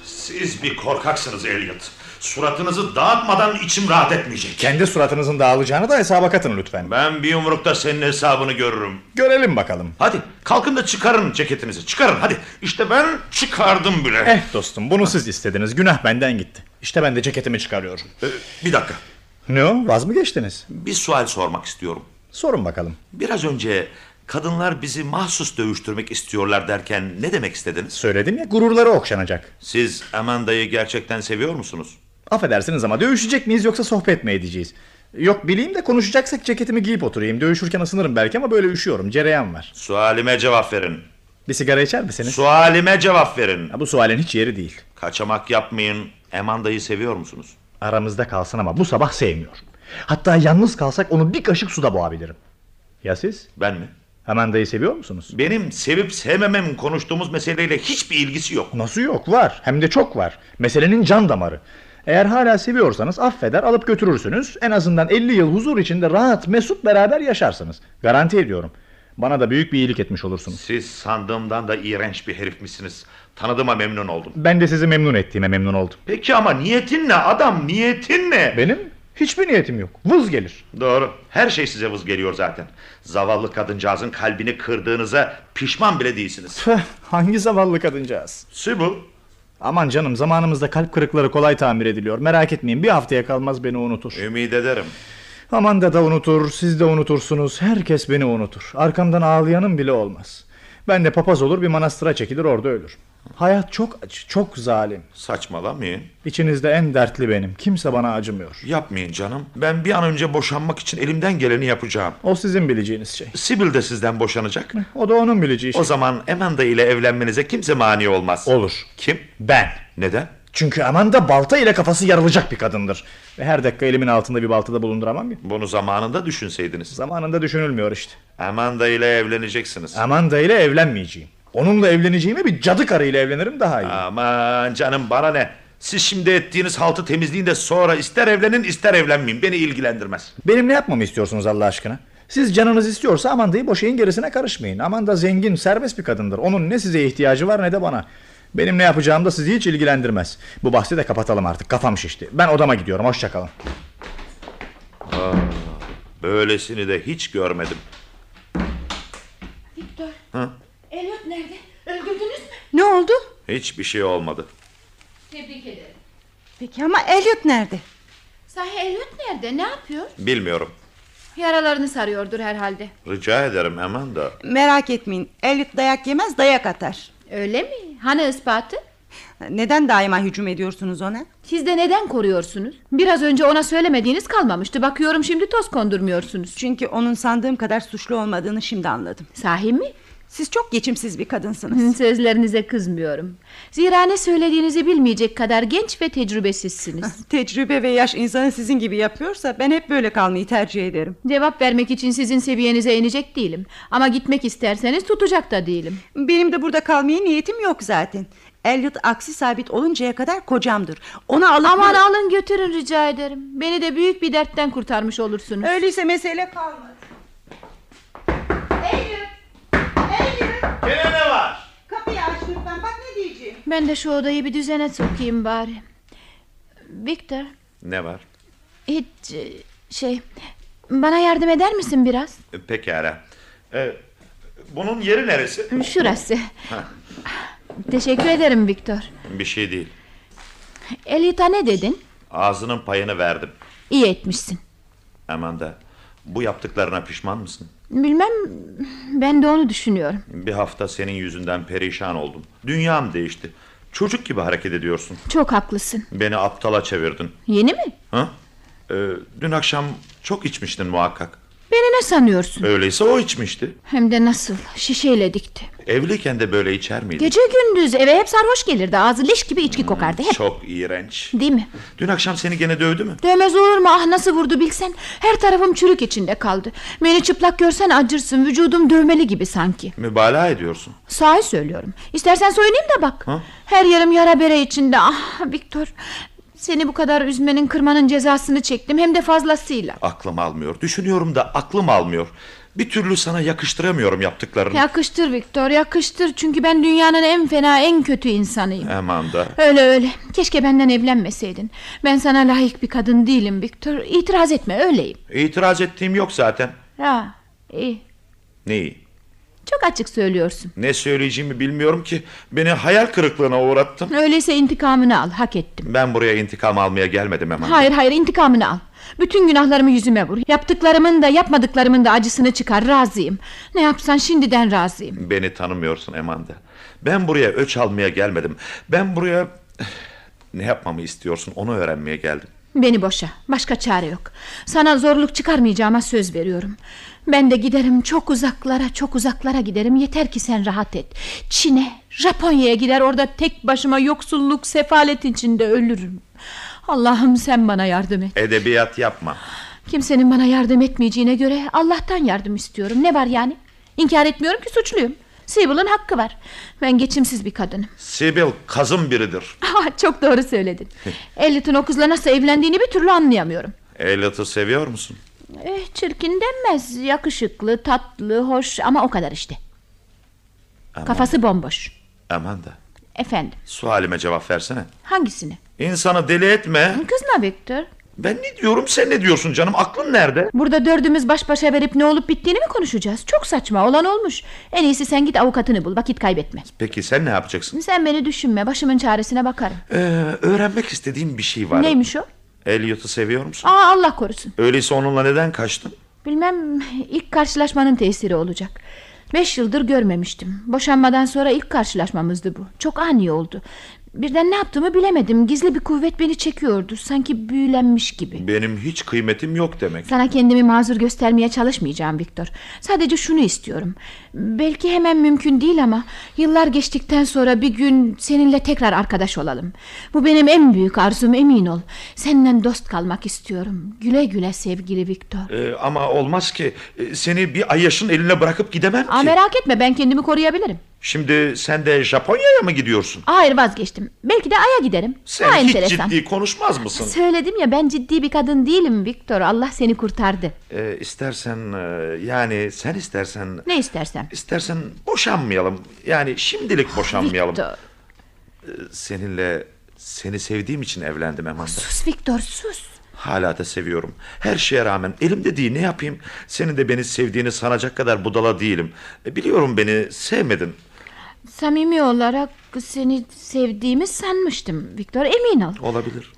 Speaker 4: Siz bir korkaksınız Elliot. Suratınızı dağıtmadan içim rahat etmeyecek.
Speaker 3: Kendi suratınızın dağılacağını da hesaba katın lütfen.
Speaker 4: Ben bir yumrukta senin hesabını görürüm.
Speaker 3: Görelim bakalım.
Speaker 4: Hadi kalkın da çıkarın ceketinizi. Çıkarın hadi. İşte ben çıkardım bile.
Speaker 3: Eh dostum bunu siz istediniz. Günah benden gitti. İşte ben de ceketimi çıkarıyorum.
Speaker 4: Ee, bir dakika.
Speaker 3: Ne o? Vaz mı geçtiniz?
Speaker 4: Bir sual sormak istiyorum.
Speaker 3: Sorun bakalım.
Speaker 4: Biraz önce kadınlar bizi mahsus dövüştürmek istiyorlar derken ne demek istediniz?
Speaker 3: Söyledim ya gururları okşanacak.
Speaker 4: Siz Amanda'yı gerçekten seviyor musunuz?
Speaker 3: Affedersiniz ama dövüşecek miyiz yoksa sohbet mi edeceğiz? Yok bileyim de konuşacaksak ceketimi giyip oturayım. Dövüşürken ısınırım belki ama böyle üşüyorum. Cereyan var.
Speaker 4: Sualime cevap verin.
Speaker 3: Bir sigara içer misiniz?
Speaker 4: Sualime cevap verin.
Speaker 3: Ha, bu sualin hiç yeri değil.
Speaker 4: Kaçamak yapmayın. Amanda'yı seviyor musunuz?
Speaker 3: Aramızda kalsın ama bu sabah sevmiyorum. Hatta yalnız kalsak onu bir kaşık suda boğabilirim. Ya siz?
Speaker 4: Ben mi?
Speaker 3: Amanda'yı seviyor musunuz?
Speaker 4: Benim sevip sevmemem konuştuğumuz meseleyle hiçbir ilgisi yok.
Speaker 3: Nasıl yok? Var. Hem de çok var. Meselenin can damarı. Eğer hala seviyorsanız affeder alıp götürürsünüz. En azından 50 yıl huzur içinde rahat mesut beraber yaşarsınız. Garanti ediyorum. Bana da büyük bir iyilik etmiş olursunuz.
Speaker 4: Siz sandığımdan da iğrenç bir herifmişsiniz. Tanıdığıma memnun oldum.
Speaker 3: Ben de sizi memnun ettiğime memnun oldum.
Speaker 4: Peki ama niyetin ne adam? Niyetin ne?
Speaker 3: Benim hiçbir niyetim yok. Vız gelir.
Speaker 4: Doğru. Her şey size vız geliyor zaten. Zavallı kadıncağızın kalbini kırdığınıza pişman bile değilsiniz.
Speaker 3: Tüh, hangi zavallı kadıncağız?
Speaker 4: Sibu,
Speaker 3: Aman canım zamanımızda kalp kırıkları kolay tamir ediliyor. Merak etmeyin bir haftaya kalmaz beni unutur.
Speaker 4: ümit ederim.
Speaker 3: Aman da da unutur, siz de unutursunuz. Herkes beni unutur. Arkamdan ağlayanın bile olmaz. Ben de papaz olur bir manastıra çekilir orada ölür. Hayat çok çok zalim.
Speaker 4: Saçmalamayın.
Speaker 3: İçinizde en dertli benim. Kimse bana acımıyor.
Speaker 4: Yapmayın canım. Ben bir an önce boşanmak için elimden geleni yapacağım.
Speaker 3: O sizin bileceğiniz şey.
Speaker 4: Sibyl de sizden boşanacak.
Speaker 3: O da onun bileceği şey.
Speaker 4: O zaman Amanda ile evlenmenize kimse mani olmaz.
Speaker 3: Olur.
Speaker 4: Kim?
Speaker 3: Ben.
Speaker 4: Neden?
Speaker 3: Çünkü Amanda balta ile kafası yarılacak bir kadındır. Ve her dakika elimin altında bir baltada bulunduramam ya.
Speaker 4: Bunu zamanında düşünseydiniz.
Speaker 3: Zamanında düşünülmüyor işte.
Speaker 4: Amanda ile evleneceksiniz.
Speaker 3: Amanda ile evlenmeyeceğim. Onunla evleneceğime bir cadı karıyla evlenirim daha iyi.
Speaker 4: Aman canım bana ne? Siz şimdi ettiğiniz haltı temizleyin de sonra ister evlenin ister evlenmeyin. Beni ilgilendirmez.
Speaker 3: Benim ne yapmamı istiyorsunuz Allah aşkına? Siz canınız istiyorsa Amanda'yı boşayın gerisine karışmayın. Amanda zengin, serbest bir kadındır. Onun ne size ihtiyacı var ne de bana. Benim ne yapacağım da sizi hiç ilgilendirmez. Bu bahsi de kapatalım artık. Kafam şişti. Ben odama gidiyorum. Hoşçakalın.
Speaker 4: Böylesini de hiç görmedim.
Speaker 5: Victor.
Speaker 4: Hı?
Speaker 5: Elliot nerede? Öldürdünüz mü?
Speaker 2: Ne oldu?
Speaker 4: Hiçbir şey olmadı.
Speaker 5: Tebrik ederim.
Speaker 2: Peki ama Elliot nerede?
Speaker 5: Sahi Elliot nerede? Ne yapıyor?
Speaker 4: Bilmiyorum.
Speaker 5: Yaralarını sarıyordur herhalde.
Speaker 4: Rica ederim Amanda.
Speaker 2: Merak etmeyin. Elliot dayak yemez dayak atar.
Speaker 5: Öyle mi? Hani ispatı?
Speaker 2: Neden daima hücum ediyorsunuz ona?
Speaker 5: Siz de neden koruyorsunuz? Biraz önce ona söylemediğiniz kalmamıştı. Bakıyorum şimdi toz kondurmuyorsunuz.
Speaker 2: Çünkü onun sandığım kadar suçlu olmadığını şimdi anladım.
Speaker 5: Sahi mi?
Speaker 2: Siz çok geçimsiz bir kadınsınız.
Speaker 5: Sözlerinize kızmıyorum. Zira ne söylediğinizi bilmeyecek kadar genç ve tecrübesizsiniz.
Speaker 2: Tecrübe ve yaş insanı sizin gibi yapıyorsa ben hep böyle kalmayı tercih ederim.
Speaker 5: Cevap vermek için sizin seviyenize inecek değilim. Ama gitmek isterseniz tutacak da değilim.
Speaker 2: Benim de burada kalmaya niyetim yok zaten. Elliot aksi sabit oluncaya kadar kocamdır. Onu alıp...
Speaker 5: Aman alın götürün rica ederim. Beni de büyük bir dertten kurtarmış olursunuz.
Speaker 2: Öyleyse mesele kalmadı. Elliot!
Speaker 4: Gene ne var?
Speaker 2: Kapıyı aç lütfen bak ne diyeceğim.
Speaker 5: Ben de şu odayı bir düzene sokayım bari. Victor,
Speaker 4: Ne var?
Speaker 5: hiç e, şey... Bana yardım eder misin biraz?
Speaker 4: Pekala. Ee, bunun yeri neresi?
Speaker 5: Şurası. Teşekkür ederim Victor.
Speaker 4: Bir şey değil.
Speaker 5: Elita ne dedin?
Speaker 4: Ağzının payını verdim.
Speaker 5: İyi etmişsin.
Speaker 4: Amanda, bu yaptıklarına pişman mısın?
Speaker 5: Bilmem ben de onu düşünüyorum.
Speaker 4: Bir hafta senin yüzünden perişan oldum. Dünyam değişti. Çocuk gibi hareket ediyorsun.
Speaker 5: Çok haklısın.
Speaker 4: Beni aptala çevirdin.
Speaker 5: Yeni mi?
Speaker 4: Ha? Ee, dün akşam çok içmiştin muhakkak.
Speaker 5: Beni ne sanıyorsun?
Speaker 4: Öyleyse o içmişti.
Speaker 5: Hem de nasıl? Şişeyle dikti.
Speaker 4: Evliyken de böyle içer miydi?
Speaker 5: Gece gündüz eve hep sarhoş gelirdi. Ağzı leş gibi içki kokardı hep.
Speaker 4: Çok iğrenç.
Speaker 5: Değil mi?
Speaker 4: Dün akşam seni gene dövdü mü?
Speaker 5: Dövmez olur mu? Ah nasıl vurdu bilsen. Her tarafım çürük içinde kaldı. Beni çıplak görsen acırsın. Vücudum dövmeli gibi sanki.
Speaker 4: Mübalağa ediyorsun.
Speaker 5: Sahi söylüyorum. İstersen soyunayım da bak.
Speaker 4: Ha?
Speaker 5: Her yerim yara bere içinde. Ah Viktor. Seni bu kadar üzmenin kırmanın cezasını çektim. Hem de fazlasıyla.
Speaker 4: Aklım almıyor. Düşünüyorum da aklım almıyor. Bir türlü sana yakıştıramıyorum yaptıklarını.
Speaker 5: Yakıştır Viktor yakıştır. Çünkü ben dünyanın en fena en kötü insanıyım.
Speaker 4: Amanda.
Speaker 5: Öyle öyle. Keşke benden evlenmeseydin. Ben sana layık bir kadın değilim Viktor. İtiraz etme öyleyim.
Speaker 4: İtiraz ettiğim yok zaten.
Speaker 5: Ha, iyi.
Speaker 4: Neyi?
Speaker 5: Çok açık söylüyorsun.
Speaker 4: Ne söyleyeceğimi bilmiyorum ki. Beni hayal kırıklığına uğrattın.
Speaker 5: Öyleyse intikamını al. Hak ettim.
Speaker 4: Ben buraya intikam almaya gelmedim hemen.
Speaker 5: Hayır hayır intikamını al. Bütün günahlarımı yüzüme vur. Yaptıklarımın da yapmadıklarımın da acısını çıkar razıyım. Ne yapsan şimdiden razıyım.
Speaker 4: Beni tanımıyorsun Amanda. Ben buraya öç almaya gelmedim. Ben buraya ne yapmamı istiyorsun onu öğrenmeye geldim.
Speaker 5: Beni boşa. Başka çare yok. Sana zorluk çıkarmayacağıma söz veriyorum. Ben de giderim çok uzaklara çok uzaklara giderim. Yeter ki sen rahat et. Çin'e, Japonya'ya gider orada tek başıma yoksulluk, sefalet içinde ölürüm. Allah'ım sen bana yardım et.
Speaker 4: Edebiyat yapma.
Speaker 5: Kimsenin bana yardım etmeyeceğine göre Allah'tan yardım istiyorum. Ne var yani? İnkar etmiyorum ki suçluyum. Sibyl'ın hakkı var. Ben geçimsiz bir kadınım.
Speaker 4: Sibyl kazım biridir.
Speaker 5: Çok doğru söyledin. Elliot'un o kızla nasıl evlendiğini bir türlü anlayamıyorum.
Speaker 4: Elliot'ı seviyor musun?
Speaker 5: Eh, çirkin denmez. Yakışıklı, tatlı, hoş ama o kadar işte. Kafası bomboş.
Speaker 4: Amanda
Speaker 5: Efendim,
Speaker 4: sualime cevap versene.
Speaker 5: hangisini?
Speaker 4: İnsanı deli etme.
Speaker 5: Kızma Victor.
Speaker 4: Ben ne diyorum sen ne diyorsun canım aklın nerede?
Speaker 5: Burada dördümüz baş başa verip ne olup bittiğini mi konuşacağız? Çok saçma olan olmuş. En iyisi sen git avukatını bul vakit kaybetme.
Speaker 4: Peki sen ne yapacaksın?
Speaker 5: Sen beni düşünme başımın çaresine bakarım.
Speaker 4: Ee, öğrenmek istediğim bir şey var.
Speaker 5: Neymiş o?
Speaker 4: Elliot'u seviyor musun?
Speaker 5: Aa Allah korusun.
Speaker 4: Öyleyse onunla neden kaçtın?
Speaker 5: Bilmem ilk karşılaşmanın tesiri olacak. Beş yıldır görmemiştim. Boşanmadan sonra ilk karşılaşmamızdı bu. Çok ani oldu. Birden ne yaptığımı bilemedim. Gizli bir kuvvet beni çekiyordu. Sanki büyülenmiş gibi.
Speaker 4: Benim hiç kıymetim yok demek.
Speaker 5: Sana kendimi mazur göstermeye çalışmayacağım Viktor. Sadece şunu istiyorum. Belki hemen mümkün değil ama yıllar geçtikten sonra bir gün seninle tekrar arkadaş olalım. Bu benim en büyük arzum emin ol. Seninle dost kalmak istiyorum. Güle güle sevgili Viktor.
Speaker 4: Ee, ama olmaz ki. Ee, Seni bir ayyaşın eline bırakıp gidemem
Speaker 5: Aa,
Speaker 4: ki.
Speaker 5: merak etme ben kendimi koruyabilirim.
Speaker 4: Şimdi sen de Japonya'ya mı gidiyorsun?
Speaker 5: Hayır vazgeçtim. Belki de Ay'a giderim.
Speaker 4: Sen
Speaker 5: Daha
Speaker 4: hiç
Speaker 5: enteresan.
Speaker 4: ciddi konuşmaz mısın?
Speaker 5: Söyledim ya ben ciddi bir kadın değilim Viktor. Allah seni kurtardı.
Speaker 4: Ee, istersen e, yani sen istersen
Speaker 5: Ne istersen.
Speaker 4: istersen boşanmayalım. Yani şimdilik boşanmayalım.
Speaker 5: Viktor.
Speaker 4: Seninle seni sevdiğim için evlendim Amanda.
Speaker 5: Sus Viktor sus.
Speaker 4: Hala da seviyorum. Her şeye rağmen elimde değil ne yapayım? Senin de beni sevdiğini sanacak kadar budala değilim. E, Biliyorum beni sevmedin.
Speaker 5: Samimi olarak seni sevdiğimi sanmıştım Viktor emin ol.
Speaker 4: Olabilir.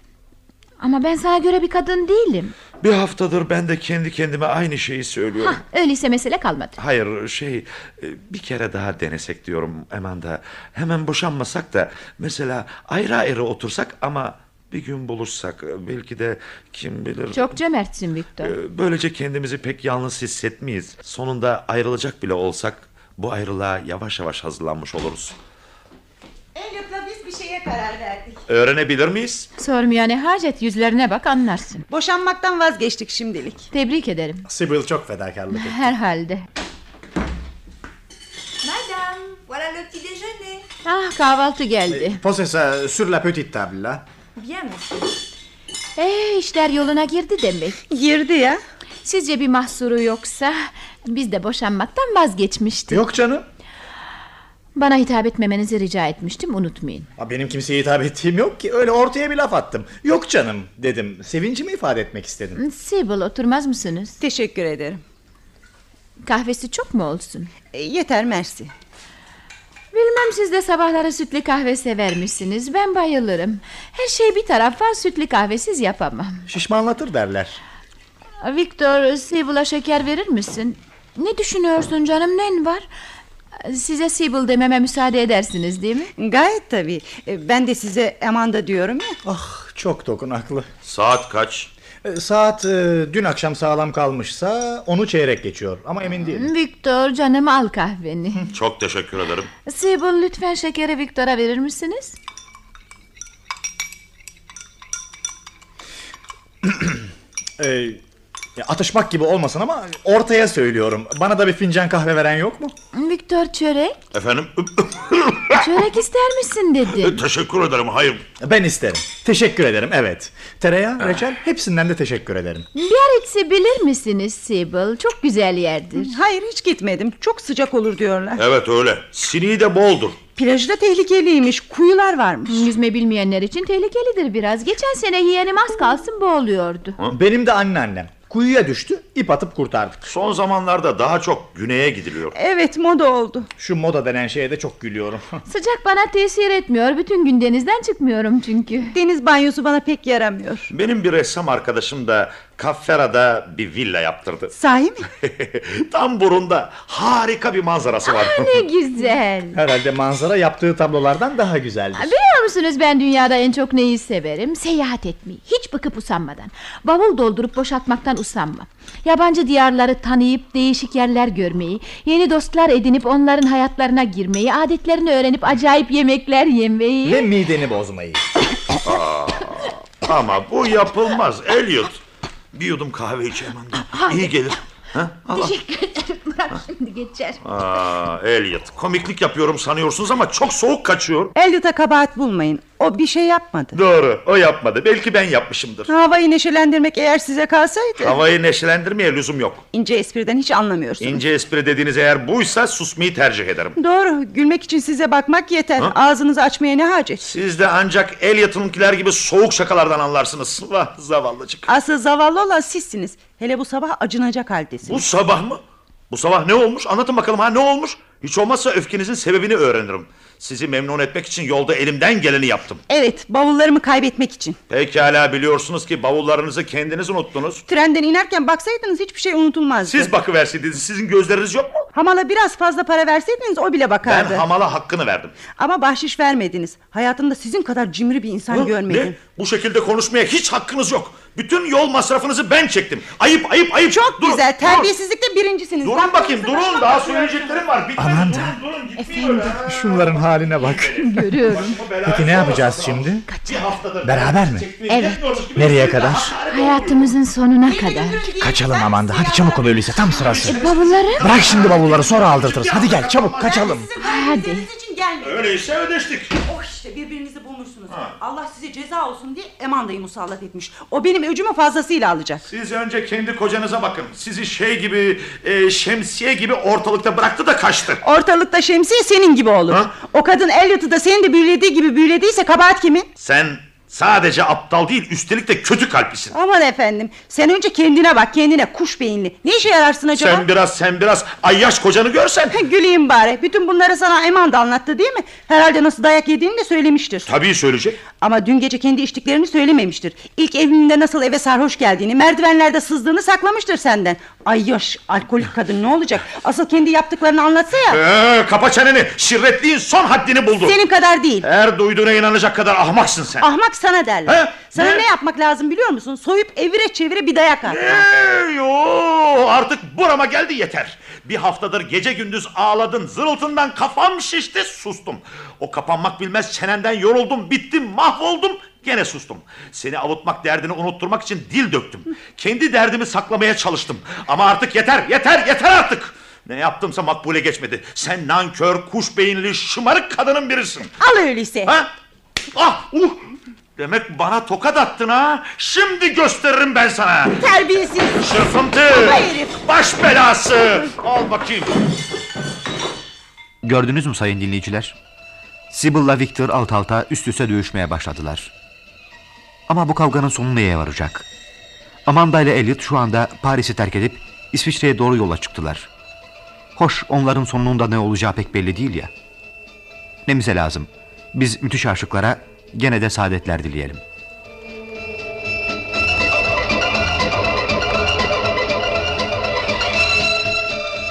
Speaker 5: Ama ben sana göre bir kadın değilim.
Speaker 4: Bir haftadır ben de kendi kendime aynı şeyi söylüyorum.
Speaker 5: Hah, öyleyse mesele kalmadı.
Speaker 4: Hayır şey e, bir kere daha denesek diyorum Amanda. Hemen boşanmasak da mesela ayrı ayrı otursak ama bir gün buluşsak e, belki de kim bilir.
Speaker 5: Çok cömertsin Viktor.
Speaker 4: e, Böylece kendimizi pek yalnız hissetmeyiz. Sonunda ayrılacak bile olsak bu ayrılığa yavaş yavaş hazırlanmış oluruz.
Speaker 2: Elliot'la biz bir şeye karar verdik.
Speaker 4: Öğrenebilir miyiz?
Speaker 5: Sormaya ne hacet yüzlerine bak anlarsın.
Speaker 2: Boşanmaktan vazgeçtik şimdilik.
Speaker 5: Tebrik ederim.
Speaker 3: Sibyl çok fedakarlık etti.
Speaker 5: Herhalde.
Speaker 6: Madame, voilà le petit déjeuner.
Speaker 5: Ah kahvaltı geldi.
Speaker 3: Posez ça sur la petite table là.
Speaker 6: Bien, monsieur.
Speaker 5: Ee, işler yoluna girdi demek.
Speaker 2: Girdi ya.
Speaker 5: Sizce bir mahsuru yoksa biz de boşanmaktan vazgeçmiştik.
Speaker 3: Yok canım.
Speaker 5: Bana hitap etmemenizi rica etmiştim unutmayın.
Speaker 3: Ha, Benim kimseye hitap ettiğim yok ki. Öyle ortaya bir laf attım. Yok canım dedim. Sevincimi ifade etmek istedim.
Speaker 5: Sibyl oturmaz mısınız?
Speaker 2: Teşekkür ederim.
Speaker 5: Kahvesi çok mu olsun?
Speaker 2: E, yeter mersi.
Speaker 5: Bilmem siz de sabahları sütlü kahve sever misiniz? Ben bayılırım. Her şey bir tarafa sütlü kahvesiz yapamam.
Speaker 3: Şişmanlatır derler.
Speaker 5: Victor, Sibyl'a şeker verir misin? Ne düşünüyorsun canım, nen var? Size Sibyl dememe müsaade edersiniz değil mi?
Speaker 2: Gayet tabii. E, ben de size Amanda diyorum ya.
Speaker 3: Ah çok dokunaklı.
Speaker 4: Saat kaç?
Speaker 3: E, Saat e, dün akşam sağlam kalmışsa onu çeyrek geçiyor. Ama emin değilim.
Speaker 5: Victor, canım al kahveni.
Speaker 4: Çok teşekkür ederim.
Speaker 5: Sibyl lütfen şekeri Victor'a verir misiniz?
Speaker 3: E, ya atışmak gibi olmasın ama ortaya söylüyorum. Bana da bir fincan kahve veren yok mu?
Speaker 5: Victor çörek,
Speaker 4: Efendim?
Speaker 5: çörek ister misin dedim.
Speaker 4: teşekkür ederim. Hayır.
Speaker 3: Ben isterim. Teşekkür ederim evet. Tereyağı, reçel hepsinden de teşekkür ederim.
Speaker 5: Biarritz'i bilir misiniz Sibyl? Çok güzel yerdir.
Speaker 2: Hayır hiç gitmedim. Çok sıcak olur diyorlar.
Speaker 4: Evet öyle. Sineği de boldur.
Speaker 2: Plajı da tehlikeliymiş. Kuyular varmış.
Speaker 5: Yüzme bilmeyenler için tehlikelidir biraz. Geçen sene yeğenim az kalsın boğuluyordu.
Speaker 3: Benim de anneannem. Kuyuya düştü, ip atıp kurtardık.
Speaker 4: Son zamanlarda daha çok güneye gidiliyor.
Speaker 2: Evet moda oldu.
Speaker 3: Şu moda denen şeye de çok gülüyorum.
Speaker 5: Sıcak bana tesir etmiyor. Bütün gün denizden çıkmıyorum çünkü.
Speaker 2: Deniz banyosu bana pek yaramıyor.
Speaker 4: Benim bir ressam arkadaşım da Kaffera'da bir villa yaptırdı.
Speaker 2: Sahi mi?
Speaker 4: Tam burunda harika bir manzarası var.
Speaker 5: Ne güzel.
Speaker 3: Herhalde manzara yaptığı tablolardan daha güzeldir.
Speaker 5: Biliyor musunuz ben dünyada en çok neyi severim? Seyahat etmeyi. Hiç bıkıp usanmadan. Bavul doldurup boşaltmaktan usanmam. Yabancı diyarları tanıyıp değişik yerler görmeyi, yeni dostlar edinip onların hayatlarına girmeyi, adetlerini öğrenip acayip yemekler yemeyi.
Speaker 3: Ve mideni bozmayı.
Speaker 4: Ama bu yapılmaz Elliot. Bir yudum kahve iç hemen. İyi gelir. Ha? Al, al.
Speaker 5: Teşekkür ederim. Bırak şimdi geçer.
Speaker 4: Aa, Elliot komiklik yapıyorum sanıyorsunuz ama çok soğuk kaçıyor.
Speaker 2: Elliot'a kabahat bulmayın. O bir şey yapmadı.
Speaker 4: Doğru o yapmadı. Belki ben yapmışımdır.
Speaker 2: Havayı neşelendirmek eğer size kalsaydı.
Speaker 4: Havayı neşelendirmeye lüzum yok.
Speaker 2: İnce espriden hiç anlamıyorsunuz.
Speaker 4: İnce espri dediğiniz eğer buysa susmayı tercih ederim.
Speaker 2: Doğru. Gülmek için size bakmak yeter. Ağzınızı açmaya ne hacet?
Speaker 4: Siz de ancak Elliot'unkiler gibi soğuk şakalardan anlarsınız. Vah zavallıcık.
Speaker 2: Asıl zavallı olan sizsiniz. Hele bu sabah acınacak haldesiniz.
Speaker 4: Bu sabah mı? Bu sabah ne olmuş? Anlatın bakalım ha ne olmuş? Hiç olmazsa öfkenizin sebebini öğrenirim. Sizi memnun etmek için yolda elimden geleni yaptım.
Speaker 2: Evet, bavullarımı kaybetmek için.
Speaker 4: Pekala biliyorsunuz ki bavullarınızı kendiniz unuttunuz.
Speaker 2: Trenden inerken baksaydınız hiçbir şey unutulmazdı.
Speaker 4: Siz bakıverseydiniz sizin gözleriniz yok mu?
Speaker 2: Hamala biraz fazla para verseydiniz o bile
Speaker 4: Ben
Speaker 2: bakardı.
Speaker 4: hamala hakkını verdim.
Speaker 2: Ama bahşiş vermediniz. Hayatımda sizin kadar cimri bir insan
Speaker 4: Hı?
Speaker 2: görmedim.
Speaker 4: Ne? Bu şekilde konuşmaya hiç hakkınız yok. Bütün yol masrafınızı ben çektim. Ayıp ayıp ayıp.
Speaker 2: Çok
Speaker 4: Durun,
Speaker 2: güzel.
Speaker 4: durun.
Speaker 2: Terbiyesizlikte birincisiniz.
Speaker 4: Durun
Speaker 2: Bak,
Speaker 4: bakayım durun daha
Speaker 2: bak.
Speaker 4: söyleyeceklerim var. Bitmedi.
Speaker 3: Aman da.
Speaker 4: Durun durun gitmeyin öyle. ha.
Speaker 3: Şunların haline bak.
Speaker 5: Görüyorum.
Speaker 3: Peki ne yapacağız şimdi?
Speaker 4: Haftadır
Speaker 3: Beraber mi?
Speaker 5: Evet.
Speaker 3: Nereye kadar?
Speaker 5: Hayatımızın sonuna kadar.
Speaker 3: Kaçalım Amanda. Hadi çabuk ol öyleyse tam sırası.
Speaker 5: Bavulları?
Speaker 3: Bırak şimdi bavulları sonra aldırtırız. Hadi gel çabuk kaçalım.
Speaker 5: Hadi.
Speaker 2: İçin gelmedim.
Speaker 4: Öyleyse ödeştik.
Speaker 2: Oh işte birbirinizi bulmuşsunuz. Allah size ceza olsun diye Emanda'yı musallat etmiş. O benim öcümü fazlasıyla alacak.
Speaker 4: Siz önce kendi kocanıza bakın. Sizi şey gibi, e, şemsiye gibi ortalıkta bıraktı da kaçtı.
Speaker 2: Ortalıkta şemsiye senin gibi olur.
Speaker 4: Ha?
Speaker 2: O kadın Elliot'ı da senin de büyülediği gibi büyülediyse kabahat kimin?
Speaker 4: Sen sadece aptal değil, üstelik de kötü kalplisin.
Speaker 2: Aman efendim sen önce kendine bak kendine kuş beyinli. Ne işe yararsın acaba?
Speaker 4: Sen biraz, sen biraz ayyaş kocanı görsen.
Speaker 2: Güleyim bari. Bütün bunları sana Emanda anlattı değil mi? Herhalde nasıl dayak yediğini de söylemiştir.
Speaker 4: Tabii söyleyecek.
Speaker 2: Ama dün gece kendi içtiklerini söylememiştir. İlk evliliğinde nasıl eve sarhoş geldiğini, merdivenlerde sızdığını saklamıştır senden. Ay yaş, alkolik kadın ne olacak? Asıl kendi yaptıklarını anlatsa ya.
Speaker 4: Ee, kapa çeneni. Şirretliğin son haddini buldu.
Speaker 2: Senin kadar değil.
Speaker 4: Eğer duyduğuna inanacak kadar ahmaksın sen.
Speaker 2: Ahmak sana derler.
Speaker 4: He?
Speaker 2: Sana
Speaker 4: Ne?
Speaker 2: ne? yapmak lazım biliyor musun? Soyup evire çevire bir dayak at.
Speaker 4: Ee, yo, artık burama geldi yeter. Bir haftadır gece gündüz ağladın. Zırıltından kafam şişti sustum. O kapanmak bilmez çenenden yoruldum. Bittim mahvoldum. Gene sustum. Seni avutmak derdini unutturmak için dil döktüm. Kendi derdimi saklamaya çalıştım. Ama artık yeter yeter yeter artık. Ne yaptımsa makbule geçmedi. Sen nankör, kuş beyinli, şımarık kadının birisin.
Speaker 2: Al öyleyse.
Speaker 4: Ha? Ah! Uh! Demek bana tokat attın ha? Şimdi gösteririm ben sana.
Speaker 2: Terbiyesiz.
Speaker 4: Şırfıntı!
Speaker 2: herif.
Speaker 4: Baş belası! Al bakayım.
Speaker 1: Gördünüz mü sayın dinleyiciler? Sybil'la Victor alt alta üst üste dövüşmeye başladılar. Ama bu kavganın sonu neye varacak? Amanda ile Elliot şu anda Paris'i terk edip İsviçre'ye doğru yola çıktılar. Hoş onların sonunun da ne olacağı pek belli değil ya. Nemize lazım. Biz müthiş aşıklara gene de saadetler dileyelim.